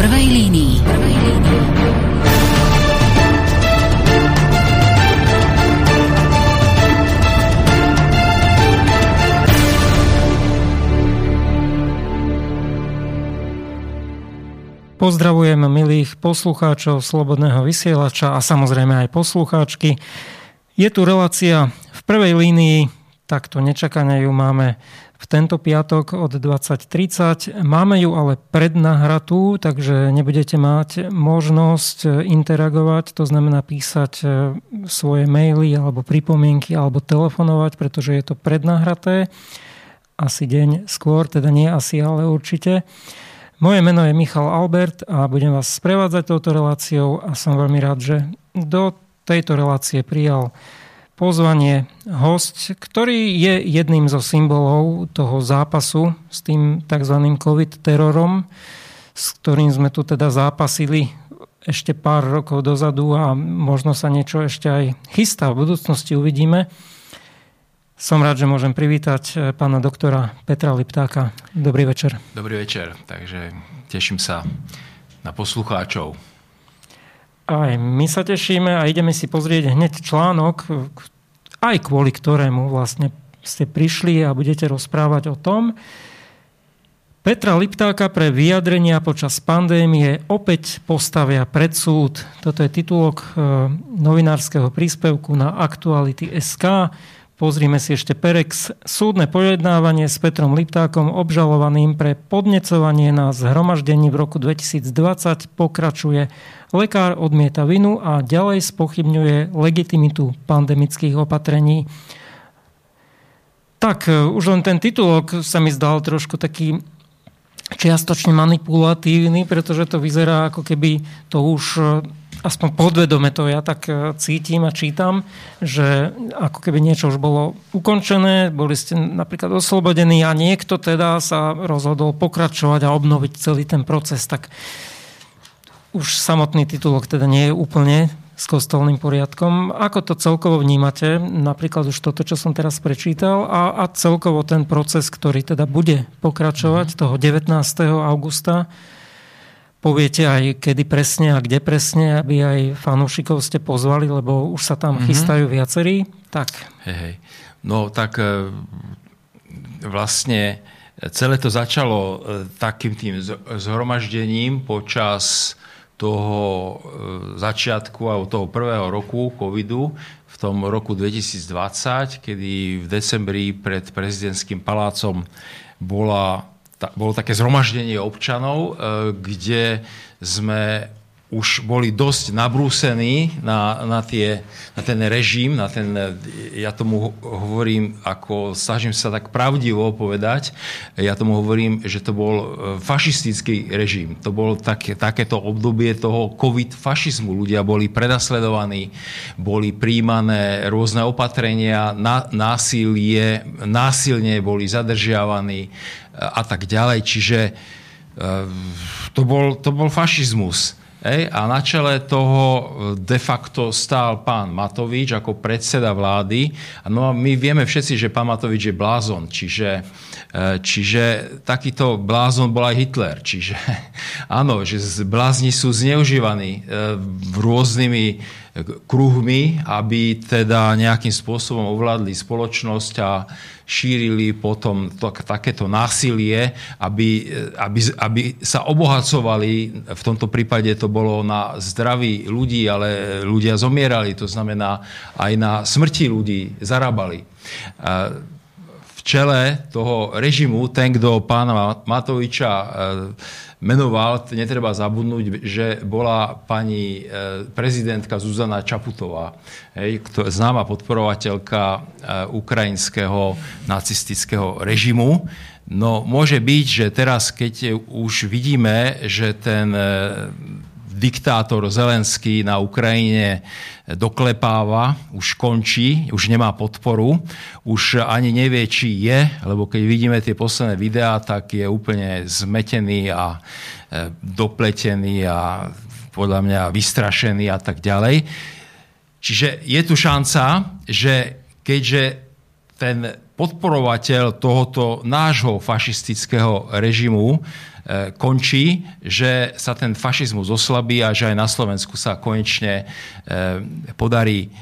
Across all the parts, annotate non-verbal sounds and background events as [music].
prvej línii. Prvej línii. Pozdravujem milých poslucháčov Slobodného vysielača a samozrejme aj poslucháčky. Je tu relácia v prvej línii, takto nečakane ju máme v tento piatok od 20.30. Máme ju ale prednahratú, takže nebudete mať možnosť interagovať, to znamená písať e, svoje maily alebo pripomienky alebo telefonovať, pretože je to prednahraté. Asi deň skôr, teda nie asi, ale určite. Moje meno je Michal Albert a budem vás sprevádzať touto reláciou a som veľmi rád, že do tejto relácie prijal pozvanie host, ktorý je jedným zo symbolov toho zápasu s tým tzv. COVID terorom, s ktorým sme tu teda zápasili ešte pár rokov dozadu a možno sa niečo ešte aj chystá v budúcnosti, uvidíme. Som rád, že môžem privítať eh, pána doktora Petra Liptáka. Dobrý večer. Dobrý večer, takže teším sa na poslucháčov. Aj my sa tešíme a ideme si pozrieť hneď článok, aj kvôli ktorému vlastne ste prišli a budete rozprávať o tom. Petra Liptáka pre vyjadrenia počas pandémie opäť postavia pred súd. Toto je titulok eh, novinárskeho príspevku na Aktuality SK. Pozrime si ešte Perex. Súdne pojednávanie s Petrom Liptákom obžalovaným pre podnecovanie na zhromaždení v roku 2020 pokračuje. Lekár odmieta vinu a ďalej spochybňuje legitimitu pandemických opatrení. Tak, e, už len ten titulok sa mi zdal trošku taký čiastočne manipulatívny, pretože to vyzerá ako keby to už e, aspoň podvedome to ja tak e, cítim a čítam, že ako keby niečo už bolo ukončené, boli ste napríklad oslobodení a niekto teda sa rozhodol pokračovať a obnoviť celý ten proces, tak už samotný titulok teda nie je úplne s kostolným poriadkom. Ako to celkovo vnímate, napríklad už toto, čo som teraz prečítal a, a celkovo ten proces, ktorý teda bude pokračovať toho 19. augusta, poviete aj kedy presne a kde presne, aby aj fanúšikov ste pozvali, lebo už sa tam mm-hmm. chystajú viacerí. Tak. Hej, hej. No tak e, vlastne celé to začalo e, takým tým zhromaždením počas toho e, začiatku alebo toho prvého roku covidu v tom roku 2020, kedy v decembri pred prezidentským palácom bola ta, bolo také zhromaždenie občanov, e, kde sme už boli dosť nabrúsení na, na, tie, na ten režim, na ten, ja tomu hovorím, ako snažím sa tak pravdivo povedať, ja tomu hovorím, že to bol e, fašistický režim. To bolo také, takéto obdobie toho covid-fašizmu. Ľudia boli predasledovaní, boli príjmané rôzne opatrenia, násilie, násilne boli zadržiavaní e, a tak ďalej. Čiže e, to bol, to bol fašizmus. Ej, a na čele toho e, de facto stál pán Matovič ako predseda vlády. No a my vieme všetci, že pán Matovič je blázon, čiže, e, čiže takýto blázon bol aj Hitler. Čiže áno, že blázni sú zneužívaní e, rôznymi kruhmi, aby teda nejakým spôsobom ovládli spoločnosť a šírili potom to, takéto násilie, aby, aby, aby sa obohacovali. V tomto prípade to bolo na zdraví ľudí, ale ľudia zomierali, to znamená aj na smrti ľudí zarábali v čele toho režimu, ten, kto pána Matoviča e, menoval, netreba zabudnúť, že bola pani e, prezidentka Zuzana Čaputová, hej, známa podporovateľka e, ukrajinského nacistického režimu. No môže byť, že teraz, keď už vidíme, že ten diktátor Zelenský na Ukrajine doklepáva, už končí, už nemá podporu, už ani nevie, či je, lebo keď vidíme tie posledné videá, tak je úplne zmetený a e, dopletený a podľa mňa vystrašený a tak ďalej. Čiže je tu šanca, že keďže ten podporovateľ tohoto nášho fašistického režimu končí, že sa ten fašizmus oslabí a že aj na Slovensku sa konečne podarí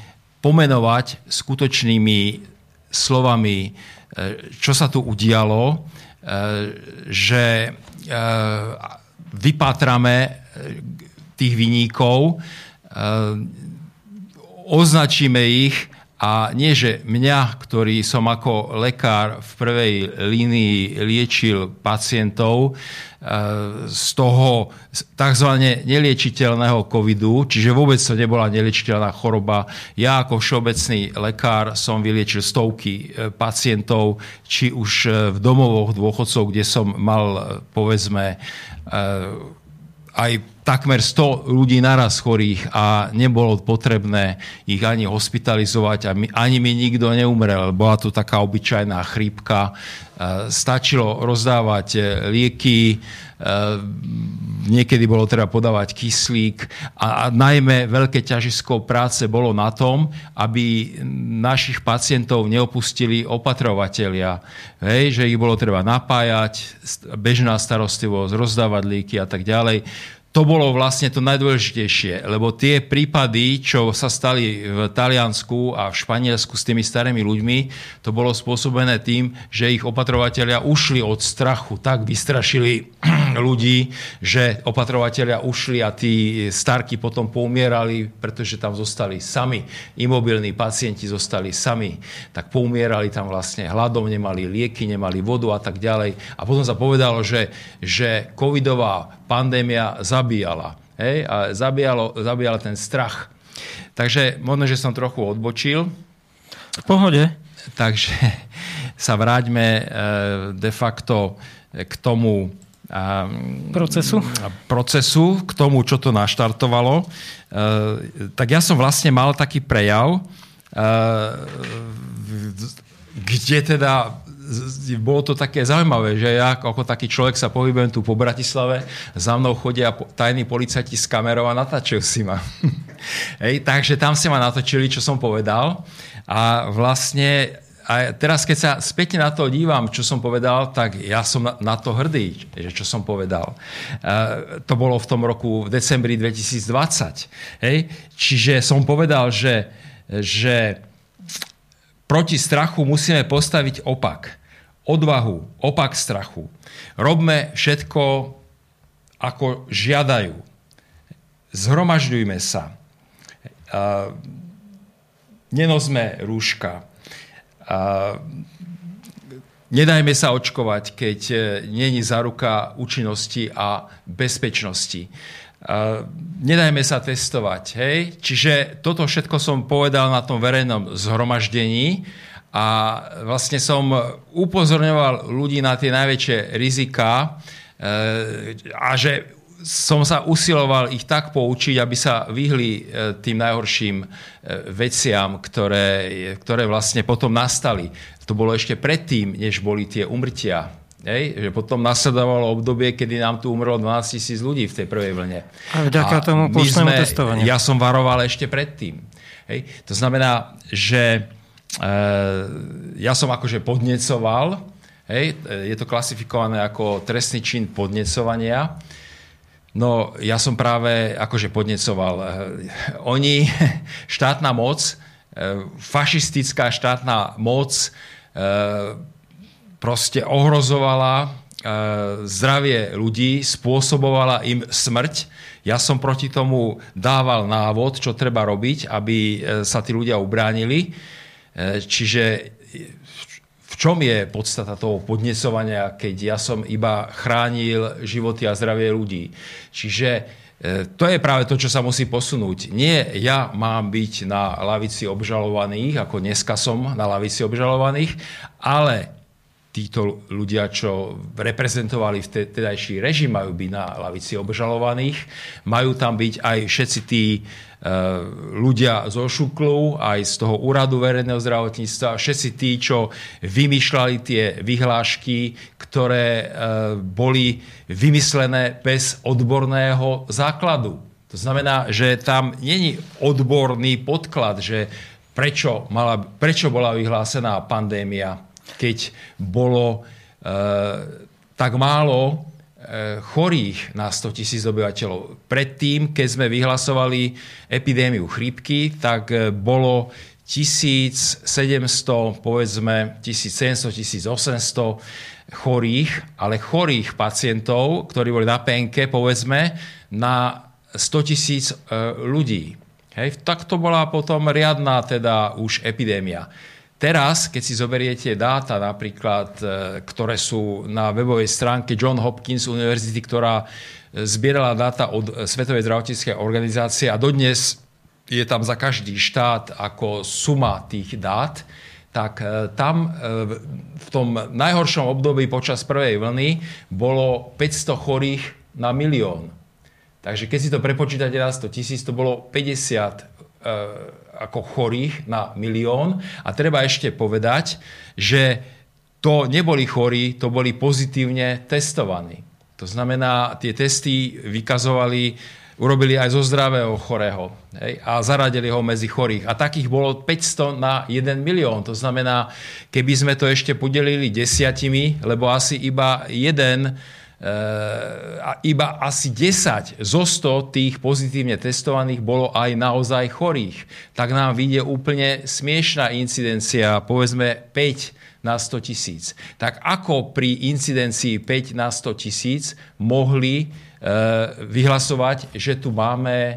pomenovať skutočnými slovami, čo sa tu udialo, že vypátrame tých vyníkov, označíme ich a nie, že mňa, ktorý som ako lekár v prvej línii liečil pacientov e, z toho tzv. neliečiteľného covidu, čiže vôbec to nebola neliečiteľná choroba. Ja ako všeobecný lekár som vyliečil stovky e, pacientov, či už e, v domovoch dôchodcov, kde som mal, povedzme, aj takmer 100 ľudí naraz chorých a nebolo potrebné ich ani hospitalizovať a ani mi nikto neumrel. Bola to taká obyčajná chrípka. E, stačilo rozdávať e, lieky, e, niekedy bolo treba podávať kyslík a, najmä veľké ťažisko práce bolo na tom, aby našich pacientov neopustili opatrovatelia. Hej, že ich bolo treba napájať, bežná starostlivosť, rozdávať lieky a tak ďalej to bolo vlastne to najdôležitejšie, lebo tie prípady, čo sa stali v Taliansku a v Španielsku s tými starými ľuďmi, to bolo spôsobené tým, že ich opatrovateľia ušli od strachu, tak vystrašili [clears throat] ľudí, že opatrovateľia ušli a tí starky potom poumierali, pretože tam zostali sami. Imobilní pacienti zostali sami, tak poumierali tam vlastne hladom, nemali lieky, nemali vodu a tak ďalej. A potom sa povedalo, že, že covidová pandémia zabíjala. Hej? A zabíjalo, zabíjala ten strach. Takže možno, že som trochu odbočil. V pohode. Takže sa vráťme e, de facto k tomu procesu? procesu, k tomu, čo to naštartovalo. E, tak ja som vlastne mal taký prejav, e, kde teda bolo to také zaujímavé, že ja ako taký človek sa pohybujem tu po Bratislave, za mnou chodia tajní policajti s kamerou a natáčajú si ma. [laughs] Hej, takže tam si ma natočili, čo som povedal. A vlastne a teraz, keď sa späť na to dívam, čo som povedal, tak ja som na, to hrdý, že čo som povedal. E, to bolo v tom roku, v decembri 2020. Hej? Čiže som povedal, že, že proti strachu musíme postaviť opak odvahu, opak strachu. Robme všetko, ako žiadajú. Zhromažďujme sa. Nenosme rúška. Nedajme sa očkovať, keď e, není záruka účinnosti a bezpečnosti. Nedajme sa testovať. Hej? Čiže toto všetko som povedal na tom verejnom zhromaždení a vlastne som upozorňoval ľudí na tie najväčšie riziká e, a že som sa usiloval ich tak poučiť, aby sa vyhli e, tým najhorším e, veciam, ktoré, ktoré vlastne potom nastali. To bolo ešte predtým, než boli tie umrtia. Hej, že potom nasledovalo obdobie, kedy nám tu umrlo 12 tisíc ľudí v tej prvej vlne. A vďaka a tomu plošnému testovaniu. Ja som varoval ešte predtým. Hej, to znamená, že Eh, ja som akože podnecoval, hej, je to klasifikované ako trestný čin podnecovania. No, ja som práve akože podnecoval. Eh, oni, [laughs] štátna moc, eh, fašistická štátna moc proste ohrozovala zdravie ľudí, spôsobovala im smrť. Ja som proti tomu dával návod, čo treba robiť, aby sa tí ľudia ubránili. E, čiže v čom je podstata toho podnesovania, keď ja som iba chránil životy a zdravie ľudí? Čiže e, to je práve to, čo sa musí posunúť. Nie ja mám byť na lavici obžalovaných, ako dneska som na lavici obžalovaných, ale títo ľudia, čo reprezentovali v tedajší režim, majú byť na lavici obžalovaných. Majú tam byť aj všetci tí Eh, ľudia zo šuklu, aj z toho úradu verejného zdravotníctva, všetci tí, čo vymýšľali tie vyhlášky, ktoré eh, boli vymyslené bez odborného základu. To znamená, že tam není odborný podklad, že prečo, mala, prečo bola vyhlásená pandémia, keď bolo e, tak málo chorých na 100 tisíc obyvateľov. Predtým, keď sme vyhlasovali epidémiu chrípky, tak bolo 1700, povedzme 1700, 1800 chorých, ale chorých pacientov, ktorí boli na penke, povedzme, na 100 tisíc ľudí. Hej, tak to bola potom riadná teda už epidémia. Teraz, keď si zoberiete dáta napríklad, e, ktoré sú na webovej stránke John Hopkins univerzity, ktorá e, zbierala dáta od e, Svetovej zdravotníckej organizácie a dodnes je tam za každý štát ako suma tých dát, tak tam v tom najhoršom období počas prvej vlny bolo 500 chorých na milión. Takže keď si to prepočítate na 100 tisíc, to bolo 50 ako chorých na milión. A treba ešte povedať, že to neboli chorí, to boli pozitívne testovaní. To znamená, tie testy vykazovali, urobili aj zo zdravého chorého hej, a zaradili ho medzi chorých. A takých bolo 500 na 1 milión. To znamená, keby sme to ešte podelili desiatimi, lebo asi iba jeden a iba asi 10 zo 100 tých pozitívne testovaných bolo aj naozaj chorých. Tak nám vyjde úplne smiešná incidencia, povedzme 5 na 100 tisíc. Tak ako pri incidencii 5 na 100 tisíc mohli e, vyhlasovať, že tu máme e,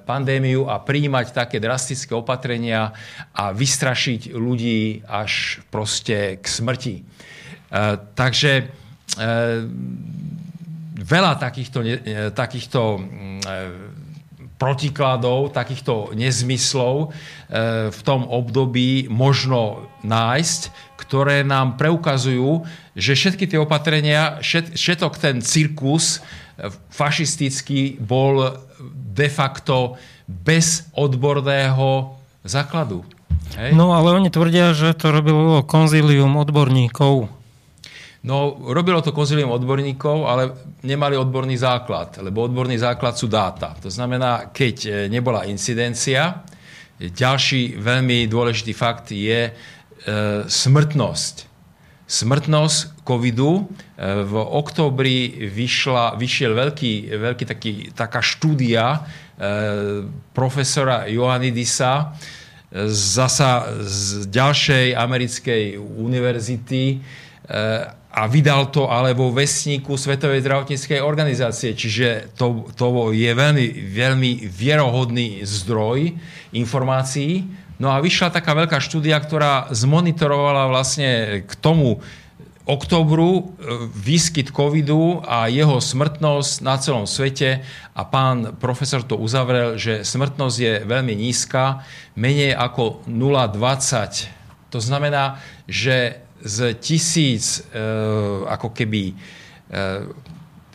pandémiu a príjmať také drastické opatrenia a vystrašiť ľudí až proste k smrti. Takže veľa takýchto, takýchto protikladov, takýchto nezmyslov v tom období možno nájsť, ktoré nám preukazujú, že všetky tie opatrenia, všetok ten cirkus fašistický bol de facto bez odborného základu. Hej? No ale oni tvrdia, že to robilo konzílium odborníkov No, robilo to konzilium odborníkov, ale nemali odborný základ, lebo odborný základ sú dáta. To znamená, keď e, nebola incidencia, ďalší veľmi dôležitý fakt je e, smrtnosť. Smrtnosť covidu. E, v októbri vyšla, vyšiel veľký, veľký taký, taká štúdia e, profesora Johannidisa e, zasa z ďalšej americkej univerzity, e, a vydal to ale vo vesníku Svetovej zdravotníckej organizácie. Čiže to, to je veľmi, veľmi vierohodný zdroj informácií. No a vyšla taká veľká štúdia, ktorá zmonitorovala vlastne k tomu oktobru e, výskyt covidu a jeho smrtnosť na celom svete a pán profesor to uzavrel, že smrtnosť je veľmi nízka, menej ako 0,20. To znamená, že z tisíc e, ako keby e,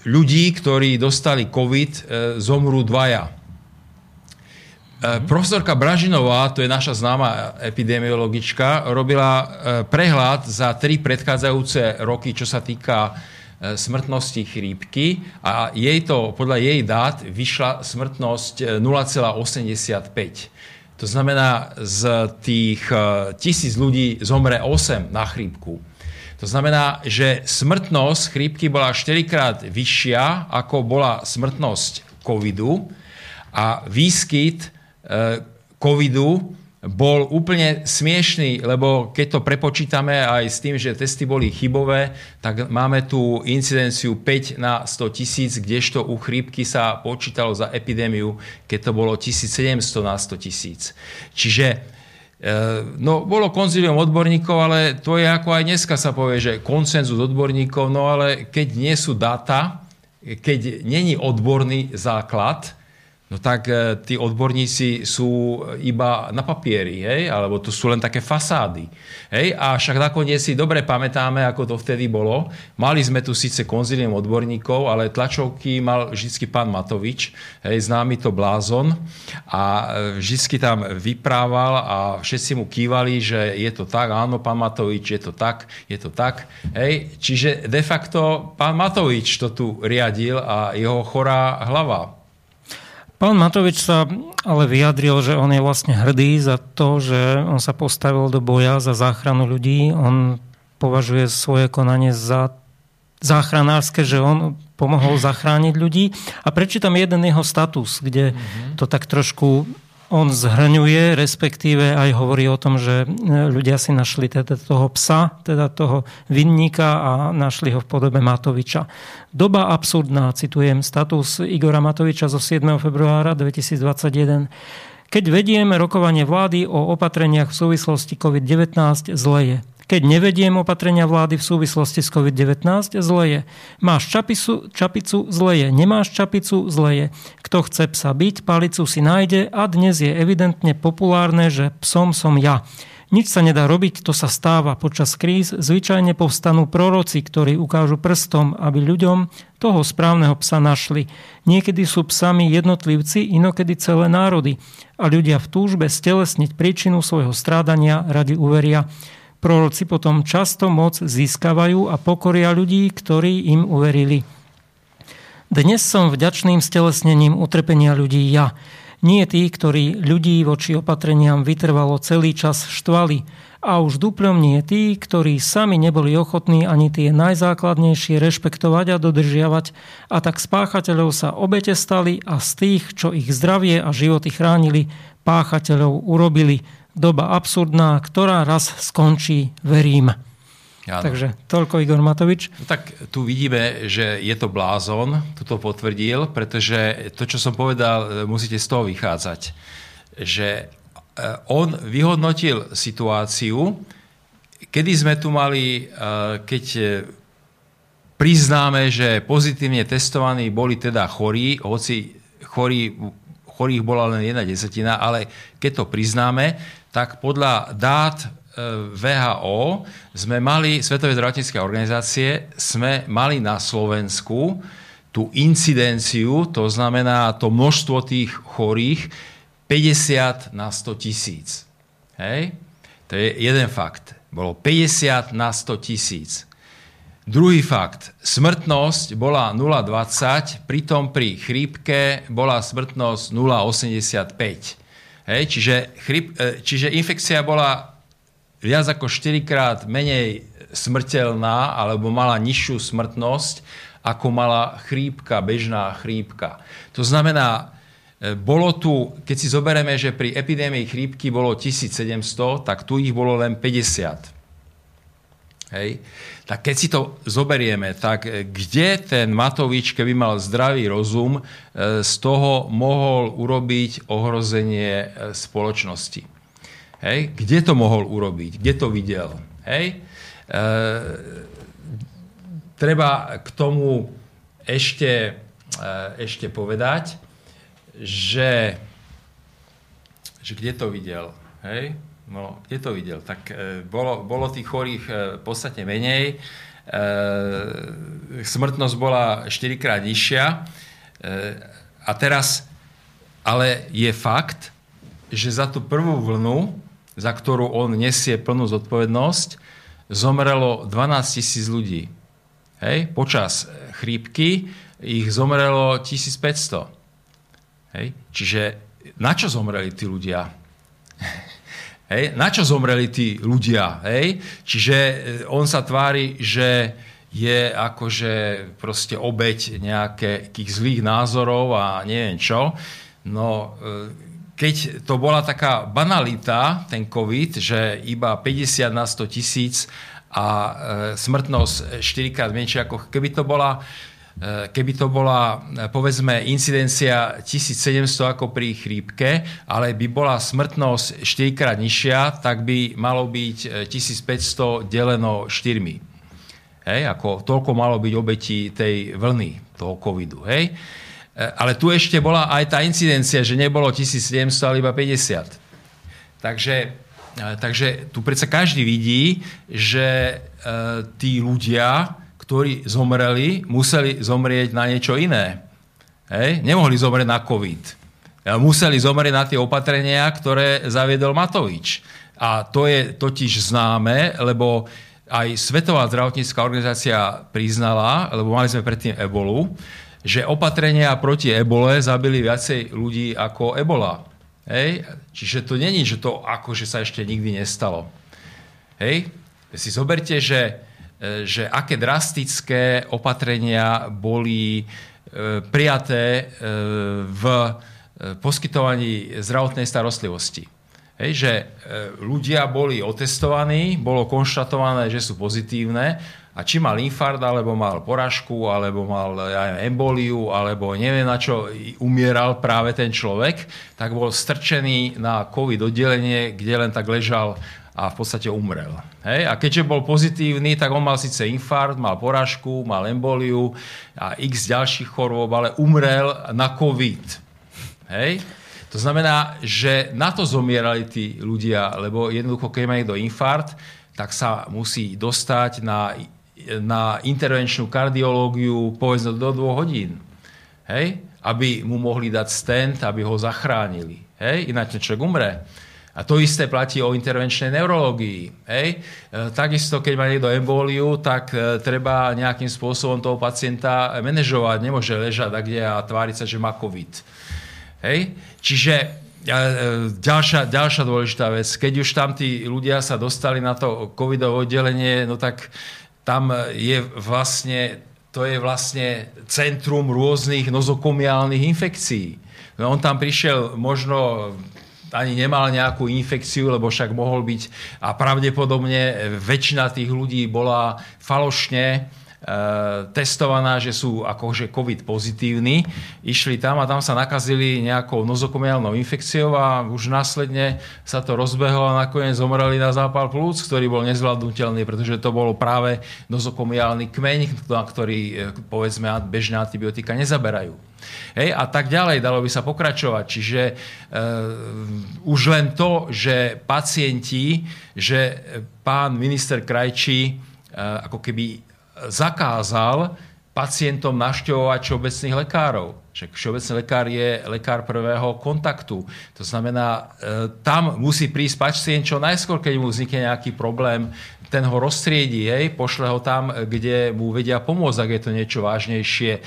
ľudí, ktorí dostali COVID, e, zomrú dvaja. Mm-hmm. Profesorka Bražinová, to je naša známa epidemiologička, robila prehľad za tri predchádzajúce roky, čo sa týka smrtnosti chrípky a jej to, podľa jej dát vyšla smrtnosť 0,85. To znamená, z tých e, tisíc ľudí zomre 8 na chrípku. To znamená, že smrtnosť chrípky bola 4 krát vyššia, ako bola smrtnosť covidu a výskyt e, covidu bol úplne smiešný, lebo keď to prepočítame aj s tým, že testy boli chybové, tak máme tu incidenciu 5 na 100 tisíc, kdežto u chrípky sa počítalo za epidémiu, keď to bolo 1700 na 100 tisíc. Čiže e, No, bolo konzilium odborníkov, ale to je ako aj dneska sa povie, že konsenzus odborníkov, no ale keď nie sú data, keď není odborný základ, no tak e, tí odborníci sú iba na papieri, hej? alebo to sú len také fasády. Hej? A však nakoniec si dobre pamätáme, ako to vtedy bolo. Mali sme tu síce konzilium odborníkov, ale tlačovky mal vždy pán Matovič, hej? známy to blázon a e, vždy tam vyprával a všetci mu kývali, že je to tak, áno, pán Matovič, je to tak, je to tak. Hej? Čiže de facto pán Matovič to tu riadil a jeho chorá hlava Pán Matovič sa ale vyjadril, že on je vlastne hrdý za to, že on sa postavil do boja za záchranu ľudí. On považuje svoje konanie za záchranárske, že on pomohol zachrániť ľudí. A prečítam jeden jeho status, kde to tak trošku on zhrňuje, respektíve aj hovorí o tom, že e, ľudia si našli teda toho psa, teda toho vinníka a našli ho v podobe Matoviča. Doba absurdná, citujem status Igora Matoviča zo 7. februára 2021. Keď vedieme rokovanie vlády o opatreniach v súvislosti COVID-19, zle je. Keď nevediem opatrenia vlády v súvislosti s COVID-19, zle je. Máš čapicu, čapicu, zle je. Nemáš čapicu, zle je. Kto chce psa byť, palicu si nájde a dnes je evidentne populárne, že psom som ja. Nič sa nedá robiť, to sa stáva počas kríz. Zvyčajne povstanú proroci, ktorí ukážu prstom, aby ľuďom toho správneho psa našli. Niekedy sú psami jednotlivci, inokedy celé národy. A ľudia v túžbe stelesniť príčinu svojho strádania radi uveria. Proroci potom často moc získavajú a pokoria ľudí, ktorí im uverili. Dnes som vďačným stelesnením utrpenia ľudí ja. Nie tí, ktorí ľudí voči opatreniam vytrvalo celý čas štvali. A už duplom nie tí, ktorí sami neboli ochotní ani tie najzákladnejšie rešpektovať a dodržiavať. A tak spáchateľov sa obete stali a z tých, čo ich zdravie a životy chránili, páchateľov urobili doba absurdná, ktorá raz skončí, verím. Ano. Takže toľko Igor Matovič. No, tak tu vidíme, že je to blázon, tu to potvrdil, pretože to, čo som povedal, musíte z toho vychádzať. Že e, on vyhodnotil situáciu, kedy sme tu mali, e, keď e, priznáme, že pozitívne testovaní boli teda chorí, hoci chorí, chorých bola len jedna desetina, ale keď to priznáme, tak podľa dát e, VHO sme mali, Svetovej zdravotníckej organizácie, sme mali na Slovensku tú incidenciu, to znamená to množstvo tých chorých, 50 na 100 tisíc. Hej? To je jeden fakt. Bolo 50 na 100 tisíc. Druhý fakt. Smrtnosť bola 0,20, pritom pri chrípke bola smrtnosť 0,85. Hej, čiže, chryp, e, čiže infekcia bola viac ako 4 krát menej smrteľná alebo mala nižšiu smrtnosť, ako mala chrípka, bežná chrípka. To znamená, e, bolo tu, keď si zoberieme, že pri epidémii chrípky bolo 1700, tak tu ich bolo len 50. Hej. Tak keď si to zoberieme, tak e, kde ten Matovič, keby mal zdravý rozum, e, z toho mohol urobiť ohrozenie e, spoločnosti? Hej. Kde to mohol urobiť? Kde to videl? Hej. E, treba k tomu ešte, ešte povedať, že, že kde to videl? Hej No, kde to videl? Tak e, bolo, bolo tých chorých e, v podstate menej. E, smrtnosť bola 4 krát nižšia. E, a teraz, ale je fakt, že za tú prvú vlnu, za ktorú on nesie plnú zodpovednosť, zomrelo 12 tisíc ľudí. Hej? Počas chrípky ich zomrelo 1500. Hej? Čiže na čo zomreli tí ľudia? Hej? Na čo zomreli tí ľudia? Hej? Čiže e, on sa tvári, že je akože proste obeď nejakých zlých názorov a neviem čo. No, e, keď to bola taká banalita, ten COVID, že iba 50 na 100 tisíc a e, smrtnosť 4 krát menšia, ako keby to bola keby to bola, eh, povedzme, incidencia 1700 ako pri chrípke, ale by bola smrtnosť 4 krát nižšia, tak by malo byť 1500 eh, deleno 4. Hej, ako toľko malo byť obetí tej vlny toho covidu. Hej? Ale tu ešte bola aj tá incidencia, že nebolo 1700, ale iba 50. Takže, takže tu predsa každý vidí, že tí ľudia, ktorí zomreli, museli zomrieť na niečo iné. Hej? Nemohli zomrieť na COVID. Museli zomrieť na tie opatrenia, ktoré zaviedol Matovič. A to je totiž známe, lebo aj Svetová zdravotnícká organizácia priznala, lebo mali sme predtým ebolu, že opatrenia proti ebole zabili viacej ľudí ako ebola. Hej? Čiže to není, že to akože sa ešte nikdy nestalo. Hej? Si zoberte, že že aké drastické opatrenia boli prijaté v poskytovaní zdravotnej starostlivosti. Hej, že ľudia boli otestovaní, bolo konštatované, že sú pozitívne a či mal infarkt, alebo mal poražku, alebo mal ja neviem, emboliu, alebo neviem na čo umieral práve ten človek, tak bol strčený na COVID oddelenie, kde len tak ležal a v podstate umrel. Hej? A keďže bol pozitívny, tak on mal síce infarkt, mal poražku, mal emboliu a x ďalších chorôb, ale umrel na COVID. Hej? To znamená, že na to zomierali tí ľudia, lebo jednoducho, keď má niekto infarkt, tak sa musí dostať na na intervenčnú kardiológiu povedzme do dvoch hodín. Hej? Aby mu mohli dať stent, aby ho zachránili. Hej? Ináč človek umre. A to isté platí o intervenčnej neurológii. Hej? E, takisto, keď má niekto emboliu, tak e, treba nejakým spôsobom toho pacienta manažovať. Nemôže ležať kde a tváriť sa, že má COVID. Hej? Čiže e, ďalšia, ďalšia dôležitá vec, keď už tam tí ľudia sa dostali na to covidové oddelenie, no tak tam je vlastne, to je vlastne centrum rôznych nozokomiálnych infekcií. No, on tam prišiel možno ani nemal nejakú infekciu, lebo však mohol byť. A pravdepodobne väčšina tých ľudí bola falošne testovaná, že sú akože COVID pozitívni, išli tam a tam sa nakazili nejakou nozokomiálnou infekciou a už následne sa to rozbehlo a nakoniec zomreli na zápal plúc, ktorý bol nezvládnutelný, pretože to bolo práve nozokomiálny kmeň, na ktorý eh, povedzme bežné antibiotika nezaberajú. Hej, a tak ďalej, dalo by sa pokračovať. Čiže e, už len to, že pacienti, že pán minister Krajčí ako keby zakázal pacientom naštevovať všeobecných lekárov. Však všeobecný lekár je lekár prvého kontaktu. To znamená, e, tam musí prísť pacient čo najskôr, keď mu vznikne nejaký problém, ten ho rozstriedí, hej, pošle ho tam, kde mu vedia pomôcť, ak je to niečo vážnejšie. E,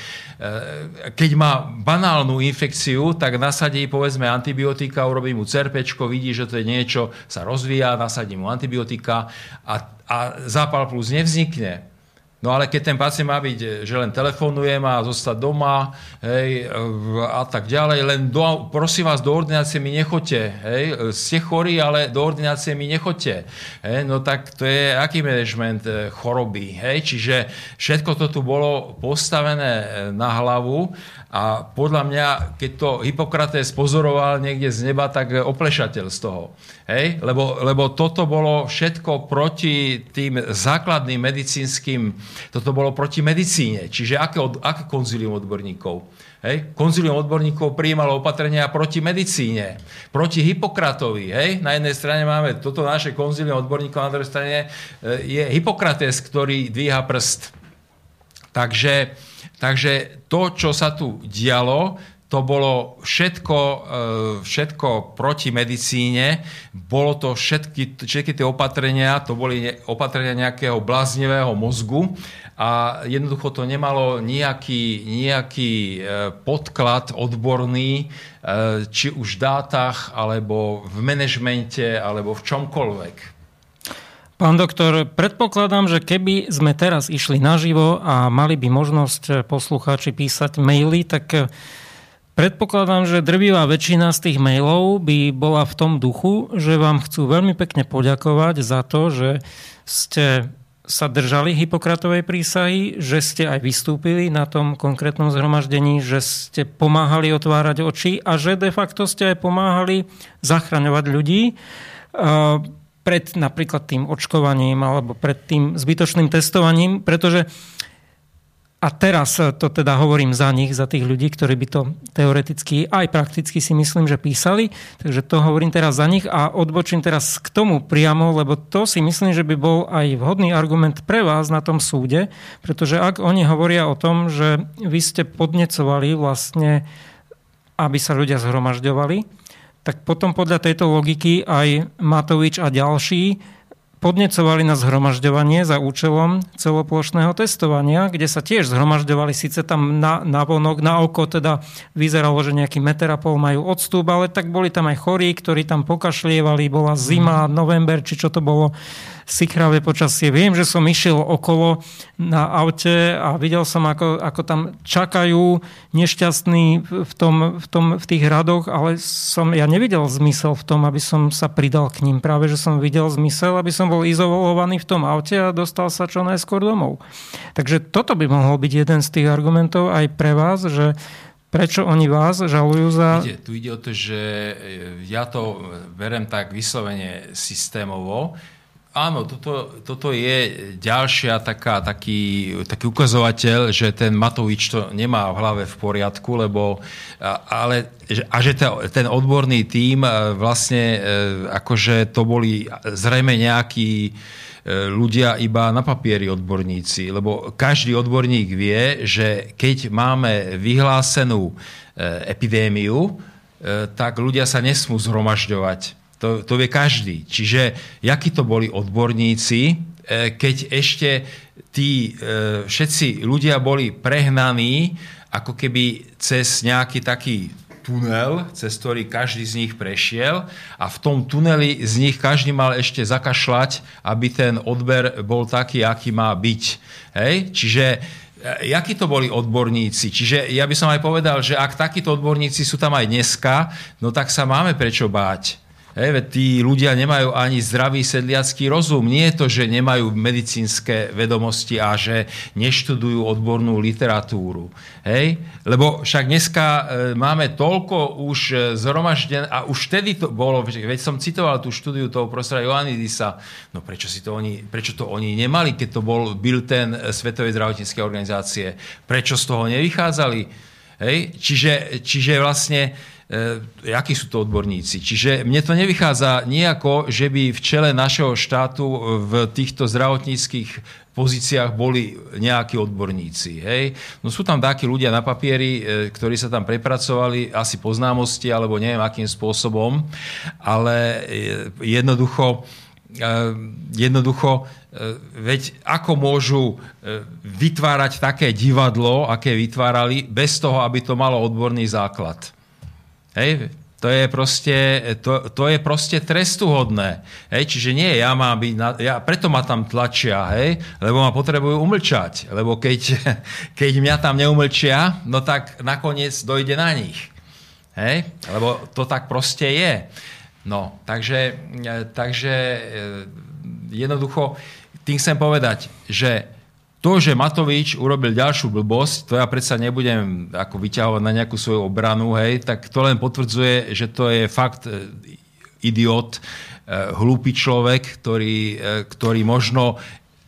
keď má banálnu infekciu, tak nasadí povedzme antibiotika, urobí mu cerpečko, vidí, že to je niečo, sa rozvíja, nasadí mu antibiotika a, a zápal plus nevznikne No ale keď ten pacient má byť, že len telefonuje, má zostať doma hej, a tak ďalej, len do, prosím vás, do ordinácie mi nechoďte. Hej, ste chorí, ale do ordinácie mi nechoďte. Hej, no tak to je aký management e, choroby. Hej? Čiže všetko to tu bolo postavené e, na hlavu a podľa mňa, keď to Hippokrates pozoroval niekde z neba, tak oplešateľ z toho. Hej? Lebo, lebo toto bolo všetko proti tým základným medicínskym, toto bolo proti medicíne. Čiže aké, aké konzilium odborníkov? Hej? Konzilium odborníkov prijímalo opatrenia proti medicíne, proti Hipokratovi. Hej? Na jednej strane máme toto naše konzilium odborníkov, na druhej strane e, je Hippokrates, ktorý dvíha prst. Takže Takže to, čo sa tu dialo, to bolo všetko, e, všetko proti medicíne, bolo to všetky, všetky tie opatrenia, to boli opatrenia nejakého bláznivého mozgu a jednoducho to nemalo nejaký, nejaký e, podklad odborný, e, či už v dátach, alebo v manažmente, alebo v čomkoľvek. Pán doktor, predpokladám, že keby sme teraz išli naživo a mali by možnosť poslucháči písať maily, tak predpokladám, že drvivá väčšina z tých mailov by bola v tom duchu, že vám chcú veľmi pekne poďakovať za to, že ste sa držali Hipokratovej prísahy, že ste aj vystúpili na tom konkrétnom zhromaždení, že ste pomáhali otvárať oči a že de facto ste aj pomáhali zachraňovať ľudí. Eh, pred napríklad tým očkovaním alebo pred tým zbytočným testovaním, pretože a teraz to teda hovorím za nich, za tých ľudí, ktorí by to teoreticky aj prakticky si myslím, že písali. Takže to hovorím teraz za nich a odbočím teraz k tomu priamo, lebo to si myslím, že by bol aj vhodný argument pre vás na tom súde, pretože ak oni hovoria o tom, že vy ste podnecovali vlastne, aby sa ľudia zhromažďovali, tak potom podľa tejto logiky aj Matovič a ďalší podnecovali na zhromažďovanie za účelom celoplošného testovania, kde sa tiež zhromažďovali, síce tam na, na vonok, na oko teda vyzeralo, že nejaký meter a pol majú odstup, ale tak boli tam aj chorí, ktorí tam pokašlievali, bola zima, november, či čo to bolo. Sikravé počasie. Viem, že som išiel okolo na aute a videl som, ako, ako tam čakajú nešťastní v, tom, v, tom, v tých radoch, ale som, ja nevidel zmysel v tom, aby som sa pridal k ním. Práve, že som videl zmysel, aby som bol izolovaný v tom aute a dostal sa čo najskôr domov. Takže toto by mohol byť jeden z tých argumentov aj pre vás, že Prečo oni vás žalujú za... Ide, tu ide o to, že e, ja to berem tak vyslovene systémovo. Áno, toto, toto je ďalšia taká, taký, taký ukazovateľ, že ten Matovič to nemá v hlave v poriadku, lebo ale, a že ten odborný tím e, vlastne e, akože to boli zrejme nejaký ľudia iba na papieri odborníci, lebo každý odborník vie, že keď máme vyhlásenú e, epidémiu, e, tak ľudia sa nesmú zhromažďovať. To, to vie každý. Čiže jakí to boli odborníci, e, keď ešte tí všetci ľudia boli prehnaní ako keby cez nejaký taký tunel, cez ktorý každý z nich prešiel a v tom tuneli z nich každý mal ešte zakašľať, aby ten odber bol taký, aký má byť. Hej? Čiže e, jakí to boli odborníci. Čiže ja by som aj povedal, že ak takíto odborníci sú tam aj dneska, no tak sa máme prečo báť. Hej, tí ľudia nemajú ani zdravý sedliacký rozum. Nie je to, že nemajú medicínske vedomosti a že neštudujú odbornú literatúru. Hej? Lebo však dneska e, máme toľko už e, zhromaždené, a už vtedy to bolo, veď som citoval tú štúdiu toho profesora Ioannidisa, no prečo, si to oni, prečo to oni nemali, keď to bol ten e, Svetovej zdravotníckej organizácie? Prečo z toho nevychádzali? Hej? Čiže, čiže vlastne e, akí sú to odborníci. Čiže mne to nevychádza nejako, že by v čele našeho štátu v týchto zdravotníckých pozíciách boli nejakí odborníci. Hej? No sú tam takí ľudia na papieri, e, ktorí sa tam prepracovali, asi poznámosti, alebo neviem akým spôsobom, ale e, jednoducho, e, jednoducho veď ako môžu vytvárať také divadlo, aké vytvárali, bez toho, aby to malo odborný základ. Hej, to je proste, to, to je proste trestuhodné. Hej, čiže nie, ja mám byť, na, ja, preto ma tam tlačia, hej, lebo ma potrebujú umlčať. Lebo keď, [laughs] keď mňa tam neumlčia, no tak nakoniec dojde na nich. Hej, lebo to tak proste je. No, takže, takže eh, jednoducho tým chcem povedať, že to, že Matovič urobil ďalšiu blbosť, to ja predsa nebudem ako vyťahovať na nejakú svoju obranu, hej, tak to len potvrdzuje, že to je fakt e, idiot, e, hlúpy človek, ktorý, e, ktorý možno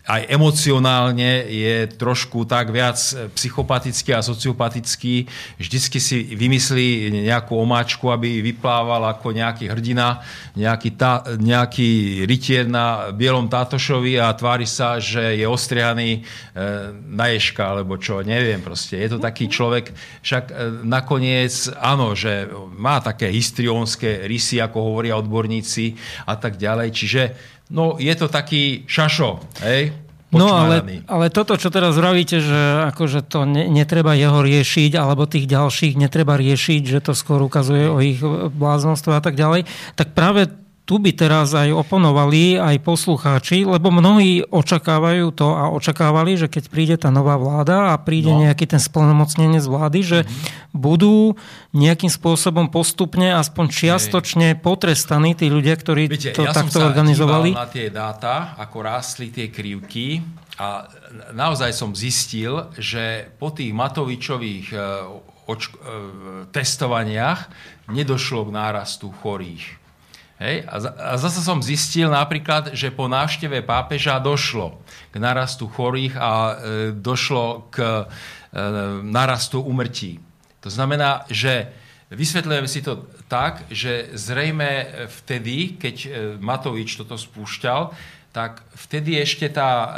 aj emocionálne je trošku tak viac psychopatický a sociopatický. Vždycky si vymyslí nejakú omáčku, aby vyplával ako nejaký hrdina, nejaký, tá, nejaký rytier na bielom tátošovi a tvári sa, že je ostrihaný e, na ješka, alebo čo, neviem proste. Je to taký človek, však e, nakoniec, áno, že má také histrionské rysy, ako hovoria odborníci a tak ďalej. Čiže No, je to taký šašo, hej? No ale, ale toto, čo teraz vravíte, že akože to ne, netreba jeho riešiť, alebo tých ďalších netreba riešiť, že to skôr ukazuje o ich bláznostvo a tak ďalej, tak práve tu by teraz aj oponovali aj poslucháči, lebo mnohí očakávajú to a očakávali, že keď príde tá nová vláda a príde no. nejaký ten splnomocnenec vlády, že mm-hmm. budú nejakým spôsobom postupne, aspoň čiastočne potrestaní tí ľudia, ktorí Viete, to ja takto som sa organizovali. na tie dáta, ako rástli tie krivky a naozaj som zistil, že po tých Matovičových eh, oč- eh, testovaniach nedošlo k nárastu chorých Hej? A, zase som zistil napríklad, že po návšteve pápeža došlo k narastu chorých a e, došlo k e, narastu umrtí. To znamená, že vysvetľujem si to tak, že zrejme vtedy, keď e, Matovič toto spúšťal, tak vtedy ešte tá e,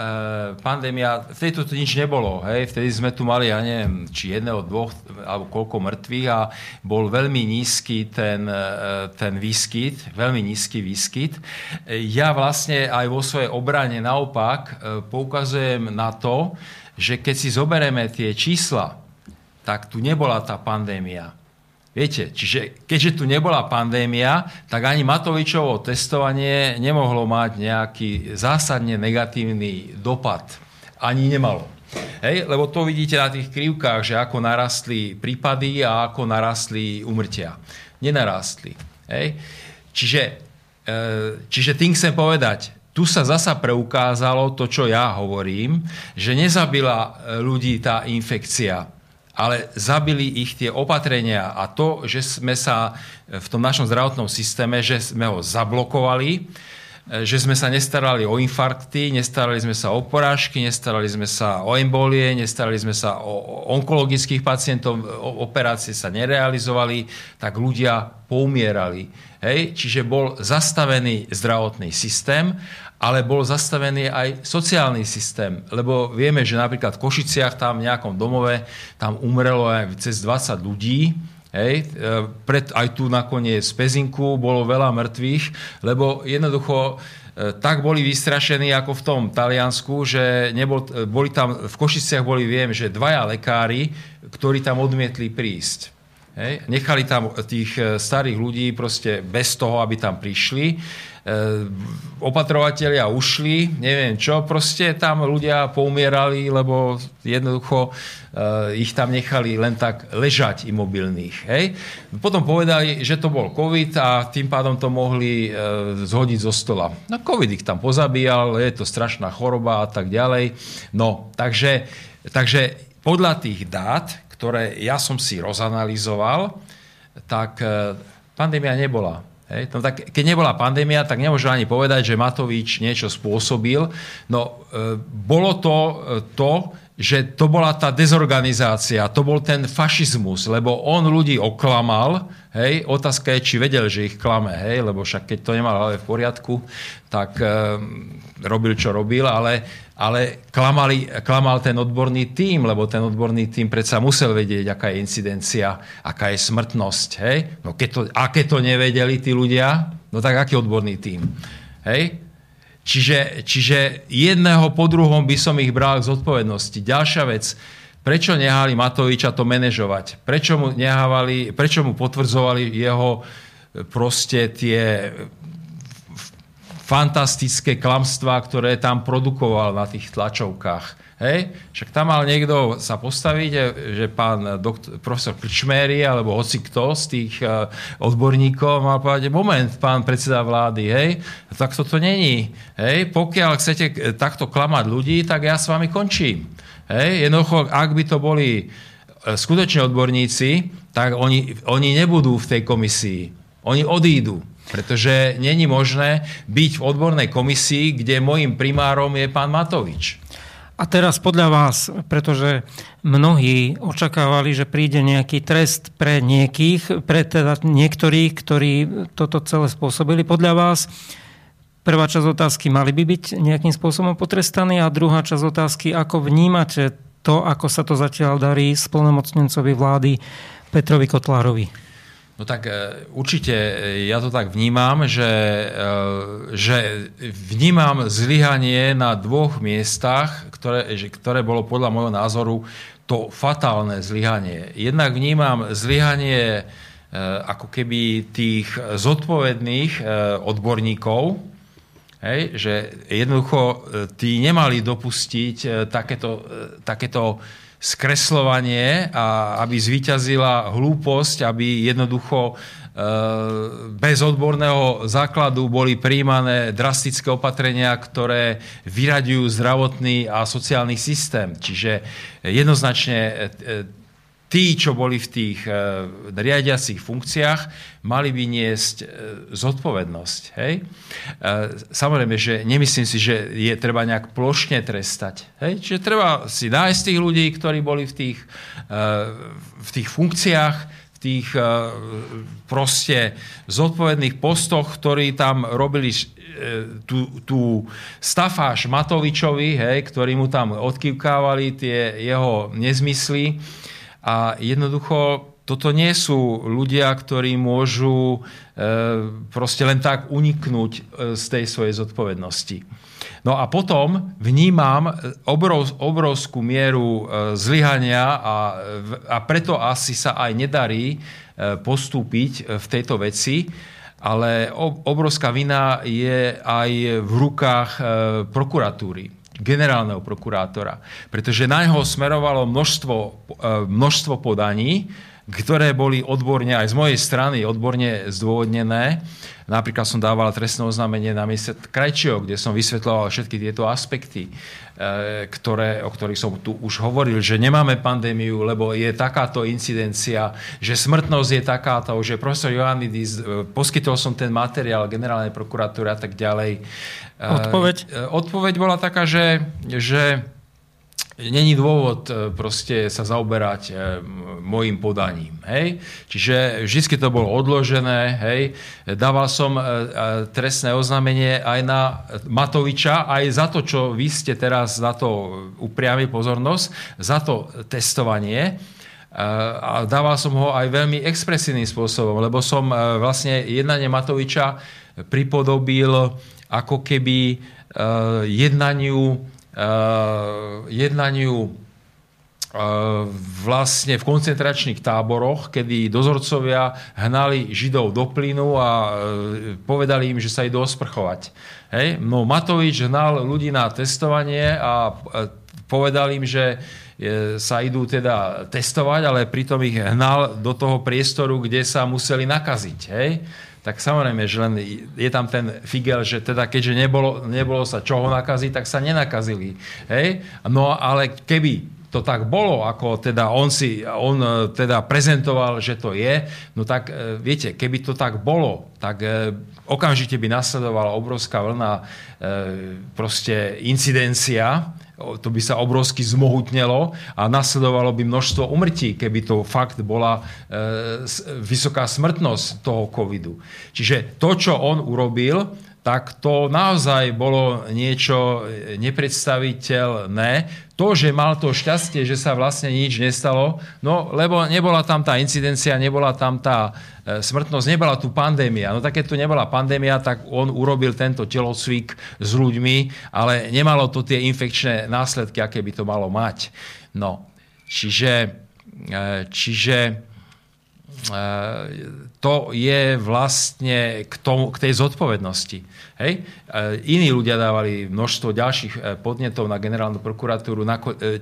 pandémia, vtedy to nič nebolo. Hej? Vtedy sme tu mali, ja neviem, či jedného, dvoch, alebo koľko mŕtvych a bol veľmi nízky ten, e, ten výskyt, veľmi nízky výskyt. Ja vlastne aj vo svojej obrane naopak e, poukazujem na to, že keď si zoberieme tie čísla, tak tu nebola tá pandémia. Viete, čiže keďže tu nebola pandémia, tak ani Matovičovo testovanie nemohlo mať nejaký zásadne negatívny dopad. Ani nemalo. Hej, lebo to vidíte na tých krivkách, že ako narastli prípady a ako narastli umrtia. Nenarastli. Hej. Čiže, e, čiže tým chcem povedať, tu sa zasa preukázalo to, čo ja hovorím, že nezabila e, ľudí tá infekcia ale zabili ich tie opatrenia a to, že sme sa v tom našom zdravotnom systéme, že sme ho zablokovali, že sme sa nestarali o infarkty, nestarali sme sa o porážky, nestarali sme sa o embolie, nestarali sme sa o onkologických pacientov, operácie sa nerealizovali, tak ľudia poumierali. Hej? Čiže bol zastavený zdravotný systém ale bol zastavený aj sociálny systém, lebo vieme, že napríklad v Košiciach tam v nejakom domove tam umrelo aj cez 20 ľudí, Hej, e, pred, aj tu nakoniec z Pezinku bolo veľa mŕtvych, lebo jednoducho e, tak boli vystrašení ako v tom Taliansku, že nebol, e, boli tam, v Košiciach boli, viem, že dvaja lekári, ktorí tam odmietli prísť. Hej, nechali tam tých starých ľudí proste bez toho, aby tam prišli opatrovatelia ušli, neviem čo, proste tam ľudia poumierali, lebo jednoducho e, ich tam nechali len tak ležať imobilných. Hej? Potom povedali, že to bol COVID a tým pádom to mohli e, zhodiť zo stola. No COVID ich tam pozabíjal, je to strašná choroba a tak ďalej. No, takže, takže podľa tých dát, ktoré ja som si rozanalizoval, tak pandémia nebola. Hej, no tak keď nebola pandémia, tak nemôžem ani povedať, že Matovič niečo spôsobil. No e, bolo to e, to, že to bola tá dezorganizácia, to bol ten fašizmus, lebo on ľudí oklamal, hej, otázka je, či vedel, že ich klame, hej, lebo však keď to nemal ale v poriadku, tak e, robil, čo robil, ale ale klamali, klamal ten odborný tím, lebo ten odborný tím predsa musel vedieť, aká je incidencia, aká je smrtnosť. Hej? No keď to, a to nevedeli tí ľudia, no tak aký odborný tím? Hej? Čiže, čiže jedného po druhom by som ich bral zodpovednosti. Ďalšia vec, prečo nehali Matoviča to manažovať? Prečo mu, nehávali, prečo mu potvrdzovali jeho proste tie fantastické klamstvá, ktoré tam produkoval na tých tlačovkách. Hej? Však tam mal niekto sa postaviť, že pán doktor, profesor Krčméry alebo hoci kto z tých uh, odborníkov mal povedať, moment, pán predseda vlády, hej, tak toto není. Hej? Pokiaľ chcete takto klamať ľudí, tak ja s vami končím. Hej? Jednoducho, ak by to boli e, skutočne odborníci, tak oni, oni nebudú v tej komisii. Oni odídu. Pretože není možné byť v odbornej komisii, kde môjim primárom je pán Matovič. A teraz podľa vás, pretože mnohí očakávali, že príde nejaký trest pre niekých, pre teda niektorých, ktorí toto celé spôsobili, podľa vás prvá časť otázky mali by byť nejakým spôsobom potrestaní a druhá časť otázky, ako vnímate to, ako sa to zatiaľ darí splnomocnencovi vlády Petrovi Kotlárovi? No tak e, určite e, ja to tak vnímam, že, e, že vnímam zlyhanie na dvoch miestach, ktoré, ktoré bolo podľa môjho názoru to fatálne zlyhanie. Jednak vnímam zlyhanie ako keby tých zodpovedných odborníkov, hej, že jednoducho tí nemali dopustiť takéto, takéto skreslovanie a aby zvíťazila hlúposť, aby jednoducho e, bez odborného základu boli príjmané drastické opatrenia, ktoré vyraďujú zdravotný a sociálny systém. Čiže jednoznačne e, tí, čo boli v tých e, riadiacich funkciách, mali by niesť e, zodpovednosť. Hej? E, samozrejme, že nemyslím si, že je treba nejak plošne trestať. Hej? Čiže treba si nájsť tých ľudí, ktorí boli v tých, v tých funkciách, tých proste zodpovedných postoch, ktorí tam robili tú, tú stafáž Matovičovi, hej, ktorí mu tam odkývkávali tie jeho nezmysly a jednoducho toto nie sú ľudia, ktorí môžu e, proste len tak uniknúť e, z tej svojej zodpovednosti. No a potom vnímam obrov, obrovskú mieru zlyhania a, a preto asi sa aj nedarí postúpiť v tejto veci ale obrovská vina je aj v rukách prokuratúry generálneho prokurátora. Pretože na neho smerovalo množstvo, množstvo podaní, ktoré boli odborne, aj z mojej strany, odborne zdôvodnené. Napríklad som dával trestné oznámenie na mieste Krajčio, kde som vysvetľoval všetky tieto aspekty, e, ktoré, o ktorých som tu už hovoril, že nemáme pandémiu, lebo je takáto incidencia, že smrtnosť je takáto, že profesor Joannidis, e, poskytol som ten materiál generálnej prokuratúry a tak ďalej. Odpoveď? E, odpoveď bola taká, že, že není dôvod e, proste sa zaoberať e, mojim podaním. Hej? Čiže vždy to bolo odložené. Hej? Dával som e, trestné oznámenie aj na Matoviča, aj za to, čo vy ste teraz na to upriami pozornosť, za to testovanie. A dával som ho aj veľmi expresívnym spôsobom, lebo som vlastne jednanie Matoviča pripodobil ako keby jednaniu jednaniu eh, vlastne v koncentračných táboroch, kedy dozorcovia hnali Židov do plynu a eh, povedali im, že sa idú osprchovať. Hej? No Matovič hnal ľudí na testovanie a povedal im, že sa idú teda testovať, ale pritom ich hnal do toho priestoru, kde sa museli nakaziť. Hej? Tak samozrejme, že len je tam ten figel, že teda keďže nebolo, nebolo sa čoho nakaziť, tak sa nenakazili. Hej? No ale keby to tak bolo, ako teda on si, on e, teda prezentoval, že to je, no tak e, viete, keby to tak bolo, tak e, okamžite by nasledovala obrovská vlna proste incidencia, to by sa obrovsky zmohutnelo a nasledovalo by množstvo umrtí, keby to fakt bola e, vysoká smrtnosť toho covidu. Čiže to, čo on urobil, tak to naozaj bolo niečo nepredstaviteľné. To, že mal to šťastie, že sa vlastne nič nestalo, no lebo nebola tam tá incidencia, nebola tam tá e, smrtnosť, nebola tu pandémia. No tak keď tu nebola pandémia, tak on urobil tento telocvik s ľuďmi, ale nemalo to tie infekčné následky, aké by to malo mať. No, čiže, e, čiže to je vlastne k, tomu, k tej zodpovednosti. Hej? Iní ľudia dávali množstvo ďalších e, podnetov na generálnu prokuratúru.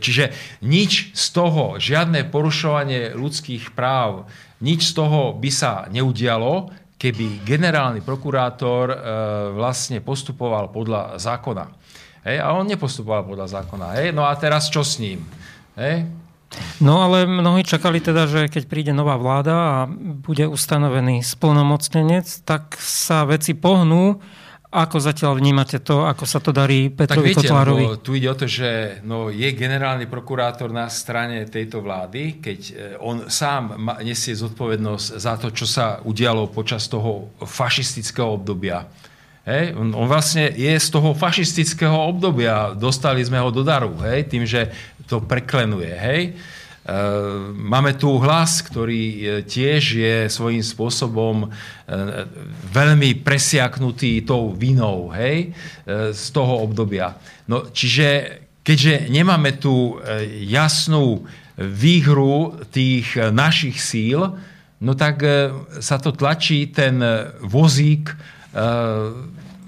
Čiže nič z toho, žiadne porušovanie ľudských práv, nič z toho by sa neudialo, keby generálny prokurátor vlastne postupoval podľa zákona. Hej? A on nepostupoval podľa zákona. Hej? No a teraz čo s ním? Hej? No ale mnohí čakali teda, že keď príde nová vláda a bude ustanovený splnomocnenec, tak sa veci pohnú. Ako zatiaľ vnímate to, ako sa to darí Petrovi tak viete, Kotlárovi? tu ide o to, že no, je generálny prokurátor na strane tejto vlády, keď e, on sám nesie zodpovednosť za to, čo sa udialo počas toho fašistického obdobia. Hej? On, on vlastne je z toho fašistického obdobia. Dostali sme ho do daru, hej? tým, že to preklenuje. Hej? E, máme tu hlas, ktorý e, tiež je svojím spôsobom e, veľmi presiaknutý tou vinou hej? z toho obdobia. No, čiže keďže nemáme tu jasnú výhru tých našich síl, no tak sa to tlačí ten vozík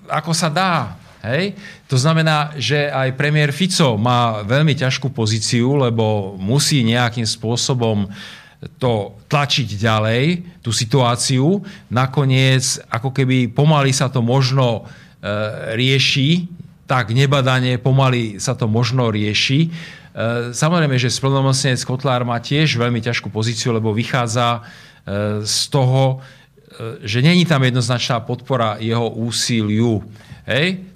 ako sa dá. Hej? To znamená, že aj premiér Fico má veľmi ťažkú pozíciu, lebo musí nejakým spôsobom to tlačiť ďalej, tú situáciu. Nakoniec, ako keby pomaly sa to možno e, rieši, tak nebadanie pomaly sa to možno rieši. E, samozrejme, že splnomocnenec Kotlár má tiež veľmi ťažkú pozíciu, lebo vychádza e, z toho, že není tam jednoznačná podpora jeho úsiliu. Hej?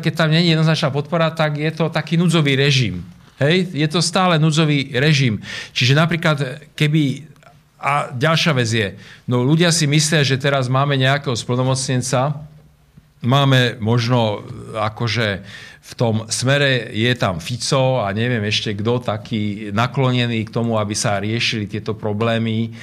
Keď tam je jednoznačná podpora, tak je to taký núdzový režim. Hej? Je to stále núdzový režim. Čiže napríklad, keby... A ďalšia vec je, no ľudia si myslia, že teraz máme nejakého splnomocnenca, máme možno akože v tom smere je tam Fico a neviem ešte kto taký naklonený k tomu, aby sa riešili tieto problémy.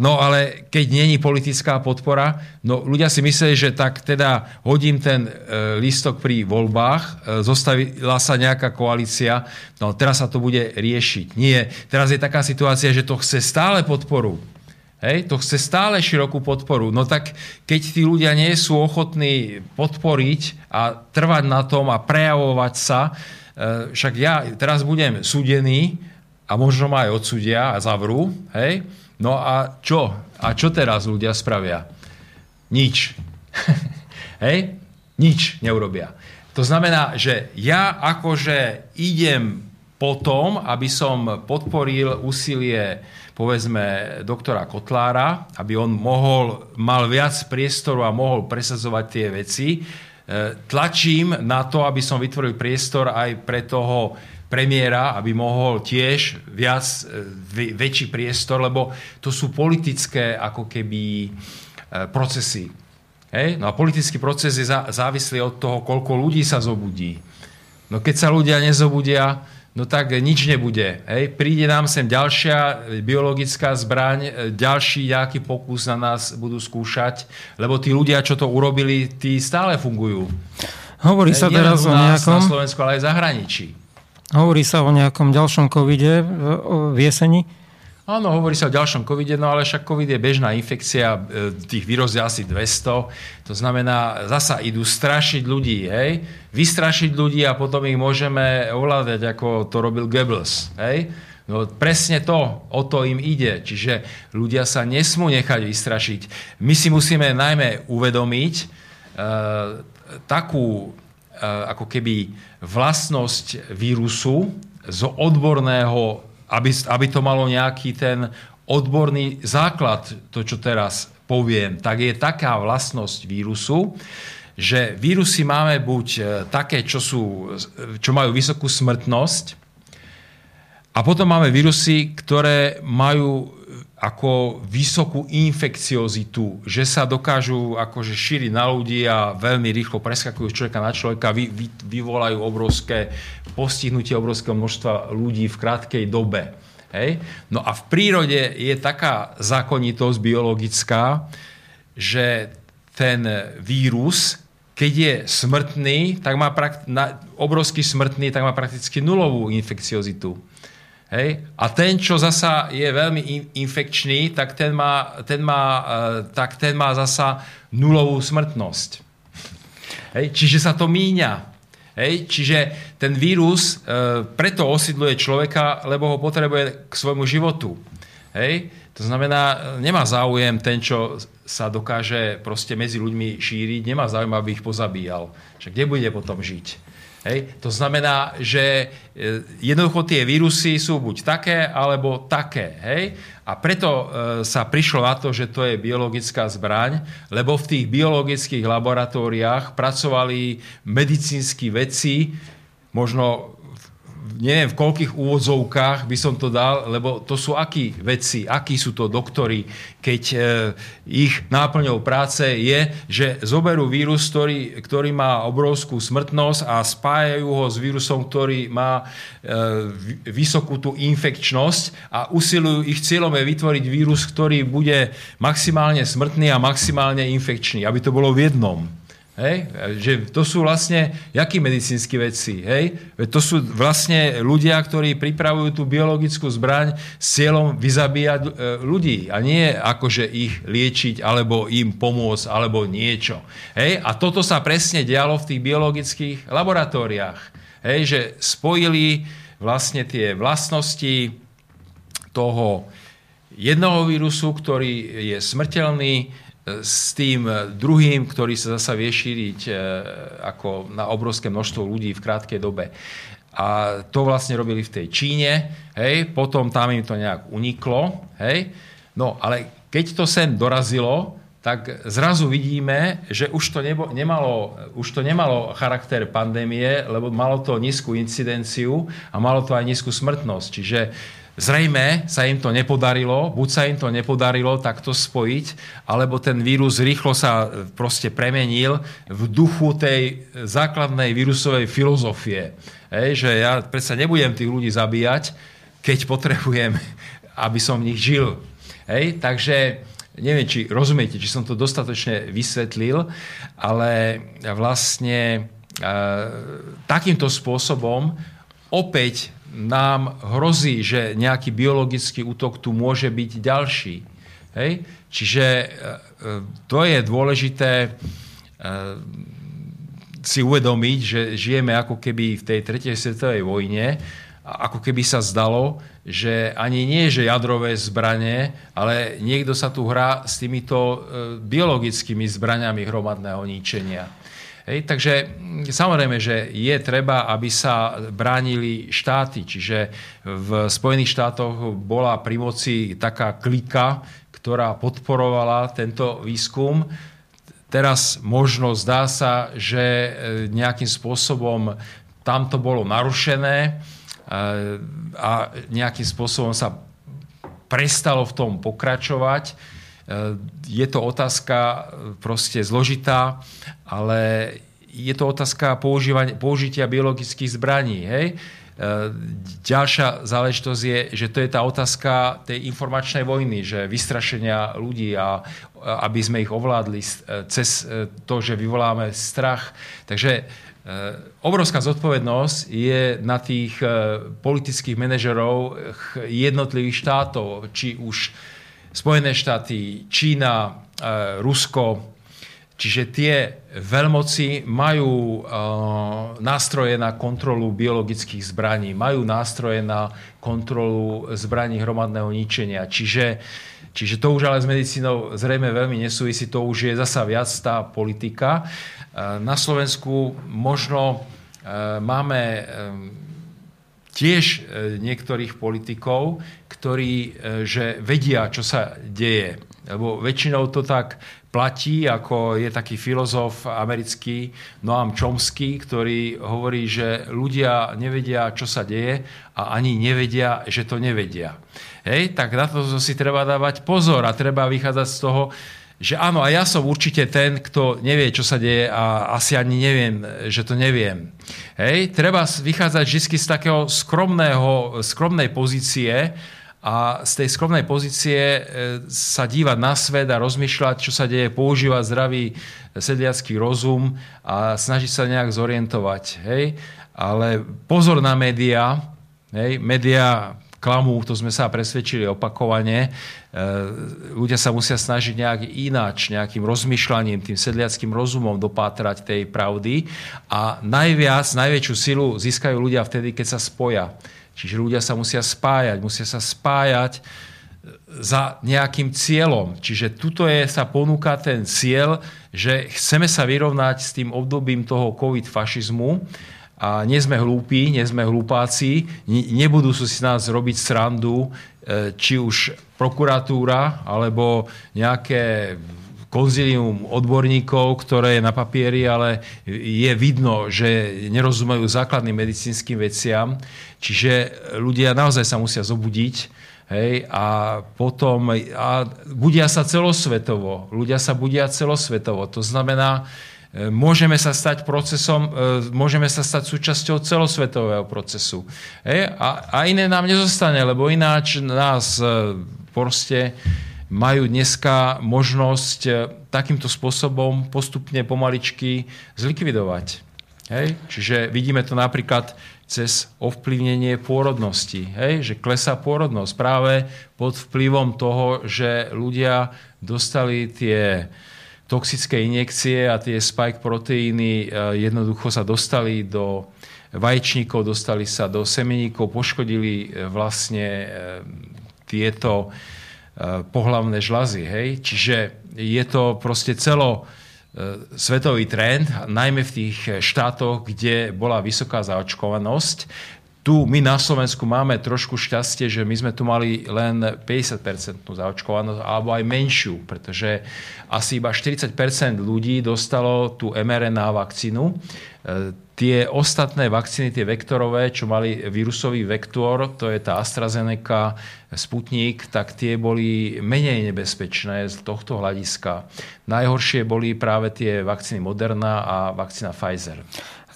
No ale keď není politická podpora, no ľudia si mysleli, že tak teda hodím ten lístok pri voľbách, zostavila sa nejaká koalícia, no teraz sa to bude riešiť. Nie, teraz je taká situácia, že to chce stále podporu. Hej, to chce stále širokú podporu. No tak keď tí ľudia nie sú ochotní podporiť a trvať na tom a prejavovať sa, však ja teraz budem súdený a možno ma aj odsudia a zavrú, hej, No a čo? A čo teraz ľudia spravia? Nič. [laughs] Hej? Nič neurobia. To znamená, že ja akože idem po tom, aby som podporil úsilie povedzme doktora Kotlára, aby on mohol, mal viac priestoru a mohol presadzovať tie veci. E, tlačím na to, aby som vytvoril priestor aj pre toho premiéra, aby mohol tiež viac, e, väčší priestor, lebo to sú politické ako keby e, procesy. Hej? No a politický proces je závislý od toho, koľko ľudí sa zobudí. No keď sa ľudia nezobudia, no tak nič nebude. Hej? Príde nám sem ďalšia biologická zbraň, e, ďalší nejaký pokus na nás budú skúšať, lebo tí ľudia, čo to urobili, tí stále fungujú. Hovorí sa teraz o nejakom... Na Slovensku, ale aj zahraničí. Hovorí sa o nejakom ďalšom covide v jeseni? Áno, hovorí sa o ďalšom covide, no ale však covid je bežná infekcia, e, tých vírus je asi 200, to znamená, zasa idú strašiť ľudí, hej? Vystrašiť ľudí a potom ich môžeme ovládať, ako to robil Goebbels, hej? No presne to, o to im ide. Čiže ľudia sa nesmú nechať vystrašiť. My si musíme najmä uvedomiť e, takú e, ako keby vlastnosť vírusu z odborného, aby, aby to malo nejaký ten odborný základ, to čo teraz poviem, tak je taká vlastnosť vírusu, že vírusy máme buď e, také, čo, sú, čo majú vysokú smrtnosť, a potom máme vírusy, ktoré majú ako vysokú infekciozitu, že sa dokážu akože šíriť na ľudí a veľmi rýchlo preskakujú z človeka na človeka, vy, vy, vyvolajú obrovské postihnutie obrovského množstva ľudí v krátkej dobe. Hej? No a v prírode je taká zákonitosť biologická, že ten vírus, keď je smrtný, tak má prakt- na, obrovský smrtný, tak má prakticky nulovú infekciozitu. Hej? A ten, čo zasa je veľmi infekčný, tak ten má, ten má, e, tak ten má zasa nulovú smrtnosť. Hej? Čiže sa to míňa. Hej? Čiže ten vírus e, preto osidluje človeka, lebo ho potrebuje k svojmu životu. Hej? To znamená, nemá záujem ten, čo sa dokáže proste medzi ľuďmi šíriť, nemá záujem, aby ich pozabíjal. Však kde bude potom žiť? Hej? To znamená, že e, jednoducho tie vírusy sú buď také, alebo také. Hej? A preto e, sa prišlo na to, že to je biologická zbraň, lebo v tých biologických laboratóriách pracovali medicínsky vedci, možno neviem v koľkých úvodzovkách by som to dal, lebo to sú akí vedci, akí sú to doktori, keď e, ich náplňou práce je, že zoberú vírus, ktorý, ktorý má obrovskú smrtnosť a spájajú ho s vírusom, ktorý má e, vysokú tú infekčnosť a usilujú, ich cieľom je vytvoriť vírus, ktorý bude maximálne smrtný a maximálne infekčný, aby to bolo v jednom. Hej? Že to sú vlastne, jakí medicínsky vedci? Hej? To sú vlastne ľudia, ktorí pripravujú tú biologickú zbraň s cieľom vyzabíjať e, ľudí a nie akože ich liečiť alebo im pomôcť alebo niečo. Hej? A toto sa presne dialo v tých biologických laboratóriách. Hej? Že spojili vlastne tie vlastnosti toho jednoho vírusu, ktorý je smrteľný, s tým druhým, ktorý sa zasa vie šíriť e, ako na obrovské množstvo ľudí v krátkej dobe. A to vlastne robili v tej Číne, hej, potom tam im to nejak uniklo, hej. No, ale keď to sem dorazilo, tak zrazu vidíme, že už to, nebo, nemalo, už to nemalo charakter pandémie, lebo malo to nízku incidenciu a malo to aj nízku smrtnosť. Čiže Zrejme sa im to nepodarilo, buď sa im to nepodarilo takto spojiť, alebo ten vírus rýchlo sa proste premenil v duchu tej základnej vírusovej filozofie. Hej, že ja predsa nebudem tých ľudí zabíjať, keď potrebujem, [laughs] aby som v nich žil. Hej, takže neviem, či rozumiete, či som to dostatočne vysvetlil, ale vlastne e, takýmto spôsobom opäť nám hrozí, že nejaký biologický útok tu môže byť ďalší. Hej? Čiže e, to je dôležité e, si uvedomiť, že žijeme ako keby v tej tretej svetovej vojne ako keby sa zdalo, že ani nie, že jadrové zbranie, ale niekto sa tu hrá s týmito e, biologickými zbraniami hromadného ničenia. Hej, takže samozrejme, že je treba, aby sa bránili štáty. Čiže v Spojených štátoch bola pri moci taká klika, ktorá podporovala tento výskum. Teraz možno zdá sa, že e, nejakým spôsobom tam to bolo narušené e, a nejakým spôsobom sa prestalo v tom pokračovať je to otázka eh, proste zložitá, ale je to otázka použitia biologických zbraní. Hej? Eh, ďalšia záležitosť je, že to je tá otázka tej informačnej vojny, že vystrašenia ľudí a aby sme ich ovládli cez to, že vyvoláme strach. Takže obrovská zodpovednosť je na tých politických manažerov jednotlivých štátov, či už Spojené štáty, Čína, e, Rusko. Čiže tie veľmoci majú e, nástroje na kontrolu biologických zbraní, majú nástroje na kontrolu zbraní hromadného ničenia. Čiže, čiže to už ale s medicínou zrejme veľmi nesúvisí, to už je zasa viac tá politika. E, na Slovensku možno máme tiež niektorých politikov, ktorí e, že vedia, čo sa deje. Lebo väčšinou to tak platí, ako je taký filozof americký Noam Chomsky, ktorý hovorí, že ľudia nevedia, čo sa deje a ani nevedia, že to nevedia. Hej, tak na to si treba dávať pozor a treba vychádzať z toho, že áno, a ja som určite ten, kto nevie, čo sa deje a asi ani neviem, že to neviem. Hej, treba vychádzať vždy z takého skromného, skromnej pozície a z tej skromnej pozície e, sa dívať na svet a rozmýšľať, čo sa deje, používať zdravý sedliacký rozum a snažiť sa nejak zorientovať. Hej? Ale pozor na médiá. Hej? Média klamu, to sme sa presvedčili opakovane. E, ľudia sa musia snažiť nejak ináč, nejakým rozmýšľaním, tým sedliackým rozumom dopátrať tej pravdy a najviac, najväčšiu silu získajú ľudia vtedy, keď sa spoja. Čiže ľudia sa musia spájať, musia sa spájať e, za nejakým cieľom. Čiže tuto je, sa ponúka ten cieľ, že chceme sa vyrovnať s tým obdobím toho covid fašizmu a nie sme hlúpi, nie sme hlúpáci, nebudú si nás robiť srandu, e, či už prokuratúra, alebo nejaké konzilium odborníkov, ktoré je na papieri, ale je vidno, že nerozumejú základným medicínskym veciam. Čiže ľudia naozaj sa musia zobudiť Hej, a potom a budia sa celosvetovo. Ľudia sa budia celosvetovo. To znamená, E, môžeme sa stať procesom, e, môžeme sa stať súčasťou celosvetového procesu. A, a iné nám nezostane, lebo ináč nás e, proste majú dneska možnosť takýmto spôsobom postupne pomaličky zlikvidovať. Hej? Čiže vidíme to napríklad cez ovplyvnenie pôrodnosti. Hej? Že klesá pôrodnosť práve pod vplyvom toho, že ľudia dostali tie toxické injekcie a tie spike proteíny e, jednoducho sa dostali do vaječníkov, dostali sa do semeníkov, poškodili e, vlastne e, tieto pohlavné žlazy. Hej? Čiže je to proste celo svetový trend, najmä v tých štátoch, kde bola vysoká zaočkovanosť tu my na Slovensku máme trošku šťastie, že my sme tu mali len 50% zaočkovanosť alebo aj menšiu, pretože asi iba 40% ľudí dostalo tú mRNA vakcínu. Tie ostatné vakcíny, tie vektorové, čo mali vírusový vektor, to je tá AstraZeneca, Sputnik, tak tie boli menej nebezpečné z tohto hľadiska. Najhoršie boli práve tie vakcíny Moderna a vakcína Pfizer.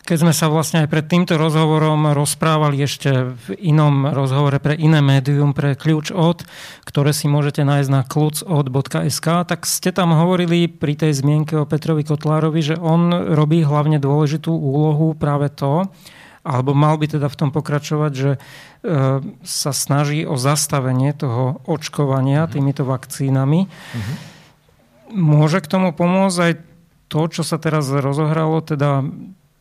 Keď sme sa vlastne aj pred týmto rozhovorom rozprávali ešte v inom rozhovore pre iné médium, pre kľúč od, ktoré si môžete nájsť na kľúcod.sk, tak ste tam hovorili pri tej zmienke o Petrovi Kotlárovi, že on robí hlavne dôležitú úlohu práve to, alebo mal by teda v tom pokračovať, že e, sa snaží o zastavenie toho očkovania mhm. týmito vakcínami. Uh-huh. Môže k tomu pomôcť aj to, čo sa teraz rozohralo, teda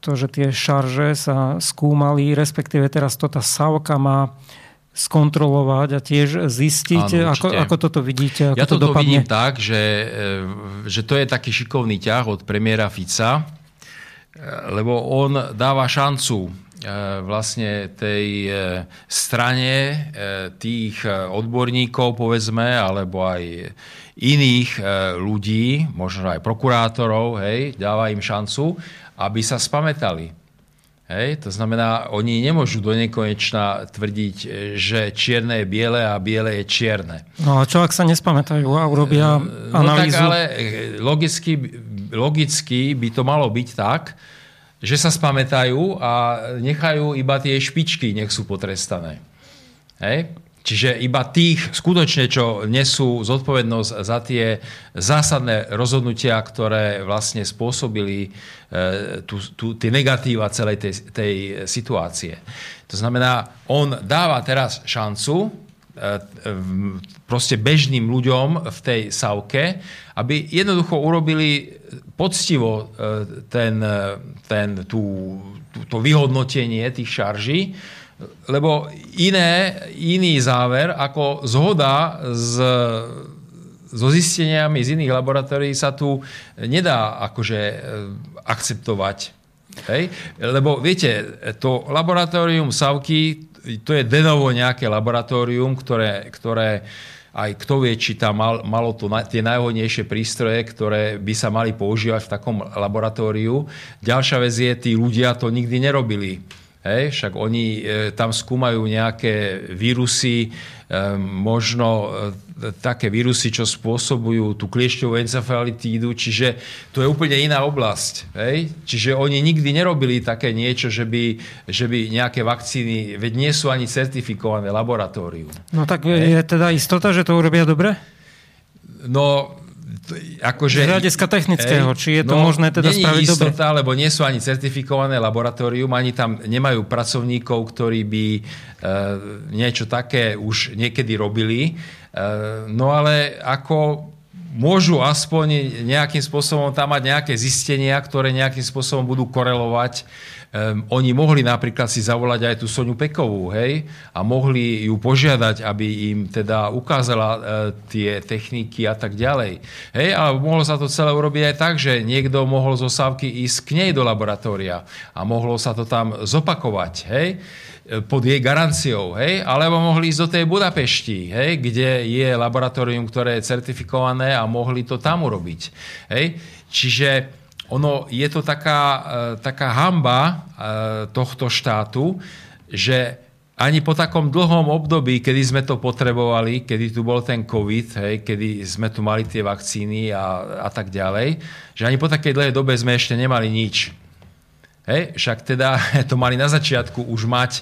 to, že tie šarže sa skúmali, respektíve teraz to tá Savka má skontrolovať a tiež zistiť, Áno, ako, ako toto vidíte? Ako ja to vidím tak, že, e, že to je taký šikovný ťah od premiéra Fica, e, lebo on dáva šancu e, vlastne tej strane tých odborníkov, povedzme, alebo aj iných ľudí, možno aj prokurátorov, hej, dáva im šancu, aby sa spametali. Hej? To znamená, oni nemôžu do nekonečna tvrdiť, že čierne je biele a biele je čierne. No a čo ak sa nespamätajú a urobia analýzu? No tak ale logicky, logicky by to malo byť tak, že sa spamätajú a nechajú iba tie špičky, nech sú potrestané. Hej? Čiže iba tých skutočne, čo nesú zodpovednosť za tie zásadné rozhodnutia, ktoré vlastne spôsobili e, tú, tú, tie negatíva celej tej, tej situácie. To znamená, on dáva teraz šancu e, proste bežným ľuďom v tej savke, aby jednoducho urobili poctivo e, ten, ten, tú, tú, to vyhodnotenie tých šarží, lebo iné, iný záver ako zhoda s, so zisteniami z iných laboratórií sa tu nedá akože e, akceptovať. Hej? Lebo viete, to laboratórium Savky, to je denovo nejaké laboratórium, ktoré, ktoré aj kto vie, či tam mal, malo to tie najhodnejšie prístroje, ktoré by sa mali používať v takom laboratóriu. Ďalšia vec je, tí ľudia to nikdy nerobili Hej, však oni e, tam skúmajú nejaké vírusy, e, možno e, také vírusy, čo spôsobujú tú kliešťovú encefalitídu, čiže to je úplne iná oblasť. Hej? Čiže oni nikdy nerobili také niečo, že by, že by nejaké vakcíny, veď nie sú ani certifikované laboratórium. No tak hej? je teda istota, že to urobia dobre? No, akože... Z hľadiska technického, ej, či je to no, možné teda spraviť istota, dobre? lebo nie sú ani certifikované laboratórium, ani tam nemajú pracovníkov, ktorí by e, niečo také už niekedy robili. E, no ale ako môžu aspoň nejakým spôsobom tam mať nejaké zistenia, ktoré nejakým spôsobom budú korelovať. Um, oni mohli napríklad si zavolať aj tú Soniu Pekovú, hej, a mohli ju požiadať, aby im teda ukázala uh, tie techniky a tak ďalej. Hej, ale mohlo sa to celé urobiť aj tak, že niekto mohol zo Sávky ísť k nej do laboratória a mohlo sa to tam zopakovať, hej pod jej garanciou, hej? alebo mohli ísť do tej Budapešti, hej? kde je laboratórium, ktoré je certifikované a mohli to tam urobiť. Hej? Čiže ono je to taká, e, taká hamba e, tohto štátu, že ani po takom dlhom období, kedy sme to potrebovali, kedy tu bol ten COVID, hej, kedy sme tu mali tie vakcíny a, a tak ďalej, že ani po takej dlhej dobe sme ešte nemali nič. Hej, však teda [laughs] to mali na začiatku už mať e,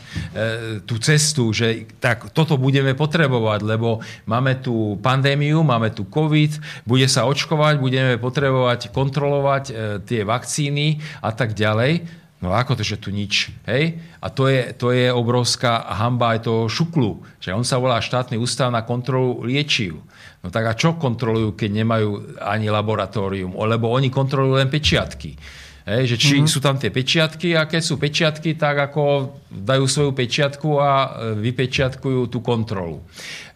tú cestu, že tak toto budeme potrebovať, lebo máme tu pandémiu, máme tu COVID, bude sa očkovať, budeme potrebovať kontrolovať e, tie vakcíny a tak ďalej. No ako to, že tu nič? Hej? A to je, to je obrovská hamba aj toho šuklu, že on sa volá štátny ústav na kontrolu liečiv. No tak a čo kontrolujú, keď nemajú ani laboratórium? Lebo oni kontrolujú len pečiatky. Hej, že či mm-hmm. sú tam tie pečiatky a keď sú pečiatky, tak ako dajú svoju pečiatku a e, vypečiatkujú tú kontrolu.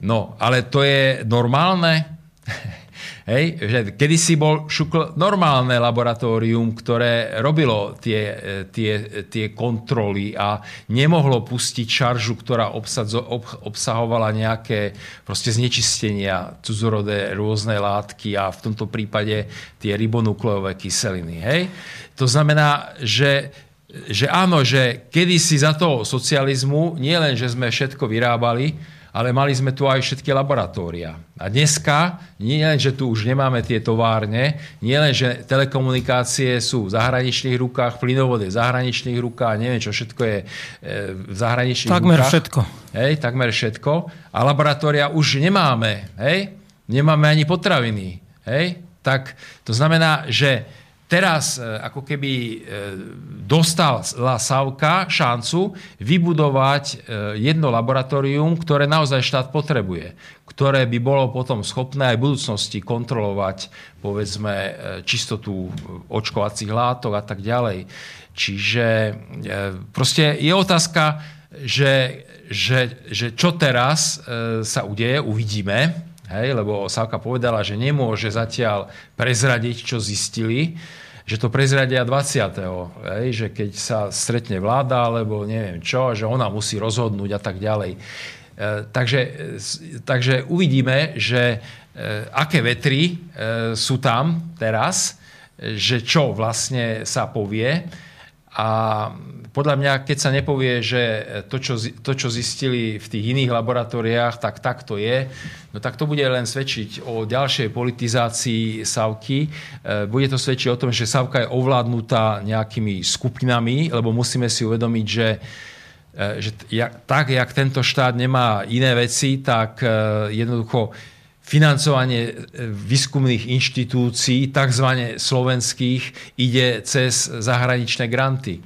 No, ale to je normálne? [laughs] Hej, že kedysi bol šukl normálne laboratórium, ktoré robilo tie, tie, tie kontroly a nemohlo pustiť šaržu, ktorá obsadzo, ob, obsahovala nejaké proste znečistenia, cudzorodé rôzne látky a v tomto prípade tie ribonukleové kyseliny. Hej? To znamená, že že áno, že kedysi za toho socializmu nie len, že sme všetko vyrábali, ale mali sme tu aj všetky laboratória. A dneska nie len, že tu už nemáme tie továrne, nie len, že telekomunikácie sú v zahraničných rukách, plynovod je v zahraničných rukách, neviem, čo všetko je e, v zahraničných takmer rukách. všetko. Hej, takmer všetko. A laboratória už nemáme. Hej? Nemáme ani potraviny. Hej? Tak to znamená, že teraz e, ako keby e, dostala Savka šancu vybudovať e, jedno laboratórium, ktoré naozaj štát potrebuje, ktoré by bolo potom schopné aj v budúcnosti kontrolovať povedzme čistotu očkovacích látok a tak ďalej. Čiže proste je otázka, že, že, že čo teraz sa udeje, uvidíme. Hej, lebo Sávka povedala, že nemôže zatiaľ prezradiť, čo zistili, že to prezradia 20. Hej, že keď sa stretne vláda, alebo neviem čo, že ona musí rozhodnúť a tak ďalej. E, takže, takže uvidíme, že e, aké vetry e, sú tam teraz, že čo vlastne sa povie. A podľa mňa, keď sa nepovie, že to čo, to, čo zistili v tých iných laboratóriách, tak tak to je, no tak to bude len svedčiť o ďalšej politizácii Savky. E, bude to svedčiť o tom, že Savka je ovládnutá nejakými skupinami, lebo musíme si uvedomiť, že e, že tak, jak tento štát nemá iné veci, tak e, jednoducho financovanie výskumných inštitúcií, tzv. slovenských, ide cez zahraničné granty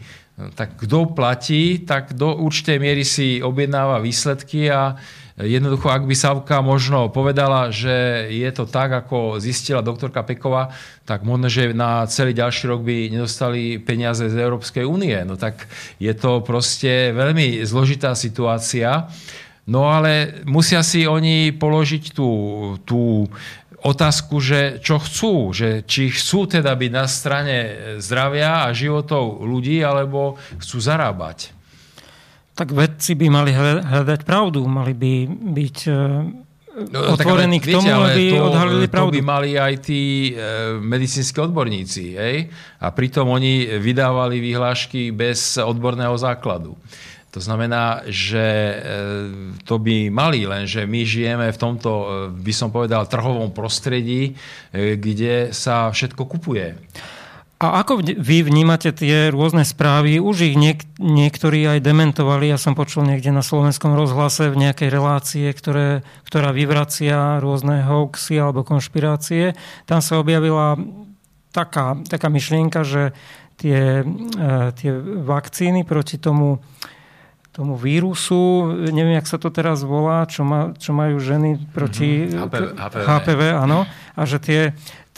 tak kto platí, tak do určitej miery si objednáva výsledky a jednoducho, ak by Savka možno povedala, že je to tak, ako zistila doktorka Peková, tak možno, že na celý ďalší rok by nedostali peniaze z Európskej únie. No tak je to proste veľmi zložitá situácia. No ale musia si oni položiť tú, tú otázku, že čo chcú, že či chcú teda byť na strane zdravia a životov ľudí, alebo chcú zarábať. Tak vedci by mali hľadať pravdu, mali by byť e, no, otvorení k tomu, viete, aby to, odhalili pravdu. To by mali aj tí e, medicínsky odborníci. Hej? A pritom oni vydávali vyhlášky bez odborného základu. To znamená, že e, to by mali, lenže my žijeme v tomto, e, by som povedal, trhovom prostredí, e, kde sa všetko kupuje. A ako vy vnímate tie rôzne správy? Už ich niek- niektorí aj dementovali. Ja som počul niekde na slovenskom rozhlase v nejakej relácie, ktoré, ktorá vyvracia rôzne hoaxy alebo konšpirácie. Tam sa objavila taká, taká myšlienka, že tie, tie vakcíny proti tomu tomu vírusu, neviem, jak sa to teraz volá, čo, má, čo majú ženy proti mm-hmm. HPV, HPV. HPV, áno, a že tie,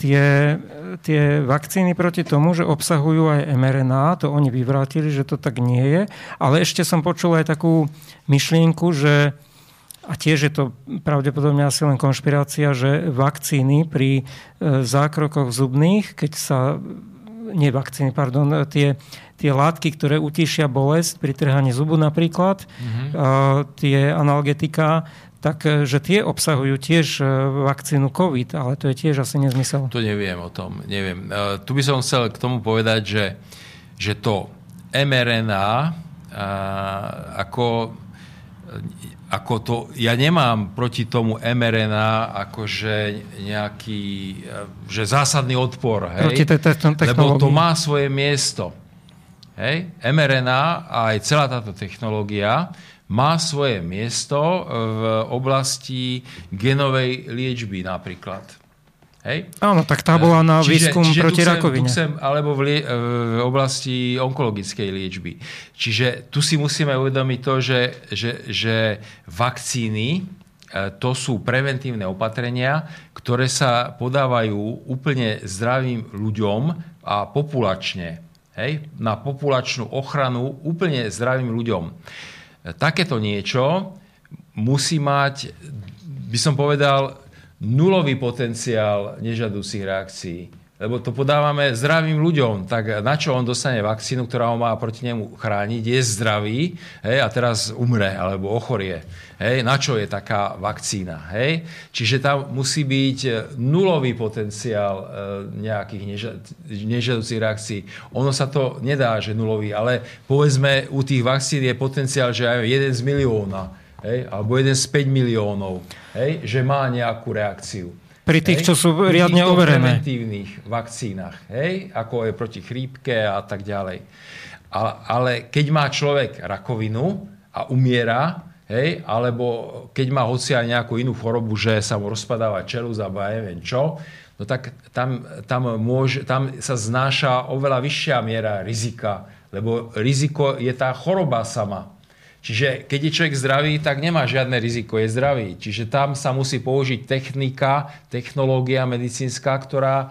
tie, tie vakcíny proti tomu, že obsahujú aj mRNA, to oni vyvrátili, že to tak nie je, ale ešte som počul aj takú myšlienku, že a tiež je to pravdepodobne asi len konšpirácia, že vakcíny pri e, zákrokoch zubných, keď sa nie vakcíny, pardon, tie, tie látky, ktoré utíšia bolesť pri trhaní zubu napríklad, mm-hmm. a, tie analgetika, tak e, že tie obsahujú tiež e, vakcínu COVID, ale to je tiež asi nezmysel. To neviem o tom, neviem. Uh, tu by som chcel k tomu povedať, že, že to mRNA uh, ako ako to, ja nemám proti tomu mRNA akože nejaký, že zásadný odpor, hej? Proti Lebo to má svoje miesto. Hej? mRNA a aj celá táto technológia má svoje miesto v oblasti genovej liečby napríklad. Hej? Áno, tak tá bola na čiže, výskum čiže proti sem, rakovine. Sem, alebo v, lie, v oblasti onkologickej liečby. Čiže tu si musíme uvedomiť to, že, že, že vakcíny e, to sú preventívne opatrenia, ktoré sa podávajú úplne zdravým ľuďom a populačne. Hej? Na populačnú ochranu úplne zdravým ľuďom. E, takéto niečo musí mať, by som povedal, nulový potenciál nežadúcich reakcií. lebo to podávame zdravým ľuďom, tak na čo on dostane vakcínu, ktorá ho má proti nemu chrániť, je zdravý hej, a teraz umre alebo ochorie. Hej, na čo je taká vakcína? Hej? Čiže tam musí byť nulový potenciál e, nejakých nežiaducich reakcií. Ono sa to nedá, že nulový, ale povedzme, u tých vakcín je potenciál, že aj jeden z milióna, hej? alebo jeden z 5 miliónov, hej? že má nejakú reakciu. Pri tých, hej? čo sú riadne overené. Preventívnych vakcínach, hej? ako je proti chrípke a tak ďalej. Ale, ale keď má človek rakovinu a umiera, hej? alebo keď má hoci aj nejakú inú chorobu, že sa mu rozpadáva čelus a ja neviem čo, no tak tam, tam, môže, tam sa znáša oveľa vyššia miera rizika, lebo riziko je tá choroba sama. Čiže keď je človek zdravý, tak nemá žiadne riziko, je zdravý. Čiže tam sa musí použiť technika, technológia medicínska, ktorá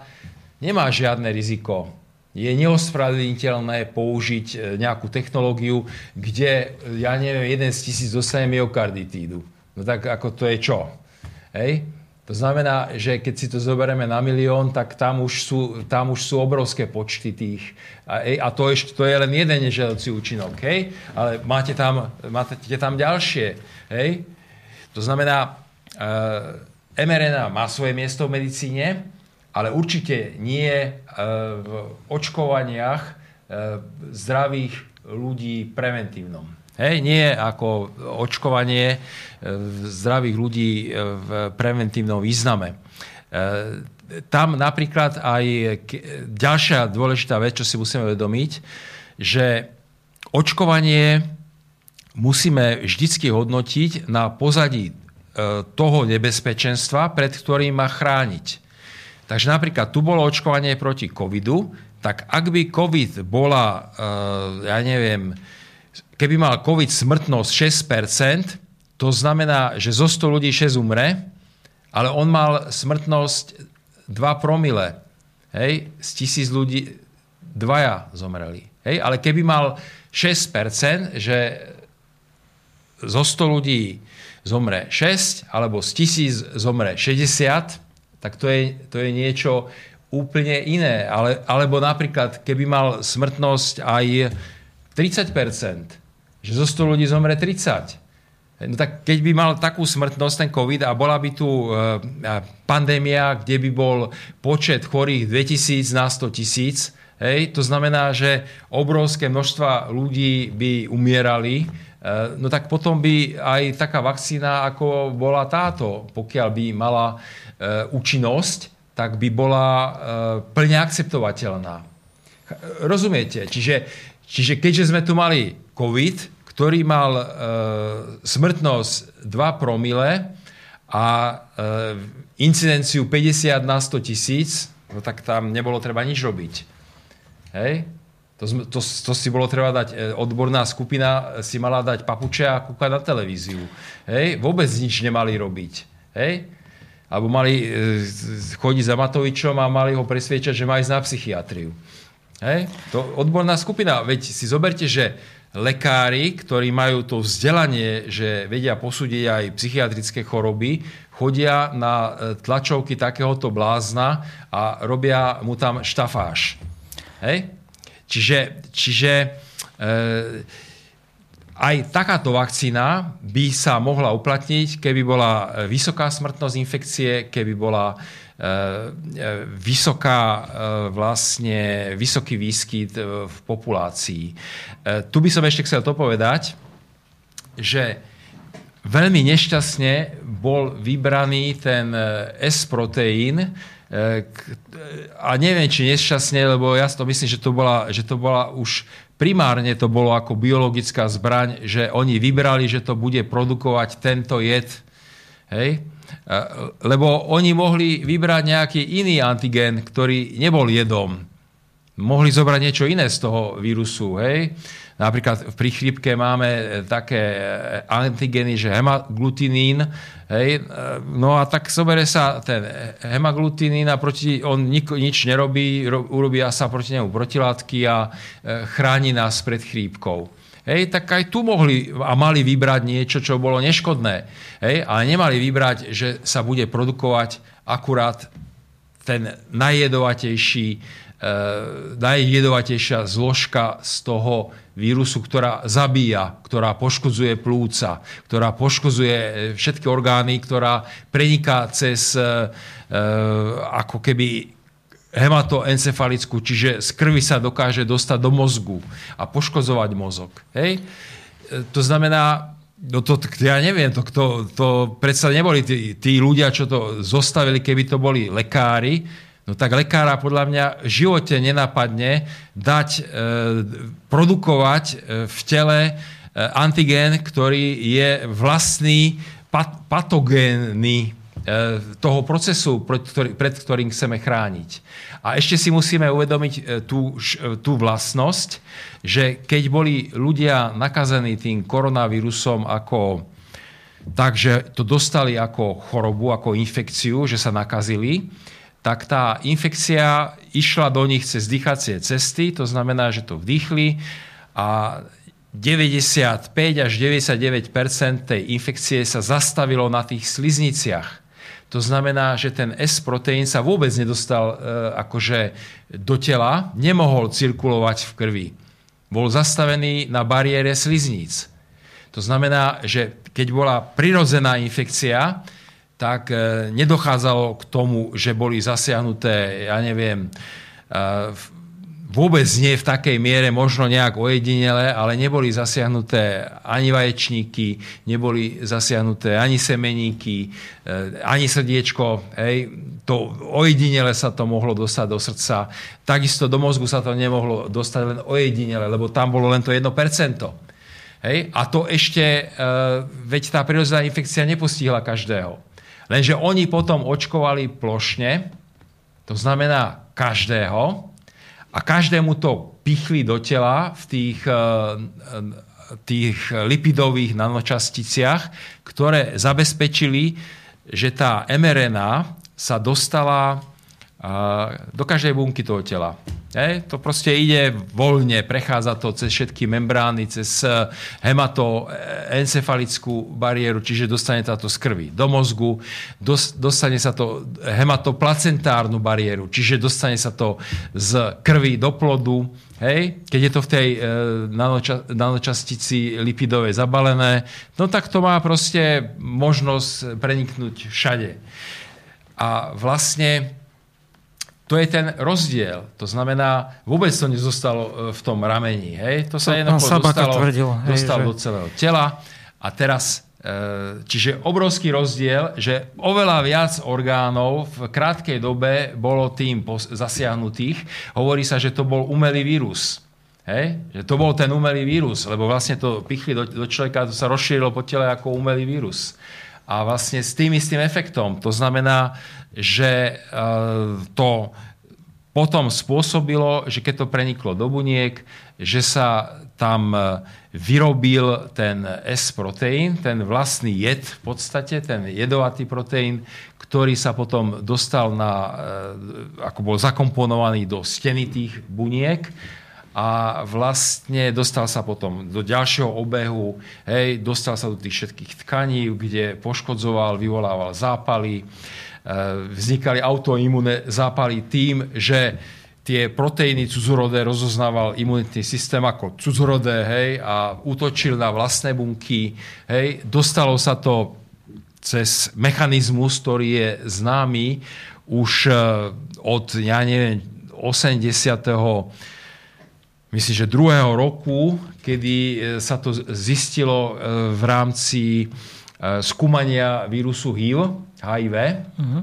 nemá žiadne riziko. Je neospravedlniteľné použiť e, nejakú technológiu, kde, ja neviem, jeden z tisíc dostane myokarditídu. No tak ako to je čo? Hej? To znamená, že keď si to zoberieme na milión, tak tam už sú, tam už sú obrovské počty tých. A, a to, je, to je len jeden nežiadocí účinok. Hej? Ale máte tam, máte tam ďalšie. Hej? To znamená, e, mRNA má svoje miesto v medicíne, ale určite nie e, v očkovaniach e, zdravých ľudí preventívnom. Hej, nie ako očkovanie e, zdravých ľudí e, v preventívnom význame. E, tam napríklad aj ďalšia dôležitá vec, čo si musíme vedomiť, že očkovanie musíme vždycky hodnotiť na pozadí toho nebezpečenstva, pred ktorým má chrániť. Takže napríklad tu bolo očkovanie proti covidu, tak ak by covid bola, ja neviem, keby mal COVID smrtnosť 6%, to znamená, že zo 100 ľudí 6 umre, ale on mal smrtnosť 2 promile. Hej, z tisíc ľudí dvaja zomreli. Hej, ale keby mal 6%, že zo 100 ľudí zomre 6, alebo z tisíc zomre 60, tak to je, to je niečo úplne iné. Ale, alebo napríklad, keby mal smrtnosť aj 30%, že zo 100 ľudí zomre 30. No tak keď by mal takú smrtnosť ten COVID a bola by tu e, pandémia, kde by bol počet chorých 2000 na 100 tisíc, hej, to znamená, že obrovské množstva ľudí by umierali, e, no tak potom by aj taká vakcína, ako bola táto, pokiaľ by mala e, účinnosť, tak by bola plne akceptovateľná. Rozumiete? Čiže Čiže keďže sme tu mali COVID, ktorý mal e, smrtnosť 2 promile a e, incidenciu 50 na 100 tisíc, no tak tam nebolo treba nič robiť. Hej? To, to, to si bolo treba dať, e, odborná skupina si mala dať papuče a kúkať na televíziu. Hej? Vôbec nič nemali robiť. Hej? Alebo mali e, chodiť za Matovičom a mali ho presviečať, že má ísť na psychiatriu. Hej? To odborná skupina. Veď si zoberte, že lekári, ktorí majú to vzdelanie, že vedia posúdiť aj psychiatrické choroby, chodia na e, tlačovky takéhoto blázna a robia mu tam štafáž. Hej? Čiže, čiže e, aj takáto vakcína by sa mohla uplatniť, keby bola vysoká smrtnosť infekcie, keby bola E, e, vysoká, e, vlastne, vysoký výskyt v populácii. Tu by som ešte chcel to povedať, že veľmi nešťastne bol vybraný ten S-proteín, a neviem, či nešťastne, lebo ja to myslím, že to bola, že to bola už primárne to bolo ako biologická zbraň, že oni vybrali, že to bude produkovať tento jed. Hej? Lebo oni mohli vybrať nejaký iný antigen, ktorý nebol jedom. Mohli zobrať niečo iné z toho vírusu. Hej? Napríklad pri chrípke máme e, také e, antigeny, že hemaglutinín. Hej? No a tak zobere sa ten hemaglutinín a proti, on nič nerobí, urobia sa proti nemu protilátky a chráni nás pred chrípkou. Hej, tak aj tu mohli a mali vybrať niečo, čo bolo neškodné. Hej, ale nemali vybrať, že sa bude produkovať akurát ten najjedovatejší, e, najjedovatejšia zložka z toho vírusu, ktorá zabíja, ktorá poškodzuje plúca, ktorá poškodzuje všetky orgány, ktorá preniká cez ako keby hematoencefalickú, čiže z krvi sa dokáže dostať do mozgu a poškozovať mozog. Hej? To znamená, no to, ja neviem, to, to, to predsa neboli tí, tí ľudia, čo to zostavili, keby to boli lekári, no tak lekára podľa mňa v živote nenapadne dať, e, produkovať e, v tele e, antigén, ktorý je vlastný pat, patogénny E, toho procesu, pred, ktorý, pred ktorým chceme chrániť. A ešte si musíme uvedomiť e, tú, e, tú vlastnosť, že keď boli ľudia nakazení tým koronavírusom ako takže to dostali ako chorobu, ako infekciu, že sa nakazili, tak tá infekcia išla do nich cez dýchacie cesty, to znamená, že to vdýchli a 95 až 99 tej infekcie sa zastavilo na tých slizniciach. To znamená, že ten S-proteín sa vôbec nedostal e, akože do tela, nemohol cirkulovať v krvi. Bol zastavený na bariére slizníc. To znamená, že keď bola prirodzená infekcia, tak e, nedochádzalo k tomu, že boli zasiahnuté, ja neviem, e, vôbec nie v takej miere, možno nejak ojedinele, ale neboli zasiahnuté ani vaječníky, neboli zasiahnuté ani semeníky, eh, ani srdiečko. Hej. To ojedinele sa to mohlo dostať do srdca. Takisto do mozgu sa to nemohlo dostať len ojedinele, lebo tam bolo len to 1%. Hej. A to ešte, eh, veď tá prirodzená infekcia nepostihla každého. Lenže oni potom očkovali plošne, to znamená každého, a každému to pichli do tela v tých, eh, tých lipidových nanočasticiach, ktoré zabezpečili, že tá mRNA sa dostala do každej bunky toho tela. Hej, to proste ide voľne, prechádza to cez všetky membrány, cez eh, hematoencefalickú bariéru, čiže dostane sa to z krvi do mozgu, dostane sa to hematoplacentárnu bariéru, čiže dostane sa to z krvi do plodu, hej, keď je to v tej e, nanoča, nanočastici lipidovej zabalené, no tak to má proste možnosť preniknúť všade. A vlastne to je ten rozdiel. To znamená, vôbec to nezostalo e, v tom rameni. Hej? To sa jednoducho dostalo, tvrdil, hej, dostalo že... do celého tela. A teraz, e, čiže obrovský rozdiel, že oveľa viac orgánov v krátkej dobe bolo tým zasiahnutých. Hovorí sa, že to bol umelý vírus. Hej? Že to bol ten umelý vírus, lebo vlastne to pichli do, do človeka, to sa rozšírilo po tele ako umelý vírus. A vlastne s tým istým efektom. To znamená, že e, to potom spôsobilo, že keď to preniklo do buniek, že sa tam e, vyrobil ten S-proteín, ten vlastný jed v podstate, ten jedovatý proteín, ktorý sa potom dostal na, e, ako bol zakomponovaný do steny tých buniek a vlastne dostal sa potom do ďalšieho obehu, hej, dostal sa do tých všetkých tkaní, kde poškodzoval, vyvolával zápaly, Eh, vznikali autoimunné zápaly tým, že tie proteíny cudzorodé rozoznával imunitný systém ako cudzorodé hej, a útočil na vlastné bunky. Hej. Dostalo sa to cez mechanizmus, ktorý je známy už eh, od, ja neviem, 80. myslím, že druhého roku, kedy eh, sa to zistilo v rámci skúmania vírusu HIV, HIV, uh-huh.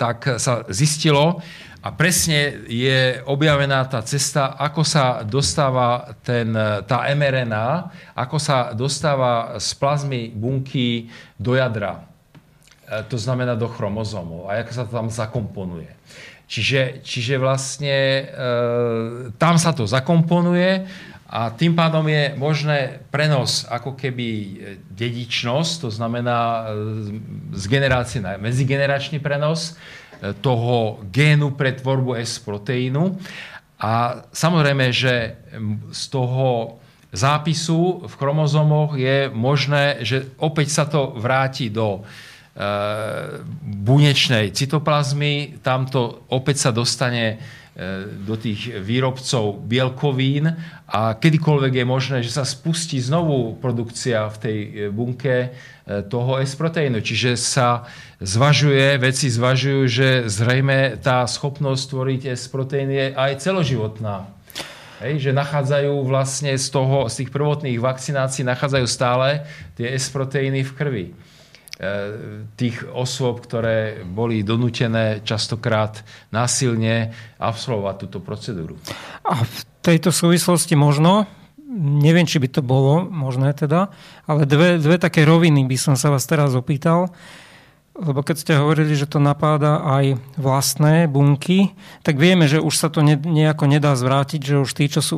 tak sa zistilo, a presne je objavená tá cesta, ako sa dostáva ten, tá mRNA, ako sa dostáva z plazmy bunky do jadra. E, to znamená do chromozomov. A ako sa to tam zakomponuje. Čiže, čiže vlastne e, tam sa to zakomponuje a tým pádom je možné prenos ako keby e, dedičnosť, to znamená e, z generácie na medzigeneračný prenos e, toho génu pre tvorbu S-proteínu. A samozrejme, že z toho zápisu v chromozomoch je možné, že opäť sa to vráti do bunečnej cytoplazmy, tamto opäť sa dostane do tých výrobcov bielkovín a kedykoľvek je možné, že sa spustí znovu produkcia v tej bunke toho S-proteínu. Čiže sa zvažuje, veci zvažujú, že zrejme tá schopnosť tvoriť S-proteín je aj celoživotná. Hej, že nachádzajú vlastne z, toho, z tých prvotných vakcinácií nachádzajú stále tie S-proteíny v krvi tých osôb, ktoré boli donútené častokrát násilne absolvovať túto procedúru. A v tejto súvislosti možno, neviem, či by to bolo možné teda, ale dve, dve také roviny by som sa vás teraz opýtal. Lebo keď ste hovorili, že to napáda aj vlastné bunky, tak vieme, že už sa to nejako nedá zvrátiť, že už tí, čo sú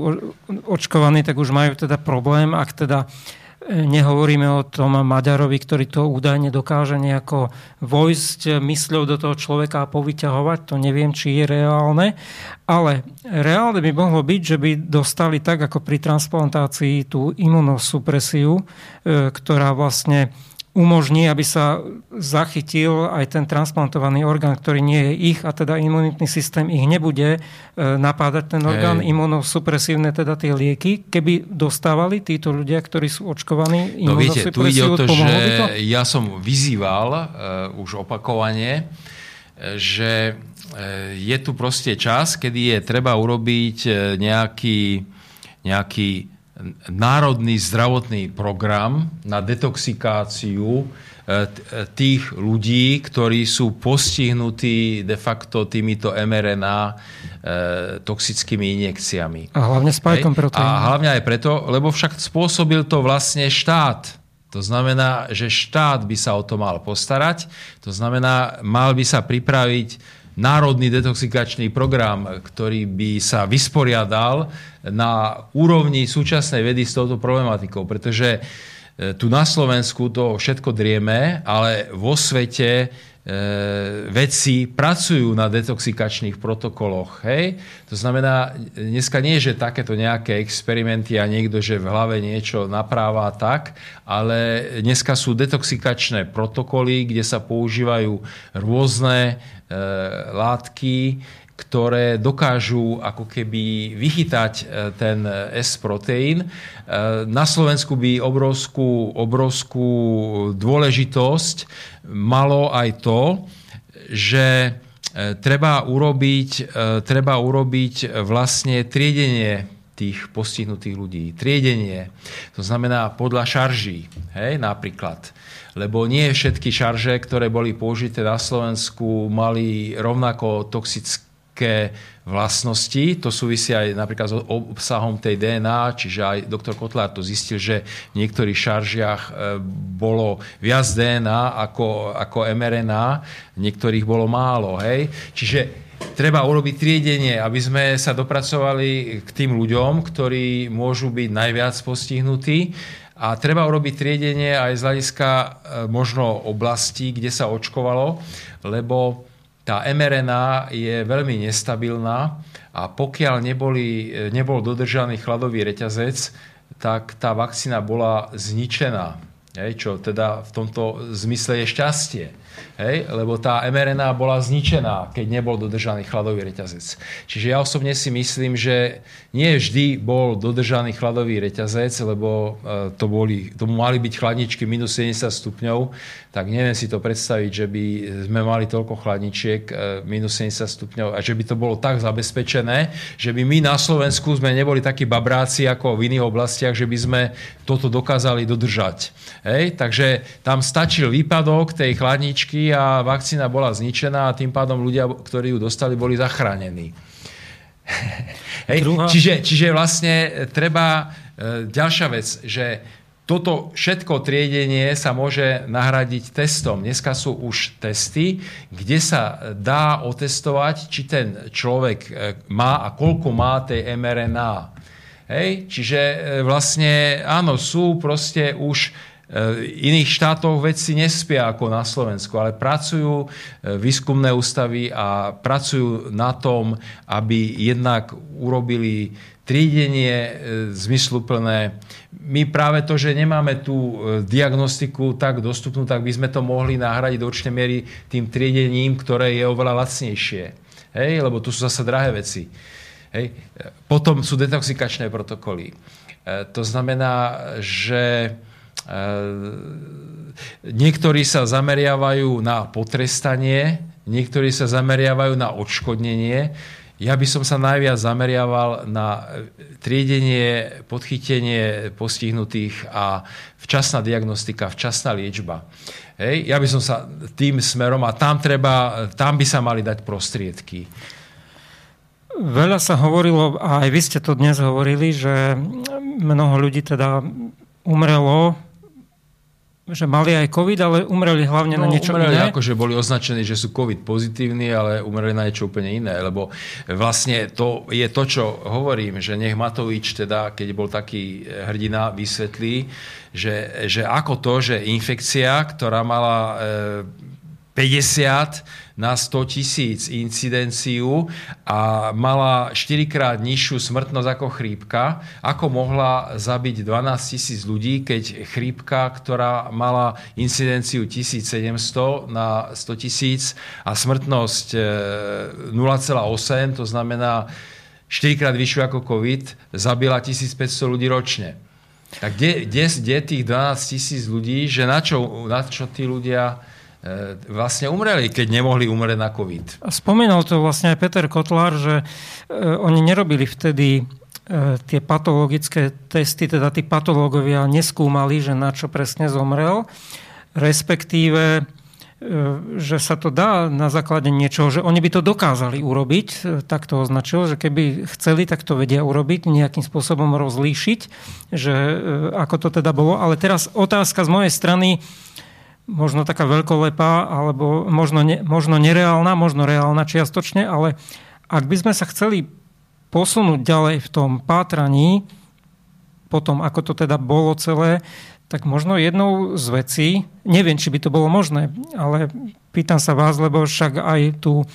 očkovaní, tak už majú teda problém, ak teda e, nehovoríme o tom Maďarovi, ktorý to údajne dokáže nejako vojsť mysľou do toho človeka a povyťahovať, to neviem, či je reálne, ale reálne by mohlo byť, že by dostali tak, ako pri transplantácii tú imunosupresiu, e, ktorá vlastne umožní, aby sa zachytil aj ten transplantovaný orgán, ktorý nie je ich a teda imunitný systém ich nebude e, napádať ten orgán, hey. imunosupresívne teda tie lieky, keby dostávali títo ľudia, ktorí sú očkovaní No viete, tu ide o to, že to? ja som vyzýval uh, už opakovane, že je tu proste čas, kedy je treba urobiť nejaký, nejaký národný zdravotný program na detoxikáciu e, e, tých ľudí, ktorí sú postihnutí de facto týmito mRNA e, toxickými injekciami. A hlavne spajkom proteínu. A hlavne aj preto, lebo však spôsobil to vlastne štát. To znamená, že štát by sa o to mal postarať. To znamená, mal by sa pripraviť národný detoxikačný program, ktorý by sa vysporiadal na úrovni súčasnej vedy s touto problematikou, pretože e, tu na Slovensku to všetko drieme, ale vo svete vedci pracujú na detoxikačných protokoloch. Hej? To znamená, dneska nie je, že takéto nejaké experimenty a niekto, že v hlave niečo napráva tak, ale dneska sú detoxikačné protokoly, kde sa používajú rôzne e, látky, ktoré dokážu ako keby vychytať e, ten S-proteín. E, na Slovensku by obrovskú, obrovskú dôležitosť malo aj to, že e, treba urobiť, treba urobiť vlastne triedenie tých postihnutých ľudí. Triedenie. To znamená podľa šarží, hej, napríklad. Lebo nie všetky šarže, ktoré boli použité na Slovensku, mali rovnako toxické také vlastnosti. To súvisí aj napríklad s obsahom tej DNA, čiže aj doktor Kotlár to zistil, že v niektorých šaržiach e, bolo viac DNA ako, ako mRNA, v niektorých bolo málo. Hej? Čiže treba urobiť triedenie, aby sme sa dopracovali k tým ľuďom, ktorí môžu byť najviac postihnutí. A treba urobiť triedenie aj z hľadiska e, možno oblastí, kde sa očkovalo, lebo tá mRNA je veľmi nestabilná a pokiaľ neboli, nebol dodržaný chladový reťazec, tak tá vakcína bola zničená. Čo teda v tomto zmysle je šťastie. Hej? Lebo tá mRNA bola zničená, keď nebol dodržaný chladový reťazec. Čiže ja osobne si myslím, že nie vždy bol dodržaný chladový reťazec, lebo e, to, boli, to mali byť chladničky minus 70 stupňov, tak neviem si to predstaviť, že by sme mali toľko chladničiek e, minus 70 stupňov a že by to bolo tak zabezpečené, že by my na Slovensku sme neboli takí babráci ako v iných oblastiach, že by sme toto dokázali dodržať. Hej? Takže tam stačil výpadok tej chladničky chrípky a vakcína bola zničená a tým pádom ľudia, ktorí ju dostali, boli zachránení. [laughs] Hej. Čiže, čiže vlastne treba e, ďalšia vec, že toto všetko triedenie sa môže nahradiť testom. Dneska sú už testy, kde sa dá otestovať, či ten človek e, má a koľko má tej mRNA. Hej? Čiže e, vlastne áno, sú proste už iných štátoch vedci nespia ako na Slovensku, ale pracujú výskumné ústavy a pracujú na tom, aby jednak urobili triedenie zmysluplné. My práve to, že nemáme tú diagnostiku tak dostupnú, tak by sme to mohli nahradiť do určitej miery tým triedením, ktoré je oveľa lacnejšie. Hej, lebo tu sú zase drahé veci. Hej. Potom sú detoxikačné protokoly. E, to znamená, že e, niektorí sa zameriavajú na potrestanie, niektorí sa zameriavajú na odškodnenie. Ja by som sa najviac zameriaval na triedenie, podchytenie postihnutých a včasná diagnostika, včasná liečba. Hej, ja by som sa tým smerom a tam, treba, tam by sa mali dať prostriedky. Veľa sa hovorilo, a aj vy ste to dnes hovorili, že mnoho ľudí teda umrelo, že mali aj COVID, ale umreli hlavne no, na niečo umreli iné. ako, že boli označení, že sú COVID pozitívni, ale umreli na niečo úplne iné. Lebo vlastne to je to, čo hovorím, že nech Matovič teda, keď bol taký hrdina, vysvetlí, že, že ako to, že infekcia, ktorá mala e, 50 na 100 tisíc incidenciu a mala 4 krát nižšiu smrtnosť ako chrípka, ako mohla zabiť 12 tisíc ľudí, keď chrípka, ktorá mala incidenciu 1700 na 100 tisíc a smrtnosť 0,8, e, to znamená 4 krát vyššiu ako COVID, zabila 1500 ľudí ročne. Tak kde, kde, kde tých 12 tisíc ľudí, že na čo, na čo tí ľudia vlastne umreli, keď nemohli umrieť na COVID. Spomínal to vlastne aj Peter Kotlár, že e, oni nerobili vtedy e, tie patologické testy, teda tí patológovia neskúmali, že na čo presne zomrel, respektíve že sa to dá na základe niečoho, že oni by to dokázali urobiť, tak to označil, že keby chceli, tak to vedia urobiť, nejakým spôsobom rozlíšiť, že ako to teda bolo. Ale teraz otázka z mojej strany, možno taká veľkolepá, alebo možno, ne, možno nereálna, možno reálna čiastočne, ale ak by sme sa chceli posunúť ďalej v tom pátraní, potom ako to teda bolo celé, tak možno jednou z vecí, neviem, či by to bolo možné, ale pýtam sa vás, lebo však aj tú e,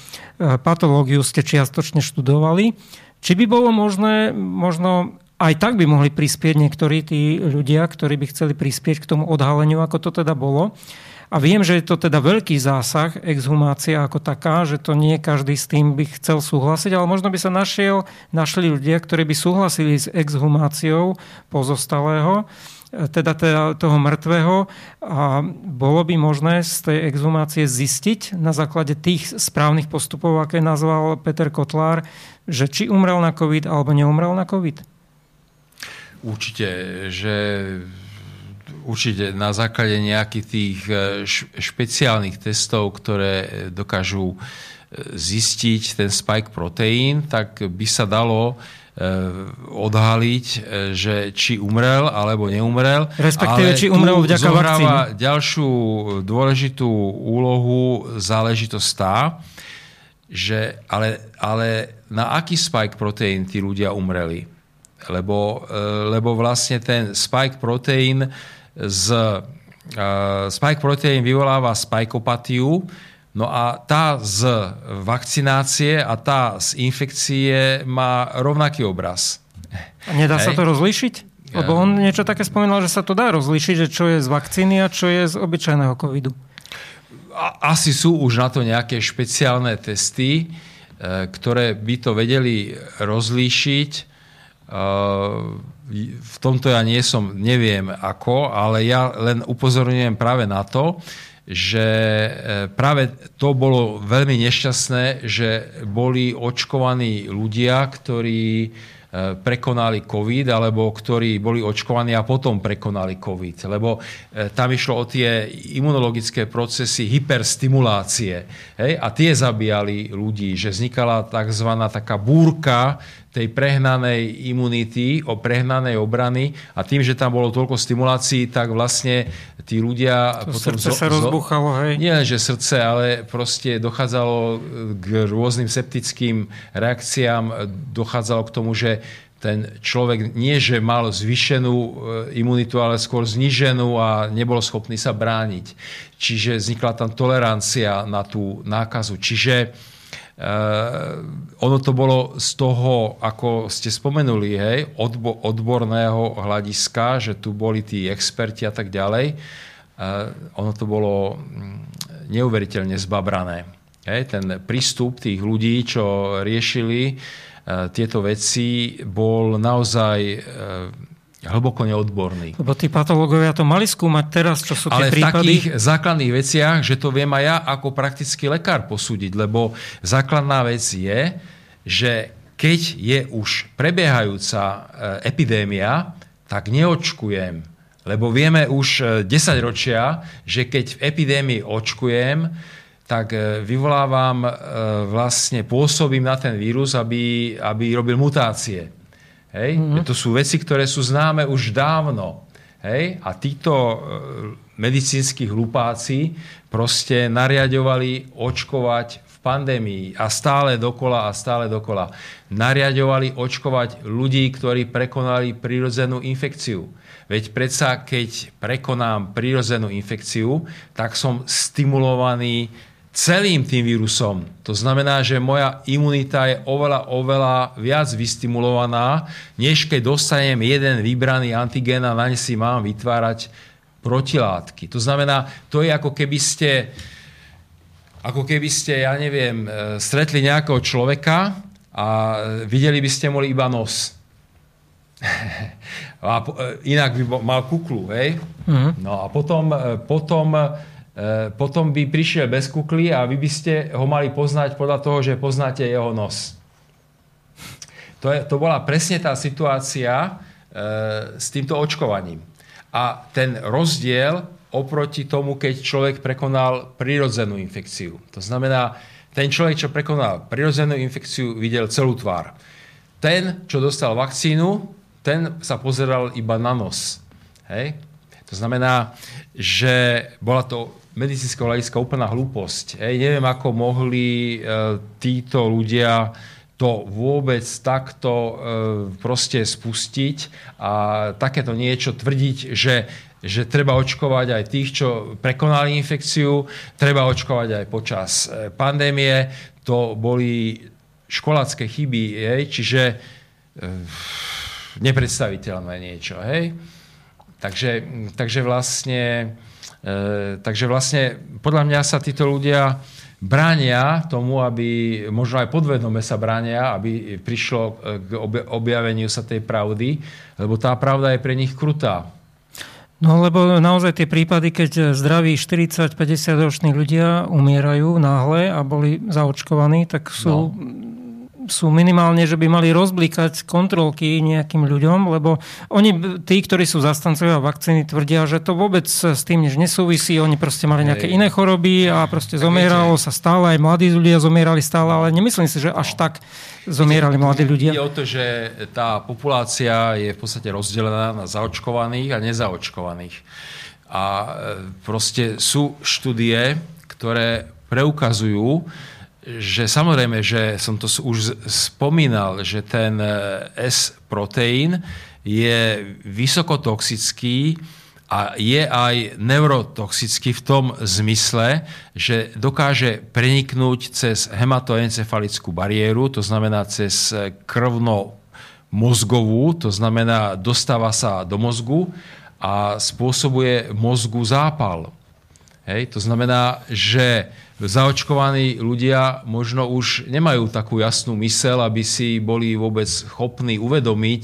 patológiu ste čiastočne študovali, či by bolo možné možno aj tak by mohli prispieť niektorí tí ľudia, ktorí by chceli prispieť k tomu odhaleniu, ako to teda bolo. A viem, že je to teda veľký zásah, exhumácia ako taká, že to nie každý s tým by chcel súhlasiť, ale možno by sa našiel, našli ľudia, ktorí by súhlasili s exhumáciou pozostalého, teda, teda toho mŕtvého a bolo by možné z tej exhumácie zistiť na základe tých správnych postupov, aké nazval Peter Kotlár, že či umrel na COVID alebo neumrel na COVID? Určite, že určite na základe nejakých tých e, špeciálnych testov, ktoré dokážu e, zistiť ten spike proteín, tak by sa dalo e, odhaliť, že či umrel alebo neumrel. Respektíve, či umrel vďaka vakcíne. ďalšiu dôležitú úlohu záležitosť tá, že ale, ale na aký spike proteín tí ľudia umreli lebo, e, lebo vlastne ten spike proteín z uh, spike proteín vyvoláva spikeopatiu, no a tá z vakcinácie a tá z infekcie má rovnaký obraz. A nedá Hej. sa to rozlíšiť? Lebo on niečo také spomínal, že sa to dá rozlíšiť, že čo je z vakcíny a čo je z obyčajného covidu. Asi sú už na to nejaké špeciálne testy, e, ktoré by to vedeli rozlíšiť v tomto ja nie som, neviem ako, ale ja len upozorňujem práve na to, že e, práve to bolo veľmi nešťastné, že boli očkovaní ľudia, ktorí E, prekonali COVID, alebo ktorí boli očkovaní a potom prekonali COVID. Lebo e, tam išlo o tie imunologické procesy hyperstimulácie. Hej? A tie zabíjali ľudí, že vznikala tzv. taká búrka tej prehnanej imunity, o prehnanej obrany a tým, že tam bolo toľko stimulácií, tak vlastne tí ľudia... To potom srdce zo, sa rozbuchalo, hej? Nie len, že srdce, ale proste dochádzalo k rôznym septickým reakciám, dochádzalo k tomu, že ten človek nie, že mal zvýšenú e, imunitu, ale skôr zniženú a nebol schopný sa brániť. Čiže vznikla tam tolerancia na tú nákazu. Čiže ono to bolo z toho, ako ste spomenuli, hej, odbo, odborného hľadiska, že tu boli tí experti a tak ďalej. Uh, ono to bolo mm, neuveriteľne zbabrané. Hej, ten prístup tých ľudí, čo riešili uh, tieto veci, bol naozaj hlboko neodborný. Lebo tí patológovia to mali skúmať teraz, čo sú tie Ale prípady. v takých základných veciach, že to viem aj ja ako praktický lekár posúdiť, lebo základná vec je, že keď je už prebiehajúca e, epidémia, tak neočkujem. Lebo vieme už 10 e, ročia, že keď v epidémii očkujem, tak e, vyvolávam, vlastne pôsobím na ten vírus, aby, aby robil mutácie. Hej? Mm-hmm. To sú veci, ktoré sú známe už dávno. Hej? A títo e, medicínsky hlupáci proste nariadovali očkovať v pandémii a stále dokola a stále dokola. Nariadovali očkovať ľudí, ktorí prekonali prírodzenú infekciu. Veď predsa, keď prekonám prírodzenú infekciu, tak som stimulovaný celým tým vírusom. To znamená, že moja imunita je oveľa, oveľa viac vystimulovaná, než keď dostanem jeden vybraný antigén a naň si mám vytvárať protilátky. To znamená, to je ako keby ste ako keby ste, ja neviem, e, stretli nejakého človeka a videli by ste mu iba nos. [laughs] a e, inak by mal kuklu, hej? Mm-hmm. No a potom, e, potom potom by prišiel bez kukly a vy by ste ho mali poznať podľa toho, že poznáte jeho nos. To, je, to bola presne tá situácia e, s týmto očkovaním. A ten rozdiel oproti tomu, keď človek prekonal prírodzenú infekciu. To znamená, ten človek, čo prekonal prírodzenú infekciu, videl celú tvár. Ten, čo dostal vakcínu, ten sa pozeral iba na nos. Hej? To znamená, že bola to medicínskeho hľadiska úplná hlúposť. Ej, neviem, ako mohli e, títo ľudia to vôbec takto e, proste spustiť a takéto niečo tvrdiť, že, že treba očkovať aj tých, čo prekonali infekciu, treba očkovať aj počas e, pandémie. To boli školácké chyby, hej, čiže e, nepredstaviteľné niečo. Hej. Takže, takže vlastne takže vlastne podľa mňa sa títo ľudia bránia tomu, aby, možno aj podvedome sa bránia, aby prišlo k objaveniu sa tej pravdy, lebo tá pravda je pre nich krutá. No lebo naozaj tie prípady, keď zdraví 40-50 roční ľudia umierajú náhle a boli zaočkovaní, tak sú no sú minimálne, že by mali rozblíkať kontrolky nejakým ľuďom, lebo oni, tí, ktorí sú zastancovia vakcíny, tvrdia, že to vôbec s tým nič nesúvisí, oni proste mali nejaké Hej. iné choroby a proste zomieralo sa stále, aj mladí ľudia zomierali stále, ale nemyslím si, že až tak zomierali mladí ľudia. Ide o to, že tá populácia je v podstate rozdelená na zaočkovaných a nezaočkovaných. A e, proste sú štúdie, ktoré preukazujú, že samozrejme, že som to už spomínal, že ten e, S-proteín je vysokotoxický a je aj neurotoxický v tom zmysle, že dokáže preniknúť cez hematoencefalickú bariéru, to znamená cez krvno mozgovú, to znamená dostáva sa do mozgu a spôsobuje mozgu zápal. Hej? To znamená, že zaočkovaní ľudia možno už nemajú takú jasnú mysel, aby si boli vôbec schopní uvedomiť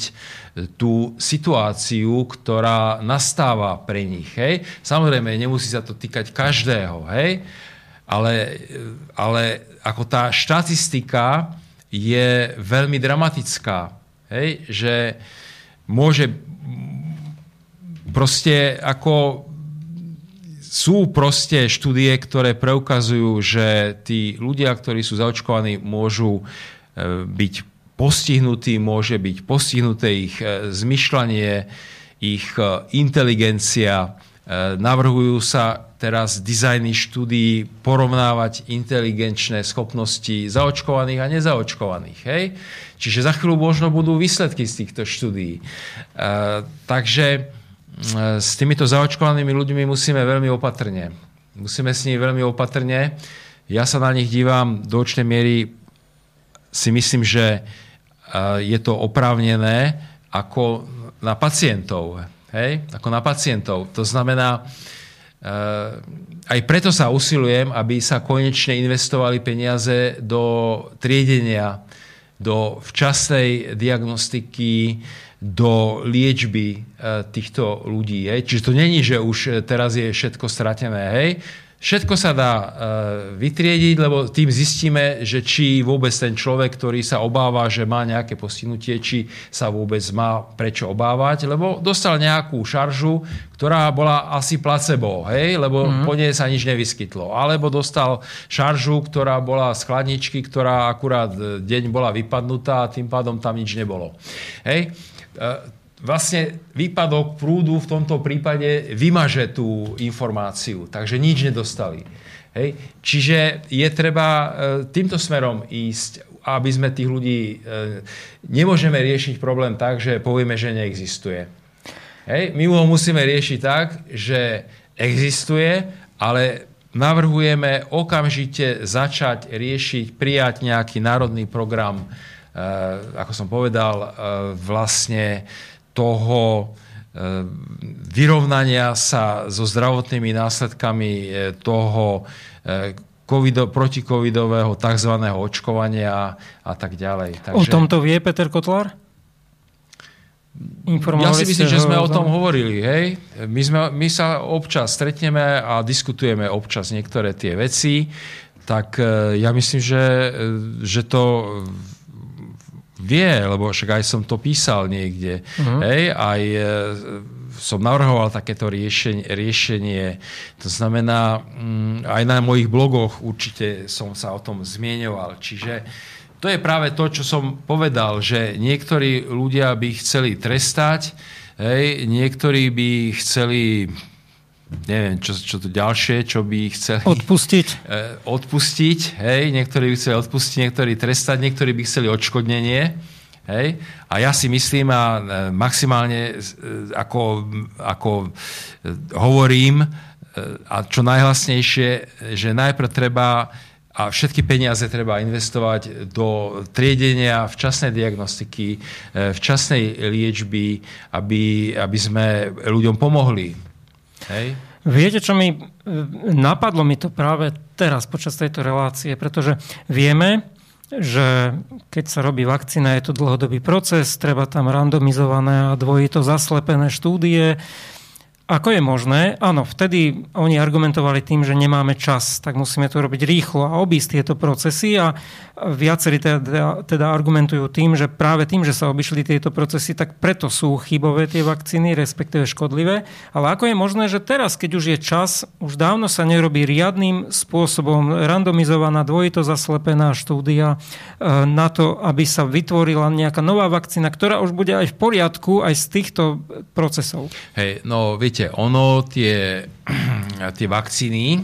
tú situáciu, ktorá nastáva pre nich. Hej? Samozrejme, nemusí sa to týkať každého, hej? Ale, ale ako tá štatistika je veľmi dramatická. Hej? Že môže proste ako sú proste štúdie, ktoré preukazujú, že tí ľudia, ktorí sú zaočkovaní, môžu e, byť postihnutí, môže byť postihnuté ich e, zmyšľanie, ich e, inteligencia, navrhujú sa teraz dizajny štúdií porovnávať inteligenčné schopnosti zaočkovaných a nezaočkovaných. Hej? Čiže za chvíľu možno budú výsledky z týchto štúdií. Takže s týmito zaočkovanými ľuďmi musíme veľmi opatrne. Musíme s nimi veľmi opatrne. Ja sa na nich dívam do očnej miery, si myslím, že je to oprávnené ako na pacientov. Hej? Ako na pacientov. To znamená, aj preto sa usilujem, aby sa konečne investovali peniaze do triedenia, do včasnej diagnostiky, do liečby e, týchto ľudí. Hej. Čiže to není, že už teraz je všetko stratené. Hej. Všetko sa dá e, vytriediť, lebo tým zistíme, že či vôbec ten človek, ktorý sa obáva, že má nejaké postihnutie, či sa vôbec má prečo obávať, lebo dostal nejakú šaržu, ktorá bola asi placebo, hej, lebo mm. po nej sa nič nevyskytlo. Alebo dostal šaržu, ktorá bola z chladničky, ktorá akurát deň bola vypadnutá a tým pádom tam nič nebolo. Hej. E, vlastne výpadok prúdu v tomto prípade vymaže tú informáciu, takže nič nedostali. Hej. Čiže je treba e, týmto smerom ísť, aby sme tých ľudí... E, nemôžeme riešiť problém tak, že povieme, že neexistuje. Hej. My ho musíme riešiť tak, že existuje, ale navrhujeme okamžite začať riešiť, prijať nejaký národný program ako som povedal, eh, vlastne toho eh, vyrovnania sa so zdravotnými následkami toho covido, protikovidového tzv. očkovania a tak ďalej. Takže... O tomto vie Peter Kotlar? ja si myslím, že sme o tom hovorili. Hej? My, sme, my sa občas stretneme a diskutujeme občas niektoré tie veci, tak ja myslím, že, že to vie, lebo však aj som to písal niekde. Uh-huh. Hej, aj e, som navrhoval takéto riešenie, riešenie. To znamená, mm, aj na mojich blogoch určite som sa o tom zmieňoval. Čiže to je práve to, čo som povedal, že niektorí ľudia by chceli trestať, hej, niektorí by chceli neviem, čo, čo to ďalšie, čo by chceli... Odpustiť. [laughs] Eh, odpustiť, hej, niektorí by chceli odpustiť, niektorí trestať, niektorí by chceli odškodnenie, hej. A ja si myslím a eh, maximálne eh, ako, ako hovorím a čo najhlasnejšie, že najprv treba a všetky peniaze treba investovať do triedenia, včasnej diagnostiky, včasnej liečby, aby, aby sme ľuďom pomohli. Hej. Viete, čo mi napadlo mi to práve teraz počas tejto relácie, pretože vieme, že keď sa robí vakcína, je to dlhodobý proces, treba tam randomizované a dvojito zaslepené štúdie, ako je možné? Áno, vtedy oni argumentovali tým, že nemáme čas, tak musíme to robiť rýchlo a obísť tieto procesy a viacerí teda, teda argumentujú tým, že práve tým, že sa obišli tieto procesy, tak preto sú chybové tie vakcíny, respektíve škodlivé. Ale ako je možné, že teraz, keď už je čas, už dávno sa nerobí riadným spôsobom randomizovaná, dvojito zaslepená štúdia e, na to, aby sa vytvorila nejaká nová vakcína, ktorá už bude aj v poriadku aj z týchto procesov? Hej, no viete, viete, ono, tie, [clears throat] tie vakcíny e,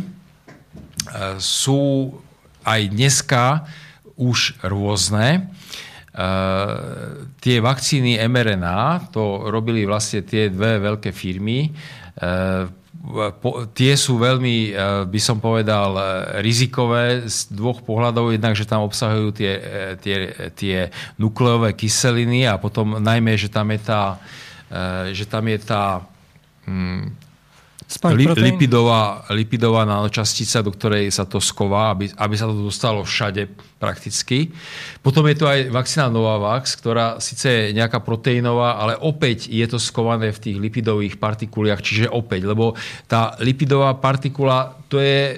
sú aj dneska už rôzne. E, tie vakcíny mRNA, to robili vlastne tie dve veľké firmy, e, tie sú veľmi, by som povedal, rizikové z dvoch pohľadov. Jednak, že tam obsahujú tie, tie, tie nukleové kyseliny a potom najmä, že tam je tá, že tam je tá. Li, lipidová, lipidová nanočastica, do ktorej sa to sková, aby, aby sa to dostalo všade prakticky. Potom je to aj vakcína Novavax, ktorá síce je nejaká proteínová, ale opäť je to skované v tých lipidových partikuliach, čiže opäť, lebo tá lipidová partikula, to je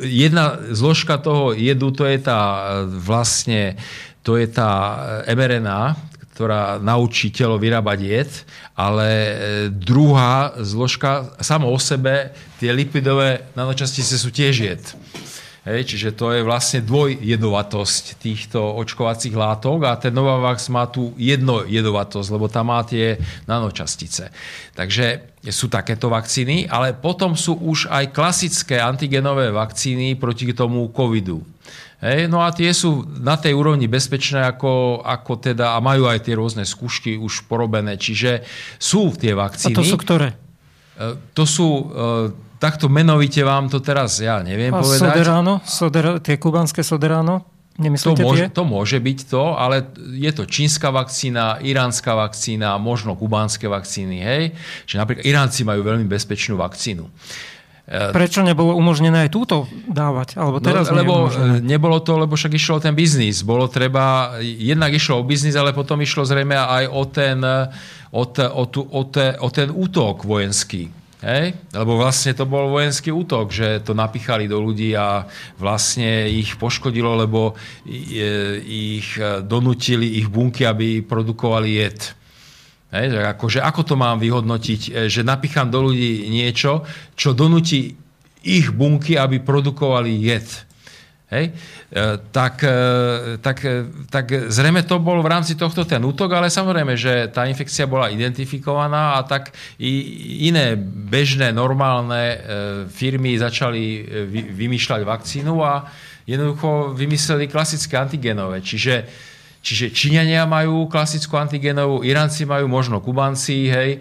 jedna zložka toho jedu, to je tá vlastne to je tá mRNA, ktorá naučí telo vyrábať jed, ale e, druhá zložka, samo o sebe, tie lipidové nanočastice sú tiež jed. Hej, čiže to je vlastne dvojjedovatosť týchto očkovacích látok a ten Novavax má tú jednojedovatosť, lebo tam má tie nanočastice. Takže sú takéto vakcíny, ale potom sú už aj klasické antigenové vakcíny proti tomu covidu. Hej, no a tie sú na tej úrovni bezpečné, ako, ako teda, a majú aj tie rôzne skúšky už porobené, čiže sú tie vakcíny. A to sú ktoré? E, to sú e, takto menovite vám to teraz ja neviem A povedať. Soderano, Soder, tie kubanské Soderano? To môže, to môže byť to, ale je to čínska vakcína, iránska vakcína, možno kubánske vakcíny. Hej? Čiže napríklad Iránci majú veľmi bezpečnú vakcínu. E, Prečo nebolo umožnené aj túto dávať? Alebo no, teraz no, lebo nebolo to, lebo však išlo o ten biznis. Bolo treba, jednak išlo o biznis, ale potom išlo zrejme aj o ten, o, te, o, tu, o, te, o ten útok vojenský Hej? Lebo vlastne to bol vojenský útok, že to napichali do ľudí a vlastne ich poškodilo, lebo ich e, donutili ich bunky, aby produkovali jed. Hej? Akože, ako to mám vyhodnotiť? E, že napichám do ľudí niečo, čo donutí ich bunky, aby produkovali jed. Hej? E, tak, e, tak, tak zrejme to bol v rámci tohto ten útok, ale samozrejme, že tá infekcia bola identifikovaná a tak i iné bežné, normálne firmy začali vymýšľať vakcínu a jednoducho vymysleli klasické antigenové. Čiže, čiže Číňania majú klasickú antigenovú, Iránci majú možno Kubanci, hej,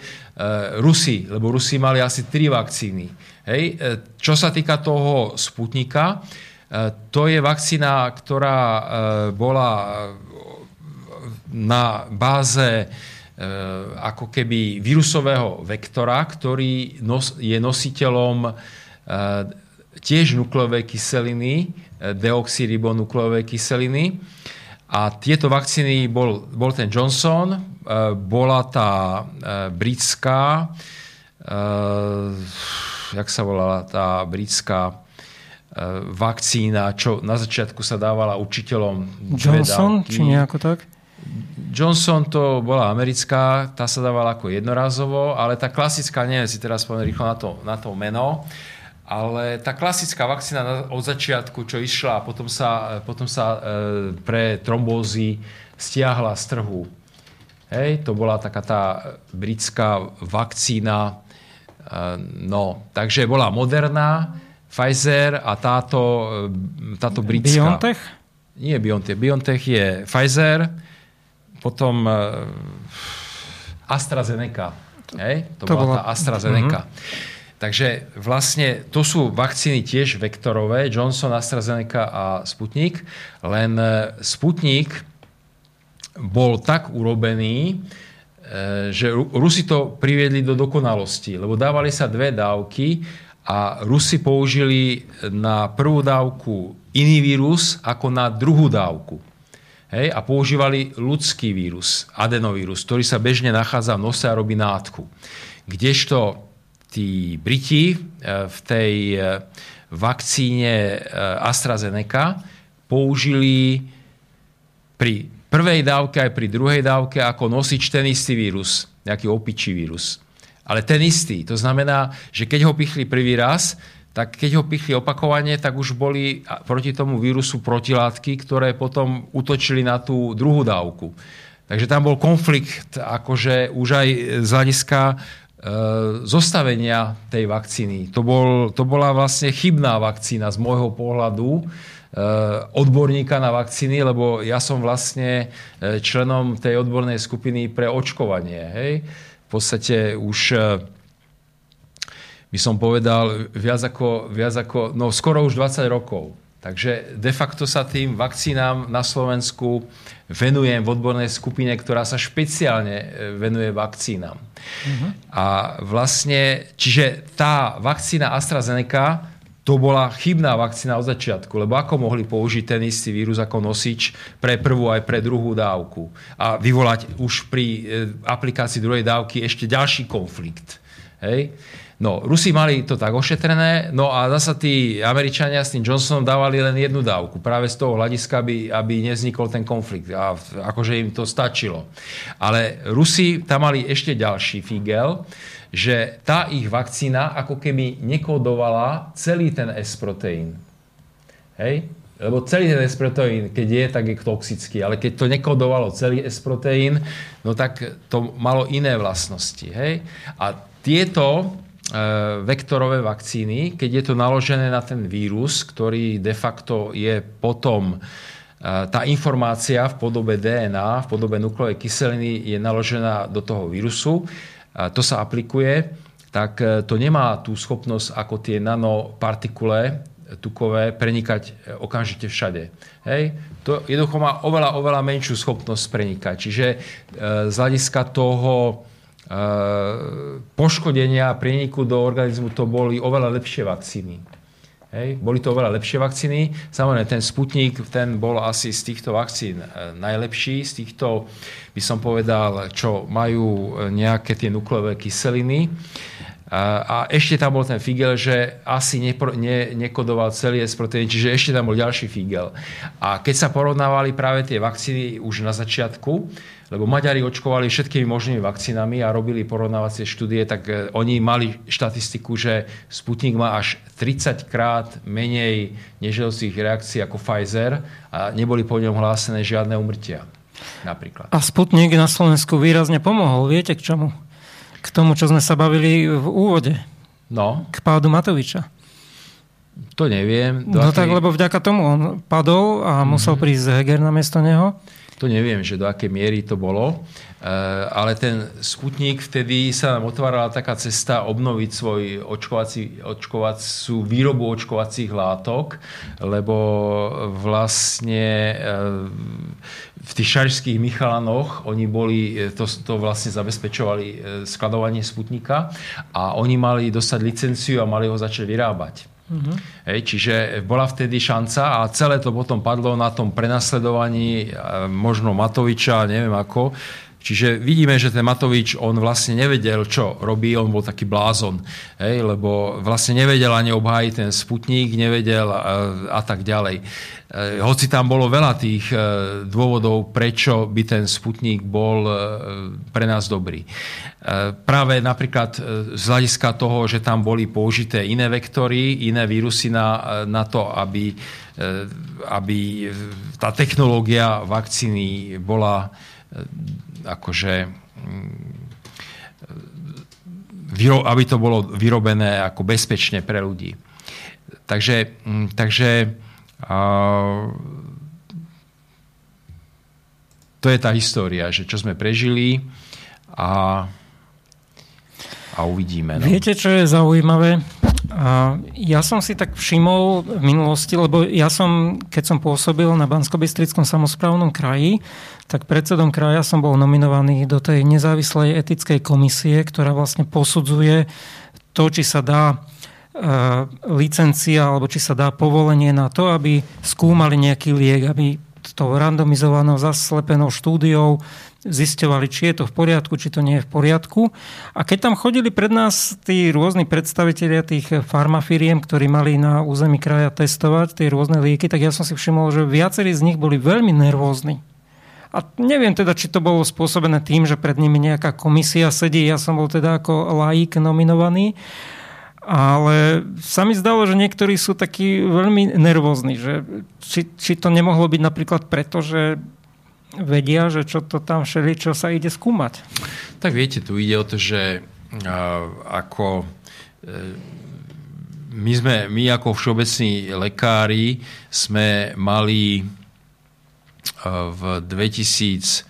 Rusi, lebo Rusi mali asi tri vakcíny. Hej. Čo sa týka toho Sputnika, Eh, to je vakcína, ktorá bola na báze ako keby vírusového vektora, ktorý je nositeľom tiež nukleovej kyseliny, deoxyribonukleovej kyseliny. A tieto vakcíny bol, bol ten Johnson, bola tá britská, jak sa volala tá britská E, vakcína, čo na začiatku sa dávala učiteľom. Johnson, či nejako tak? Johnson to bola americká, tá sa dávala ako jednorazovo, ale tá klasická, neviem si teraz poviem rýchlo na to, na to meno, ale tá klasická vakcína od začiatku, čo išla a potom sa, potom sa e, pre trombózy stiahla z trhu. Hej, to bola taká tá britská vakcína. E, no, takže bola moderná, Pfizer a táto, e, táto britská... BioNTech? Nie BioNTech. BioNTech je Pfizer, potom e, AstraZeneca. Hej? To, to bola, bola tá AstraZeneca. Uh-huh. Takže vlastne to sú vakcíny tiež vektorové, Johnson, AstraZeneca a Sputnik, len e, Sputnik bol tak urobený, že Rusi to priviedli do dokonalosti, lebo dávali sa dve dávky a Rusi použili na prvú dávku iný vírus ako na druhú dávku. Hej, a používali ľudský vírus, adenovírus, ktorý sa bežne nachádza v nose a robí nátku. Kdežto tí Briti e, v tej e, vakcíne e, AstraZeneca použili pri prvej dávke aj pri druhej dávke ako nosič ten istý vírus, nejaký opičí vírus ale ten istý. To znamená, že keď ho pichli prvý raz, tak keď ho pichli opakovane, tak už boli proti tomu vírusu protilátky, ktoré potom utočili na tú druhú dávku. Takže tam bol konflikt, akože už aj z hľadiska zostavenia tej vakcíny. To, bol, to bola vlastne chybná vakcína z môjho pohľadu, e, odborníka na vakcíny, lebo ja som vlastne e, členom tej odbornej skupiny pre očkovanie. Hej? v podstate už by som povedal viac ako, viac ako no skoro už 20 rokov. Takže de facto sa tým vakcínám na Slovensku venujem v odbornej skupine, ktorá sa špeciálne eh, venuje vakcínam. Uh-huh. A vlastne, čiže tá vakcína AstraZeneca to bola chybná vakcína od začiatku, lebo ako mohli použiť ten istý vírus ako nosič pre prvú aj pre druhú dávku a vyvolať už pri e, aplikácii druhej dávky ešte ďalší konflikt. Hej? No, Rusi mali to tak ošetrené, no a zasa tí Američania s tým Johnsonom dávali len jednu dávku, práve z toho hľadiska, aby, aby neznikol ten konflikt. A akože im to stačilo. Ale Rusi tam mali ešte ďalší figel, že tá ich vakcína ako keby nekodovala celý ten S-proteín. Hej? Lebo celý ten S-proteín, keď je, tak je toxický. Ale keď to nekodovalo celý S-proteín, no tak to malo iné vlastnosti. Hej? A tieto vektorové vakcíny, keď je to naložené na ten vírus, ktorý de facto je potom tá informácia v podobe DNA, v podobe nukleovej kyseliny je naložená do toho vírusu, to sa aplikuje, tak e, to nemá tú schopnosť ako tie nanopartikule tukové prenikať okamžite všade. Hej? To jednoducho má oveľa, oveľa menšiu schopnosť prenikať. Čiže z hľadiska toho poškodenia a prieniku do organizmu to boli oveľa lepšie vakcíny. Hej. Boli to oveľa lepšie vakcíny. Samozrejme, ten Sputnik, ten bol asi z týchto vakcín e, najlepší, z týchto, by som povedal, čo majú e, nejaké tie nukleové kyseliny. A ešte tam bol ten figel, že asi nepro, ne, nekodoval celý S proteín, čiže ešte tam bol ďalší figel. A keď sa porovnávali práve tie vakcíny už na začiatku, lebo Maďari očkovali všetkými možnými vakcínami a robili porovnávacie štúdie, tak e, oni mali štatistiku, že Sputnik má až 30 krát menej neželcích reakcií ako Pfizer a neboli po ňom hlásené žiadne umrtia. Napríklad. A Sputnik na Slovensku výrazne pomohol. Viete k čomu? K tomu, čo sme sa bavili v úvode. No. K pádu Matoviča. To neviem. Do no aký... tak, lebo vďaka tomu on padol a musel mm-hmm. prísť Heger na miesto neho. To neviem, že do akej miery to bolo, eh, ale ten Sputnik, vtedy sa nám otvárala taká cesta obnoviť svoj očkovací, očkovacú výrobu očkovacích látok, lebo vlastne eh, v tých šarišských Michalanoch oni boli, eh, to, to vlastne zabezpečovali skladovanie Sputnika a oni mali dostať licenciu a mali ho začať vyrábať. Uh-huh. Hej, čiže bola vtedy šanca a celé to potom padlo na tom prenasledovaní možno Matoviča, neviem ako, Čiže vidíme, že ten Matovič, on vlastne nevedel, čo robí, on bol taký blázon, hej, lebo vlastne nevedel ani obhájiť ten Sputník, nevedel a, a tak ďalej. E, hoci tam bolo veľa tých e, dôvodov, prečo by ten Sputník bol e, pre nás dobrý. Práve napríklad z hľadiska toho, že tam boli použité iné vektory, iné vírusy na, na to, aby, aby tá technológia vakcíny bola akože mm, aby to bolo vyrobené ako bezpečne pre ľudí. Takže, mm, takže to je tá história, že čo sme prežili a, a uvidíme. No. Viete, čo je zaujímavé? Ja som si tak všimol v minulosti, lebo ja som, keď som pôsobil na bansko samozprávnom kraji, tak predsedom kraja som bol nominovaný do tej nezávislej etickej komisie, ktorá vlastne posudzuje to, či sa dá e, licencia alebo či sa dá povolenie na to, aby skúmali nejaký liek, aby tou randomizovanou, zaslepenou štúdiou zisťovali, či je to v poriadku, či to nie je v poriadku. A keď tam chodili pred nás tí rôzni predstavitelia tých farmafíriem, ktorí mali na území kraja testovať tie rôzne lieky, tak ja som si všimol, že viacerí z nich boli veľmi nervózni. A neviem teda, či to bolo spôsobené tým, že pred nimi nejaká komisia sedí, ja som bol teda ako laik nominovaný, ale sa mi zdalo, že niektorí sú takí veľmi nervózni, že či, či to nemohlo byť napríklad preto, že vedia, že čo to tam všeli, čo sa ide skúmať. Tak viete, tu ide o to, že ako e, my, sme, my ako všeobecní lekári sme mali v 2000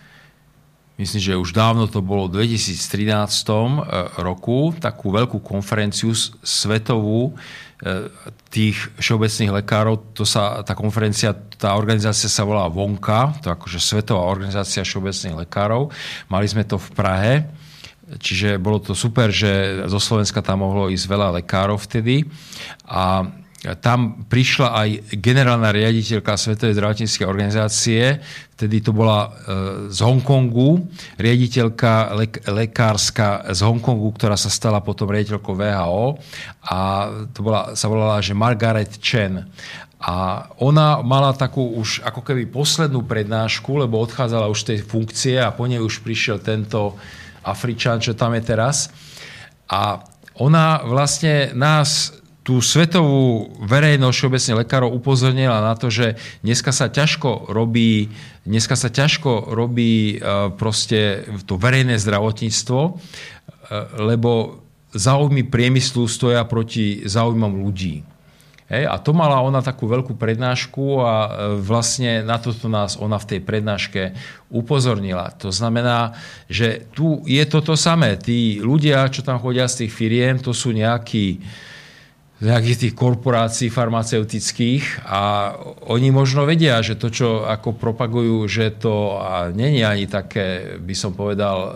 myslím, že už dávno to bolo v 2013 roku, takú veľkú konferenciu svetovú E, tých všeobecných lekárov, to sa, tá konferencia, tá organizácia sa volá VONKA, to je akože Svetová organizácia všeobecných lekárov. Mali sme to v Prahe, čiže bolo to super, že zo Slovenska tam mohlo ísť veľa lekárov vtedy. A tam prišla aj generálna riaditeľka Svetovej zdravotníckej organizácie, vtedy to bola e, z Hongkongu, riaditeľka lek- lekárska z Hongkongu, ktorá sa stala potom riaditeľkou VHO a to bola, sa volala, že Margaret Chen. A ona mala takú už ako keby poslednú prednášku, lebo odchádzala už z tej funkcie a po nej už prišiel tento Afričan, čo tam je teraz. A ona vlastne nás tú svetovú verejnosť všeobecne lekárov upozornila na to, že dneska sa ťažko robí, dneska sa ťažko robí proste to verejné zdravotníctvo, lebo záujmy priemyslu stoja proti záujmom ľudí. Hej, a to mala ona takú veľkú prednášku a e, vlastne na toto nás ona v tej prednáške upozornila. To znamená, že tu je toto samé. Tí ľudia, čo tam chodia z tých firiem, to sú nejakí z nejakých tých korporácií farmaceutických a oni možno vedia, že to, čo ako propagujú, že to není ani také, by som povedal, e,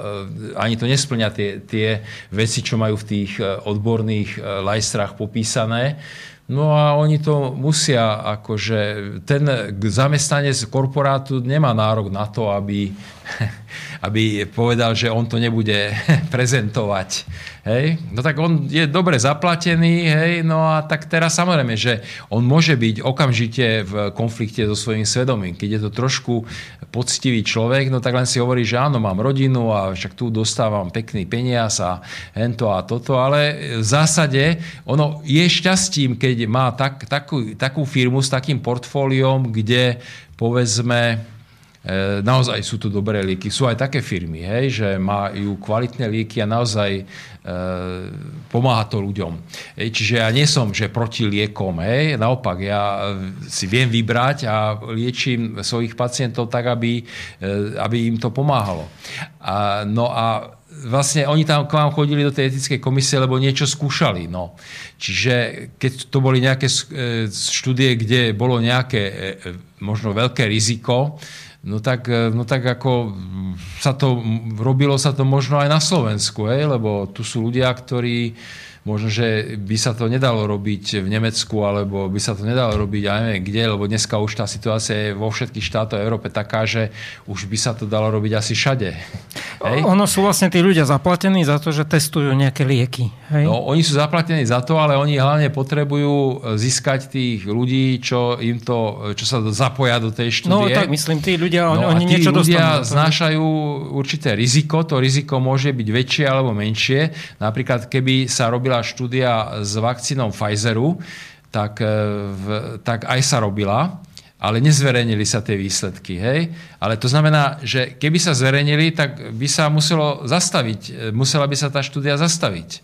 ani to nesplňa tie, tie veci, čo majú v tých e, odborných e, lajstrách popísané, No a oni to musia, akože ten zamestnanec korporátu nemá nárok na to, aby, [laughs] aby povedal, že on to nebude [laughs] prezentovať. Hej? No tak on je dobre zaplatený, hej? no a tak teraz samozrejme, že on môže byť okamžite v konflikte so svojím svedomím. Keď je to trošku poctivý človek, no tak len si hovorí, že áno, mám rodinu a však tu dostávam pekný peniaz a hento a toto, ale v zásade ono je šťastím, keď má tak, takú, takú firmu s takým portfóliom, kde povedzme naozaj sú tu dobré lieky. Sú aj také firmy, hej, že majú kvalitné lieky a naozaj e, pomáha to ľuďom. Hej, čiže ja nie som že proti liekom, hej, naopak, ja si viem vybrať a liečím svojich pacientov tak, aby, e, aby im to pomáhalo. A, no a vlastne oni tam k vám chodili do tej etickej komisie, lebo niečo skúšali. No. Čiže keď to boli nejaké e, štúdie, kde bolo nejaké možno veľké riziko, No tak, e, no tak ako sa to, robilo sa to možno aj na Slovensku, hej? lebo tu sú ľudia, ktorí možno, že by sa to nedalo robiť v Nemecku, alebo by sa to nedalo robiť, ja neviem kde, lebo dneska už tá situácia je vo všetkých štátoch Európe taká, že už by sa to dalo robiť asi všade. Hej? Ono sú vlastne tí ľudia zaplatení za to, že testujú nejaké lieky. Hej? No, oni sú zaplatení za to, ale oni hlavne potrebujú získať tých ľudí, čo im to, čo sa zapoja do tej štúdie. No tak myslím, tí ľudia, no, oni niečo ľudia dostanú. znášajú určité riziko, to riziko môže byť väčšie alebo menšie. Napríklad, keby sa robila robila štúdia s vakcínou Pfizeru, tak, e, v, tak aj sa robila, ale nezverejnili sa tie výsledky. Hej? Ale to znamená, že keby sa zverejnili, tak by sa muselo zastaviť, e, musela by sa tá štúdia zastaviť.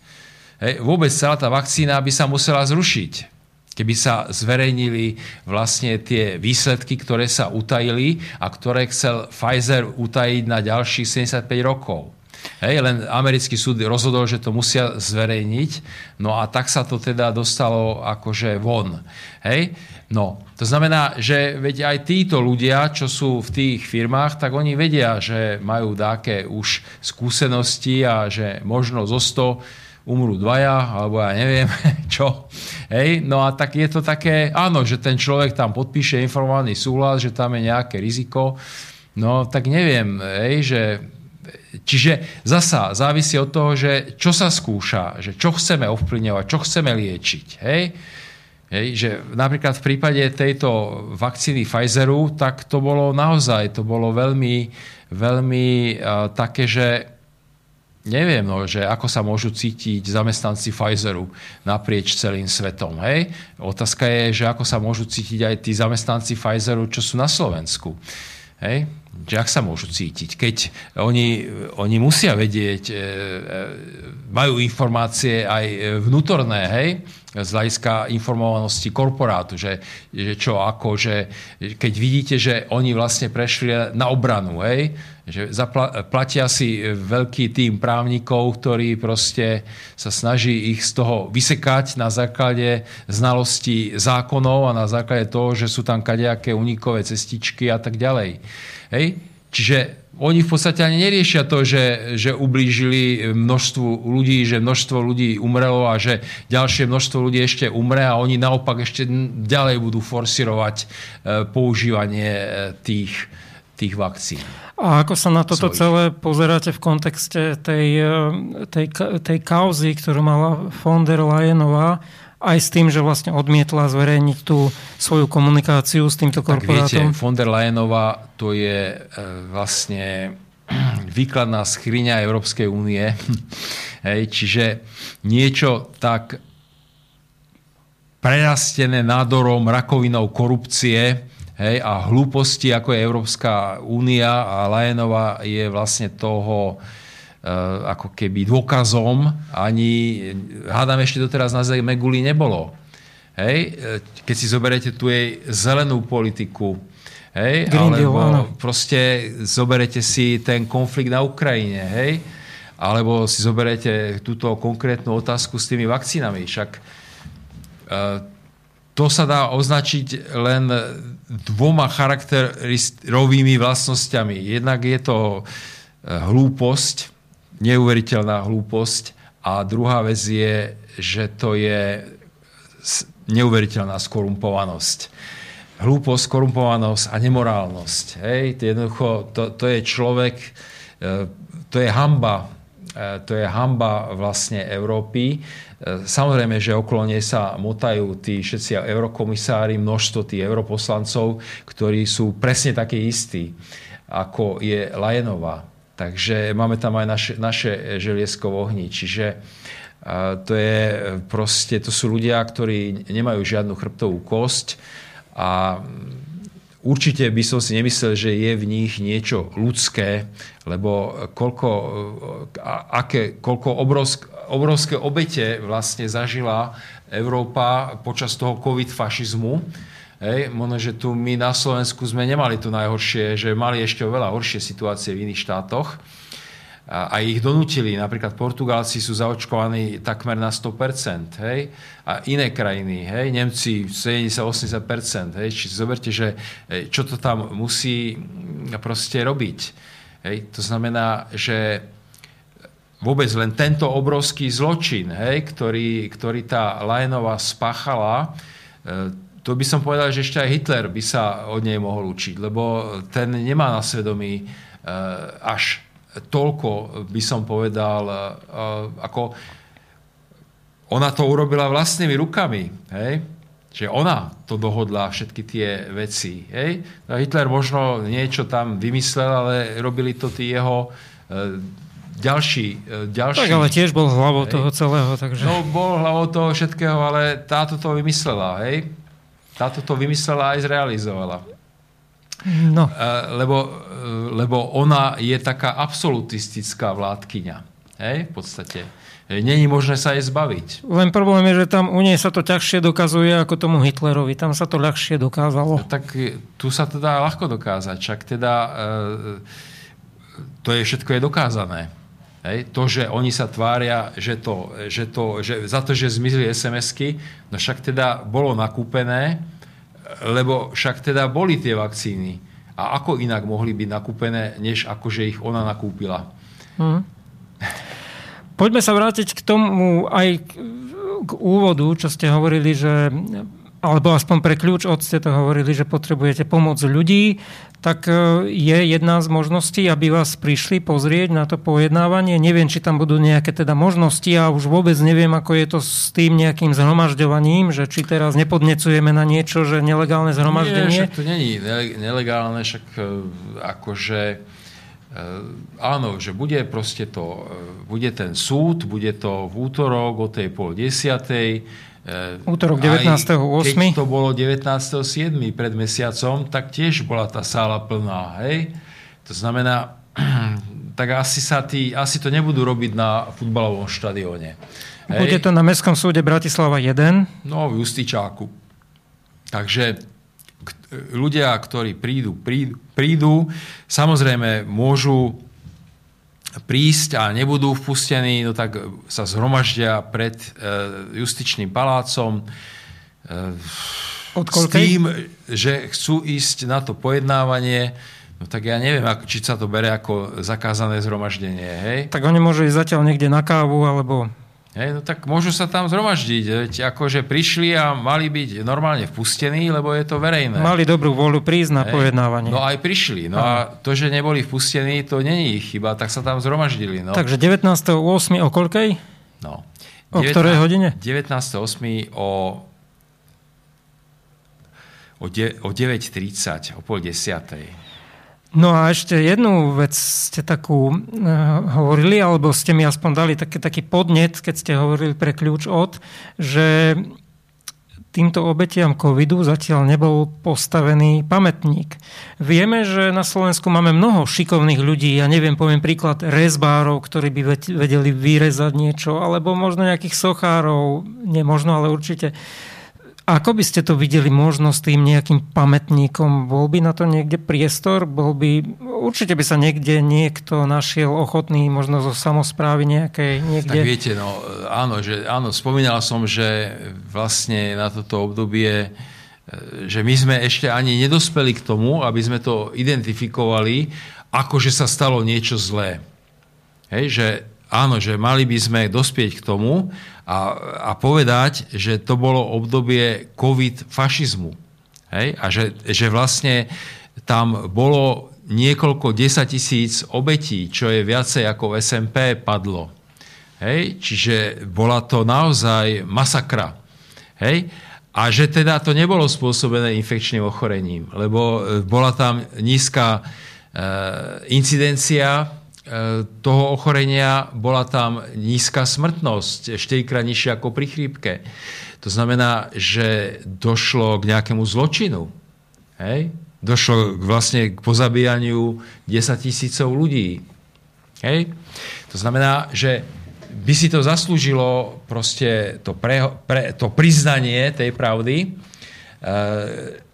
Hej? Vôbec celá tá vakcína by sa musela zrušiť keby sa zverejnili vlastne tie výsledky, ktoré sa utajili a ktoré chcel Pfizer utajiť na ďalších 75 rokov. Hej, len americký súd rozhodol, že to musia zverejniť, no a tak sa to teda dostalo akože von. Hej? No, to znamená, že veď aj títo ľudia, čo sú v tých firmách, tak oni vedia, že majú dáke už skúsenosti a že možno zo 100 umrú dvaja, alebo ja neviem [laughs] čo. Hej? No a tak je to také, áno, že ten človek tam podpíše informovaný súhlas, že tam je nejaké riziko. No tak neviem, hej, že Čiže zasa závisí od toho, že čo sa skúša, že čo chceme ovplyvňovať, čo chceme liečiť. Hej? Hej, že napríklad v prípade tejto vakcíny Pfizeru, tak to bolo naozaj, to bolo veľmi, veľmi uh, také, že neviem, no, že ako sa môžu cítiť zamestnanci Pfizeru naprieč celým svetom. Hej? Otázka je, že ako sa môžu cítiť aj tí zamestnanci Pfizeru, čo sú na Slovensku. Hej? Že ak sa môžu cítiť, keď oni, oni musia vedieť, e, e, majú informácie aj vnútorné, hej, z hľadiska informovanosti korporátu, že, že čo ako, že keď vidíte, že oni vlastne prešli na obranu, hej, že zapla- platia si veľký tým právnikov, ktorí proste sa snaží ich z toho vysekať na základe znalosti zákonov a na základe toho, že sú tam kadejaké unikové cestičky a tak ďalej. Hej? Čiže oni v podstate ani neriešia to, že, že ublížili množstvu ľudí, že množstvo ľudí umrelo a že ďalšie množstvo ľudí ešte umre a oni naopak ešte ďalej budú forsirovať e, používanie e, tých, tých vakcín. A ako sa na toto svojich. celé pozeráte v kontexte tej, e, tej, tej kauzy, ktorú mala von der Leyenová, aj s tým, že vlastne odmietla zverejniť tú svoju komunikáciu s týmto korporátom. Tak viete, von der Leyenová to je e, vlastne [clears throat] výkladná skriňa Európskej únie. [laughs] Hej, čiže niečo tak prerastené nádorom, rakovinou korupcie hej, a hlúposti, ako je Európska únia a Lajenová je vlastne toho ako keby dôkazom, ani hádam ešte doteraz na zeme guli nebolo. Hej? Keď si zoberete tu jej zelenú politiku, hej? Green alebo Deal, proste zoberete si ten konflikt na Ukrajine, hej? alebo si zoberete túto konkrétnu otázku s tými vakcínami. Však to sa dá označiť len dvoma charakterovými vlastnosťami. Jednak je to hlúposť, neuveriteľná hlúposť a druhá vec je, že to je neuveriteľná skorumpovanosť. Hlúposť, skorumpovanosť a nemorálnosť. Hej? Jednoducho, to, to je človek, e, to je hamba, e, to je hamba vlastne Európy. E, samozrejme, že okolo nej sa motajú tí všetci eurokomisári, množstvo tých europoslancov, ktorí sú presne takí istí, ako je Lajenová. Takže máme tam aj naše, naše želiesko v ohni. Čiže to, je proste, to sú ľudia, ktorí nemajú žiadnu chrbtovú kosť a určite by som si nemyslel, že je v nich niečo ľudské, lebo koľko, aké, koľko obrovsk, obrovské obete vlastne zažila Európa počas toho covid-fašizmu. Hej, možno, že tu my na Slovensku sme nemali to najhoršie, že mali ešte oveľa horšie situácie v iných štátoch a ich donútili. Napríklad Portugálci sú zaočkovaní takmer na 100%, hej? A iné krajiny, hej? Nemci 70-80%, hej? Čiže zoberte, že čo to tam musí mm, proste robiť. Hej? To znamená, že vôbec len tento obrovský zločin, hej? Ktorý, ktorý tá Lajnová spáchala, e, to by som povedal, že ešte aj Hitler by sa od nej mohol učiť, lebo ten nemá na svedomí e, až toľko, by som povedal, e, ako ona to urobila vlastnými rukami, hej? že ona to dohodla všetky tie veci. Hej? No Hitler možno niečo tam vymyslel, ale robili to tí jeho e, ďalší, ďalší... Tak ale tiež bol hlavou hej? toho celého. Takže... No bol hlavou toho všetkého, ale táto to vymyslela. Hej? Táto to vymyslela aj zrealizovala. No. Lebo, lebo ona je taká absolutistická vládkyňa. Hej, v podstate. Není možné sa jej zbaviť. Len problém je, že tam u nej sa to ťažšie dokazuje ako tomu Hitlerovi. Tam sa to ľahšie dokázalo. No, tak tu sa to dá ľahko dokázať. Čak teda to je všetko je dokázané. Hej? To, že oni sa tvária, že, to, že, to, že za to, že zmizli SMS-ky, no však teda bolo nakúpené, lebo však teda boli tie vakcíny. A ako inak mohli byť nakúpené, než ako, že ich ona nakúpila. Hmm. Poďme sa vrátiť k tomu aj k úvodu, čo ste hovorili, že alebo aspoň pre kľúč od ste to hovorili, že potrebujete pomoc ľudí, tak e, je jedna z možností, aby vás prišli pozrieť na to pojednávanie. Neviem, či tam budú nejaké teda možnosti a už vôbec neviem, ako je to s tým nejakým zhromažďovaním, že či teraz nepodnecujeme na niečo, že nelegálne zhromaždenie. Nie, však to není nelegálne, však e, akože e, áno, že bude proste to, bude ten súd, bude to v útorok o tej pol desiatej, Útorok 19.8. Keď to bolo 19.7. pred mesiacom, tak tiež bola tá sála plná. Hej? To znamená, [clears throat] tak asi, sa tí, asi to nebudú robiť na futbalovom štadióne. Hej? Bude to na Mestskom súde Bratislava 1? No, v Justičáku. Takže ľudia, ktorí prídu, prídu, prídu samozrejme môžu prísť a nebudú vpustení, no tak sa zhromaždia pred e, justičným palácom e, Od s tým, že chcú ísť na to pojednávanie. No tak ja neviem, či sa to bere ako zakázané zhromaždenie. Hej? Tak oni môžu ísť zatiaľ niekde na kávu, alebo Hej, no tak môžu sa tam zhromaždiť. Veď akože prišli a mali byť normálne vpustení, lebo je to verejné. Mali dobrú vôľu prísť na Hej, pojednávanie. No aj prišli. No a to, že neboli vpustení, to není ich chyba, tak sa tam zhromaždili. No. Takže 19.8. o koľkej? No. O 19, ktorej hodine? 19.8. o o, de, o 9.30, o pol desiatej. No a ešte jednu vec ste takú uh, hovorili, alebo ste mi aspoň dali taký, taký podnet, keď ste hovorili pre kľúč od, že týmto obetiam covidu zatiaľ nebol postavený pamätník. Vieme, že na Slovensku máme mnoho šikovných ľudí, ja neviem, poviem príklad rezbárov, ktorí by vedeli vyrezať niečo, alebo možno nejakých sochárov, nemožno, ale určite ako by ste to videli možno s tým nejakým pamätníkom? Bol by na to niekde priestor? Bol by, určite by sa niekde niekto našiel ochotný, možno zo samozprávy nejakej niekde? Tak viete, no áno, že, áno, spomínal som, že vlastne na toto obdobie že my sme ešte ani nedospeli k tomu, aby sme to identifikovali, ako že sa stalo niečo zlé. Hej, že áno, že mali by sme dospieť k tomu, a, a povedať, že to bolo obdobie COVID fašizmu. Hej? A že, že vlastne tam bolo niekoľko desať tisíc obetí, čo je viacej ako v SMP padlo. Hej? Čiže bola to naozaj masakra. Hej? A že teda to nebolo spôsobené infekčným ochorením, lebo bola tam nízka e, incidencia E, toho ochorenia bola tam nízka smrtnosť, 4 krát nižšia ako pri chrípke. To znamená, že došlo k nejakému zločinu. Hej? Došlo vlastne k pozabíjaniu 10 tisícov ľudí. Hej? To znamená, že by si to zaslúžilo proste to, pre, pre, to priznanie tej pravdy. E,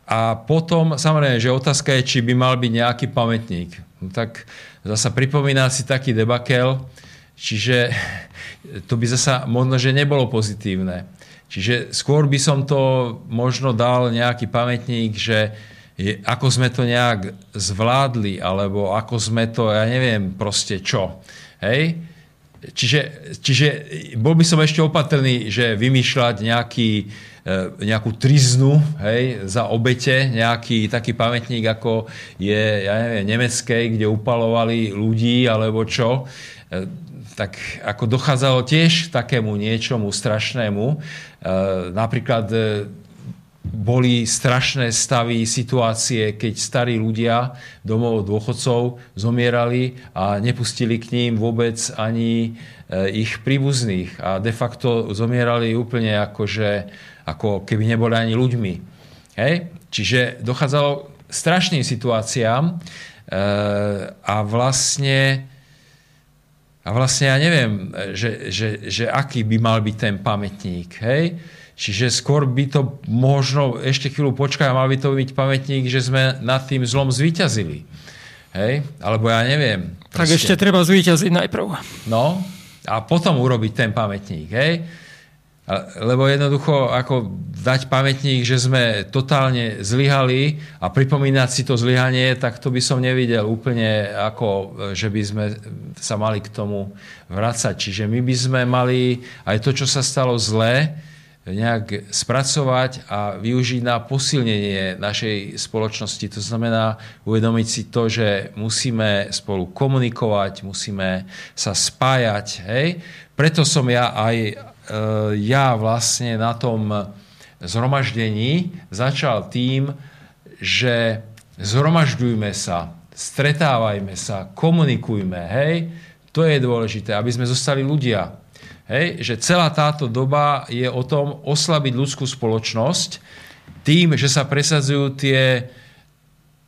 a potom, samozrejme, že otázka je, či by mal byť nejaký pamätník. No tak zasa pripomína si taký debakel, čiže to by zasa možno, že nebolo pozitívne. Čiže skôr by som to možno dal nejaký pamätník, že je, ako sme to nejak zvládli, alebo ako sme to, ja neviem proste čo. Hej? Čiže, čiže bol by som ešte opatrný, že vymýšľať nejaký, e, nejakú triznu hej, za obete, nejaký taký pamätník, ako je ja neviem, nemeckej, kde upalovali ľudí alebo čo, e, tak ako dochádzalo tiež takému niečomu strašnému. E, napríklad boli strašné stavy, situácie, keď starí ľudia domov dôchodcov zomierali a nepustili k ním vôbec ani e, ich príbuzných a de facto zomierali úplne ako, že, ako keby neboli ani ľuďmi. Hej? Čiže dochádzalo strašným situáciám e, a vlastne a vlastne ja neviem, že, že, že aký by mal byť ten pamätník. Hej? Čiže skôr by to možno ešte chvíľu počkať, mal by to byť pamätník, že sme nad tým zlom zvíťazili. Hej? Alebo ja neviem. Proste. Tak ešte treba zvíťaziť najprv. No, a potom urobiť ten pamätník. Hej? Lebo jednoducho, ako dať pamätník, že sme totálne zlyhali a pripomínať si to zlyhanie, tak to by som nevidel úplne ako, že by sme sa mali k tomu vrácať. Čiže my by sme mali aj to, čo sa stalo zlé, nejak spracovať a využiť na posilnenie našej spoločnosti. To znamená uvedomiť si to, že musíme spolu komunikovať, musíme sa spájať. Hej? Preto som ja aj e, ja vlastne na tom zhromaždení začal tým, že zhromažďujme sa, stretávajme sa, komunikujme. Hej? To je dôležité, aby sme zostali ľudia Hej, že celá táto doba je o tom oslabiť ľudskú spoločnosť tým, že sa presadzujú tie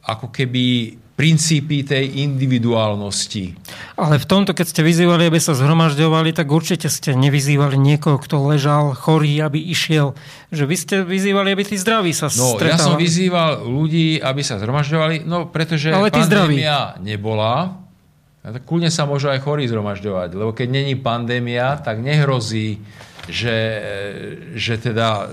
ako keby princípy tej individuálnosti. Ale v tomto, keď ste vyzývali, aby sa zhromažďovali, tak určite ste nevyzývali niekoho, kto ležal chorý, aby išiel. Že vy ste vyzývali, aby tí zdraví sa no, stretávali. Ja som vyzýval ľudí, aby sa zhromažďovali, no pretože Ale pandémia zdraví. nebola, a tak kľudne sa môžu aj chorí zhromažďovať, lebo keď není pandémia, tak nehrozí, že, že teda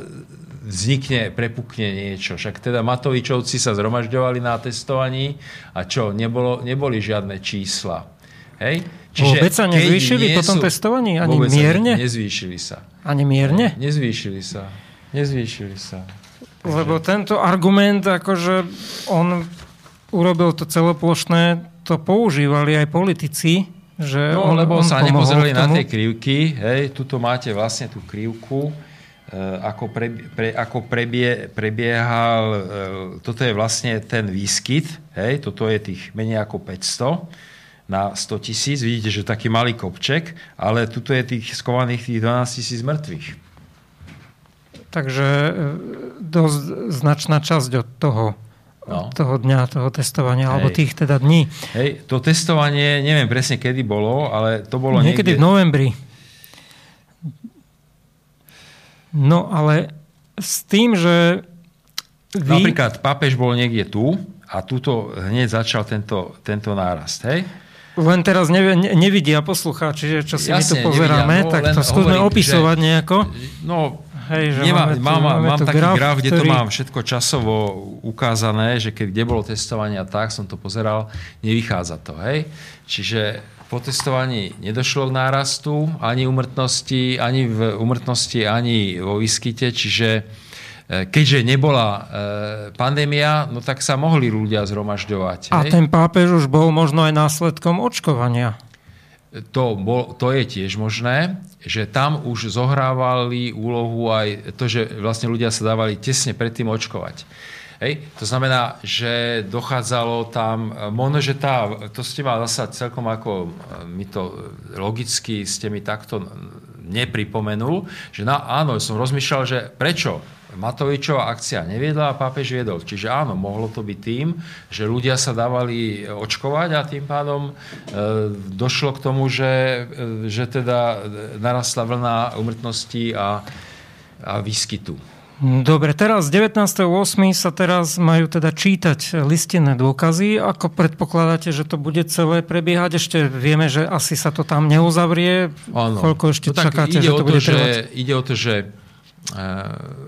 vznikne, prepukne niečo. Však teda Matovičovci sa zhromažďovali na testovaní a čo, nebolo, neboli žiadne čísla. Hej? Čiže vôbec sa nezvýšili po tom testovaní? Ani mierne? Sa nezvýšili sa. Ani mierne? No, nezvýšili sa. Nezvýšili sa. Lebo tento argument, akože on urobil to celoplošné to používali aj politici, že no, on, lebo on sa nepozreli na tie krivky, hej, tuto máte vlastne tú krivku, e, ako, pre, pre, ako prebie, prebiehal, e, toto je vlastne ten výskyt, hej, toto je tých menej ako 500 na 100 tisíc, vidíte, že taký malý kopček, ale tuto je tých skovaných tých 12 tisíc mŕtvych. Takže e, dosť značná časť od toho, no. toho dňa, toho testovania, Hej. alebo tých teda dní. Hej, to testovanie, neviem presne kedy bolo, ale to bolo niekedy... Niekedy v novembri. No ale s tým, že vy... Napríklad pápež bol niekde tu a tuto hneď začal tento, tento nárast. Hej? Len teraz ne, ne, nevidia poslucháči, že čo si Jasne, my tu pozeráme, nevidia, no, tak to skúsme hovorím, opisovať že, nejako. No, Hej, že nemá, máme, mám, máme mám taký graf, graf, kde ktorý... to mám všetko časovo ukázané, že keď kde bolo testovanie a tak, som to pozeral, nevychádza to. Hej? Čiže po testovaní nedošlo k nárastu ani umrtnosti, ani v umrtnosti, ani vo výskyte, čiže E, keďže nebola e, pandémia, no tak sa mohli ľudia zhromažďovať. A hej? ten pápež už bol možno aj následkom očkovania. To, bol, to je tiež možné, že tam už zohrávali úlohu aj to, že vlastne ľudia sa dávali tesne predtým očkovať. Hej? To znamená, že dochádzalo tam, možno, že tá, to ste ma zase celkom ako mi to logicky ste mi takto nepripomenul, že na, áno, som rozmýšľal, že prečo Matovičová akcia neviedla a pápež viedol. Čiže áno, mohlo to byť tým, že ľudia sa dávali očkovať a tým pádom e, došlo k tomu, že, e, že teda narastla vlna umrtnosti a, a výskytu. Dobre, teraz 19.8. sa teraz majú teda čítať listinné dôkazy. Ako predpokladáte, že to bude celé prebiehať? Ešte vieme, že asi sa to tam neuzavrie. Ano. Koľko ešte no čakáte, že to, to bude že, Ide o to, že Eh,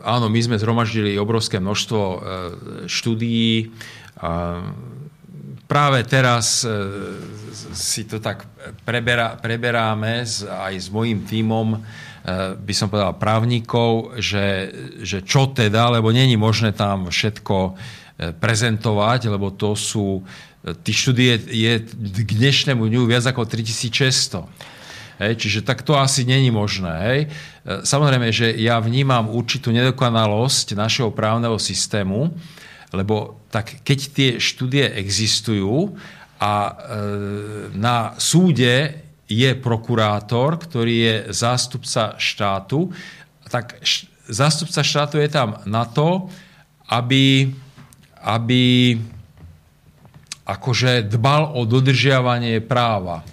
áno, my sme zhromaždili obrovské množstvo eh, štúdií. Práve teraz eh, si to tak preberá, preberáme aj s mojím tímom, by som povedal, právnikov, že, že čo teda, lebo není možné tam všetko prezentovať, lebo to sú, tí štúdie je k dnešnému dňu viac ako 3600. Hej, čiže tak to asi není možné. Hej. E, samozrejme, že ja vnímam určitú nedokonalosť našeho právneho systému, lebo tak keď tie štúdie existujú a e, na súde je prokurátor, ktorý je zástupca štátu, tak zástupca štátu je tam na to, aby, aby akože dbal o dodržiavanie práva.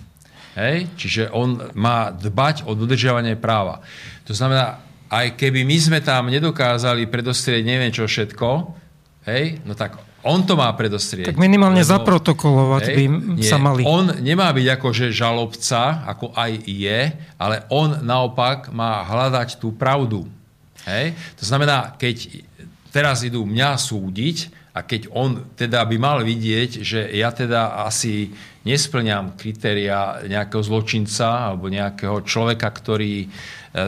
Hej? Čiže on má dbať o dodržiavanie práva. To znamená, aj keby my sme tam nedokázali predostrieť neviem čo všetko, hej, no tak on to má predostrieť. Tak minimálne lebo, zaprotokolovať hej, by nie, sa mali. On nemá byť ako že žalobca, ako aj je, ale on naopak má hľadať tú pravdu. Hej? To znamená, keď teraz idú mňa súdiť a keď on teda by mal vidieť, že ja teda asi nesplňam kritéria nejakého zločinca alebo nejakého človeka, ktorý e,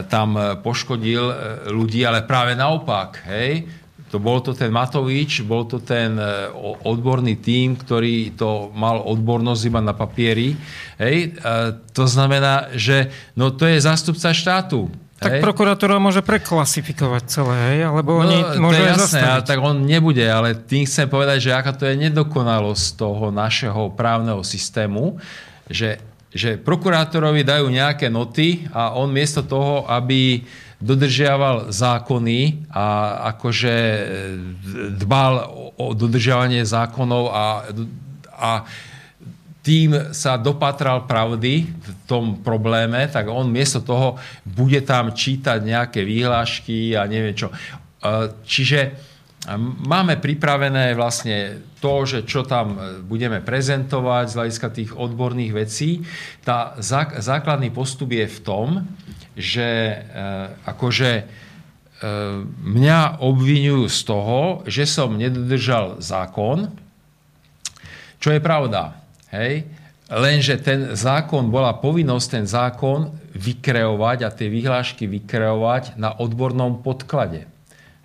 tam poškodil e, ľudí, ale práve naopak, hej, to bol to ten Matovič, bol to ten e, odborný tím, ktorý to mal odbornosť iba na papieri. Hej? To znamená, že no to je zástupca štátu. Tak hej? prokuratúra môže preklasifikovať celé, hej? alebo no, oni môžu aj jasné, zastaviť. tak on nebude, ale tým chcem povedať, že aká to je nedokonalosť toho našeho právneho systému, že, že prokurátorovi dajú nejaké noty a on miesto toho, aby dodržiaval zákony a akože dbal o dodržiavanie zákonov a, a tým sa dopatral pravdy v tom probléme, tak on miesto toho bude tam čítať nejaké výhlášky a neviem čo. E, čiže máme pripravené vlastne to, že čo tam budeme prezentovať z hľadiska tých odborných vecí. Tá základný postup je v tom, že e, akože e, mňa obvinujú z toho, že som nedodržal zákon, čo je pravda. Hej? Lenže ten zákon, bola povinnosť ten zákon vykreovať a tie vyhlášky vykreovať na odbornom podklade.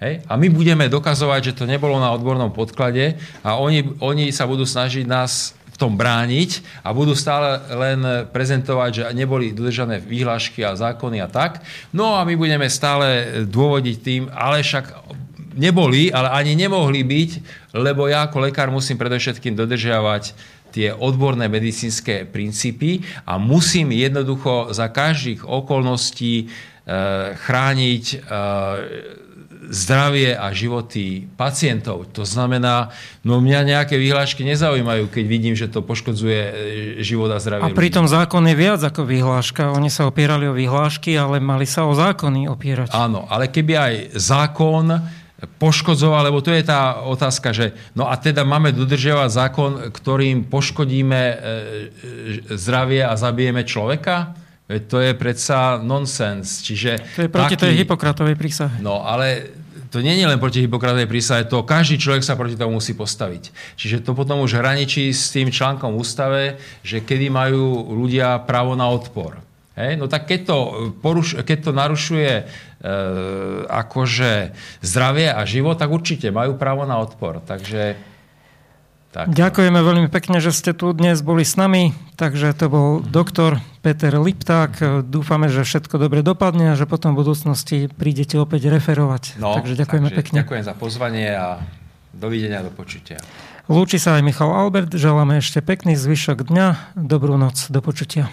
Hej? A my budeme dokazovať, že to nebolo na odbornom podklade a oni, oni sa budú snažiť nás v tom brániť a budú stále len prezentovať, že neboli dodržané vyhlášky a zákony a tak. No a my budeme stále dôvodiť tým, ale však neboli, ale ani nemohli byť, lebo ja ako lekár musím predovšetkým dodržiavať tie odborné medicínske princípy a musím jednoducho za každých okolností e, chrániť e, zdravie a životy pacientov. To znamená, no mňa nejaké vyhlášky nezaujímajú, keď vidím, že to poškodzuje e, život a zdravie A pritom ľudí. zákon je viac ako vyhláška. Oni sa opierali o vyhlášky, ale mali sa o zákony opierať. Áno, ale keby aj zákon poškodzoval, lebo to je tá otázka, že no a teda máme dodržiavať zákon, ktorým poškodíme e, zdravie a zabijeme človeka? To je predsa nonsens. Čiže to je proti taký, tej Hipokratovej prísahe. No ale to nie je len proti Hipokratovej prísahe, to každý človek sa proti tomu musí postaviť. Čiže to potom už hraničí s tým článkom v ústave, že kedy majú ľudia právo na odpor. Hej? No tak keď to, poruš- keď to narušuje e, akože zdravie a život, tak určite majú právo na odpor. Takže tak. Ďakujeme veľmi pekne, že ste tu dnes boli s nami. Takže to bol doktor Peter Lipták. Dúfame, že všetko dobre dopadne a že potom v budúcnosti prídete opäť referovať. No, takže ďakujeme takže pekne. Ďakujem za pozvanie a dovidenia, do počutia. Lúči sa aj Michal Albert. Želáme ešte pekný zvyšok dňa. Dobrú noc. Do počutia.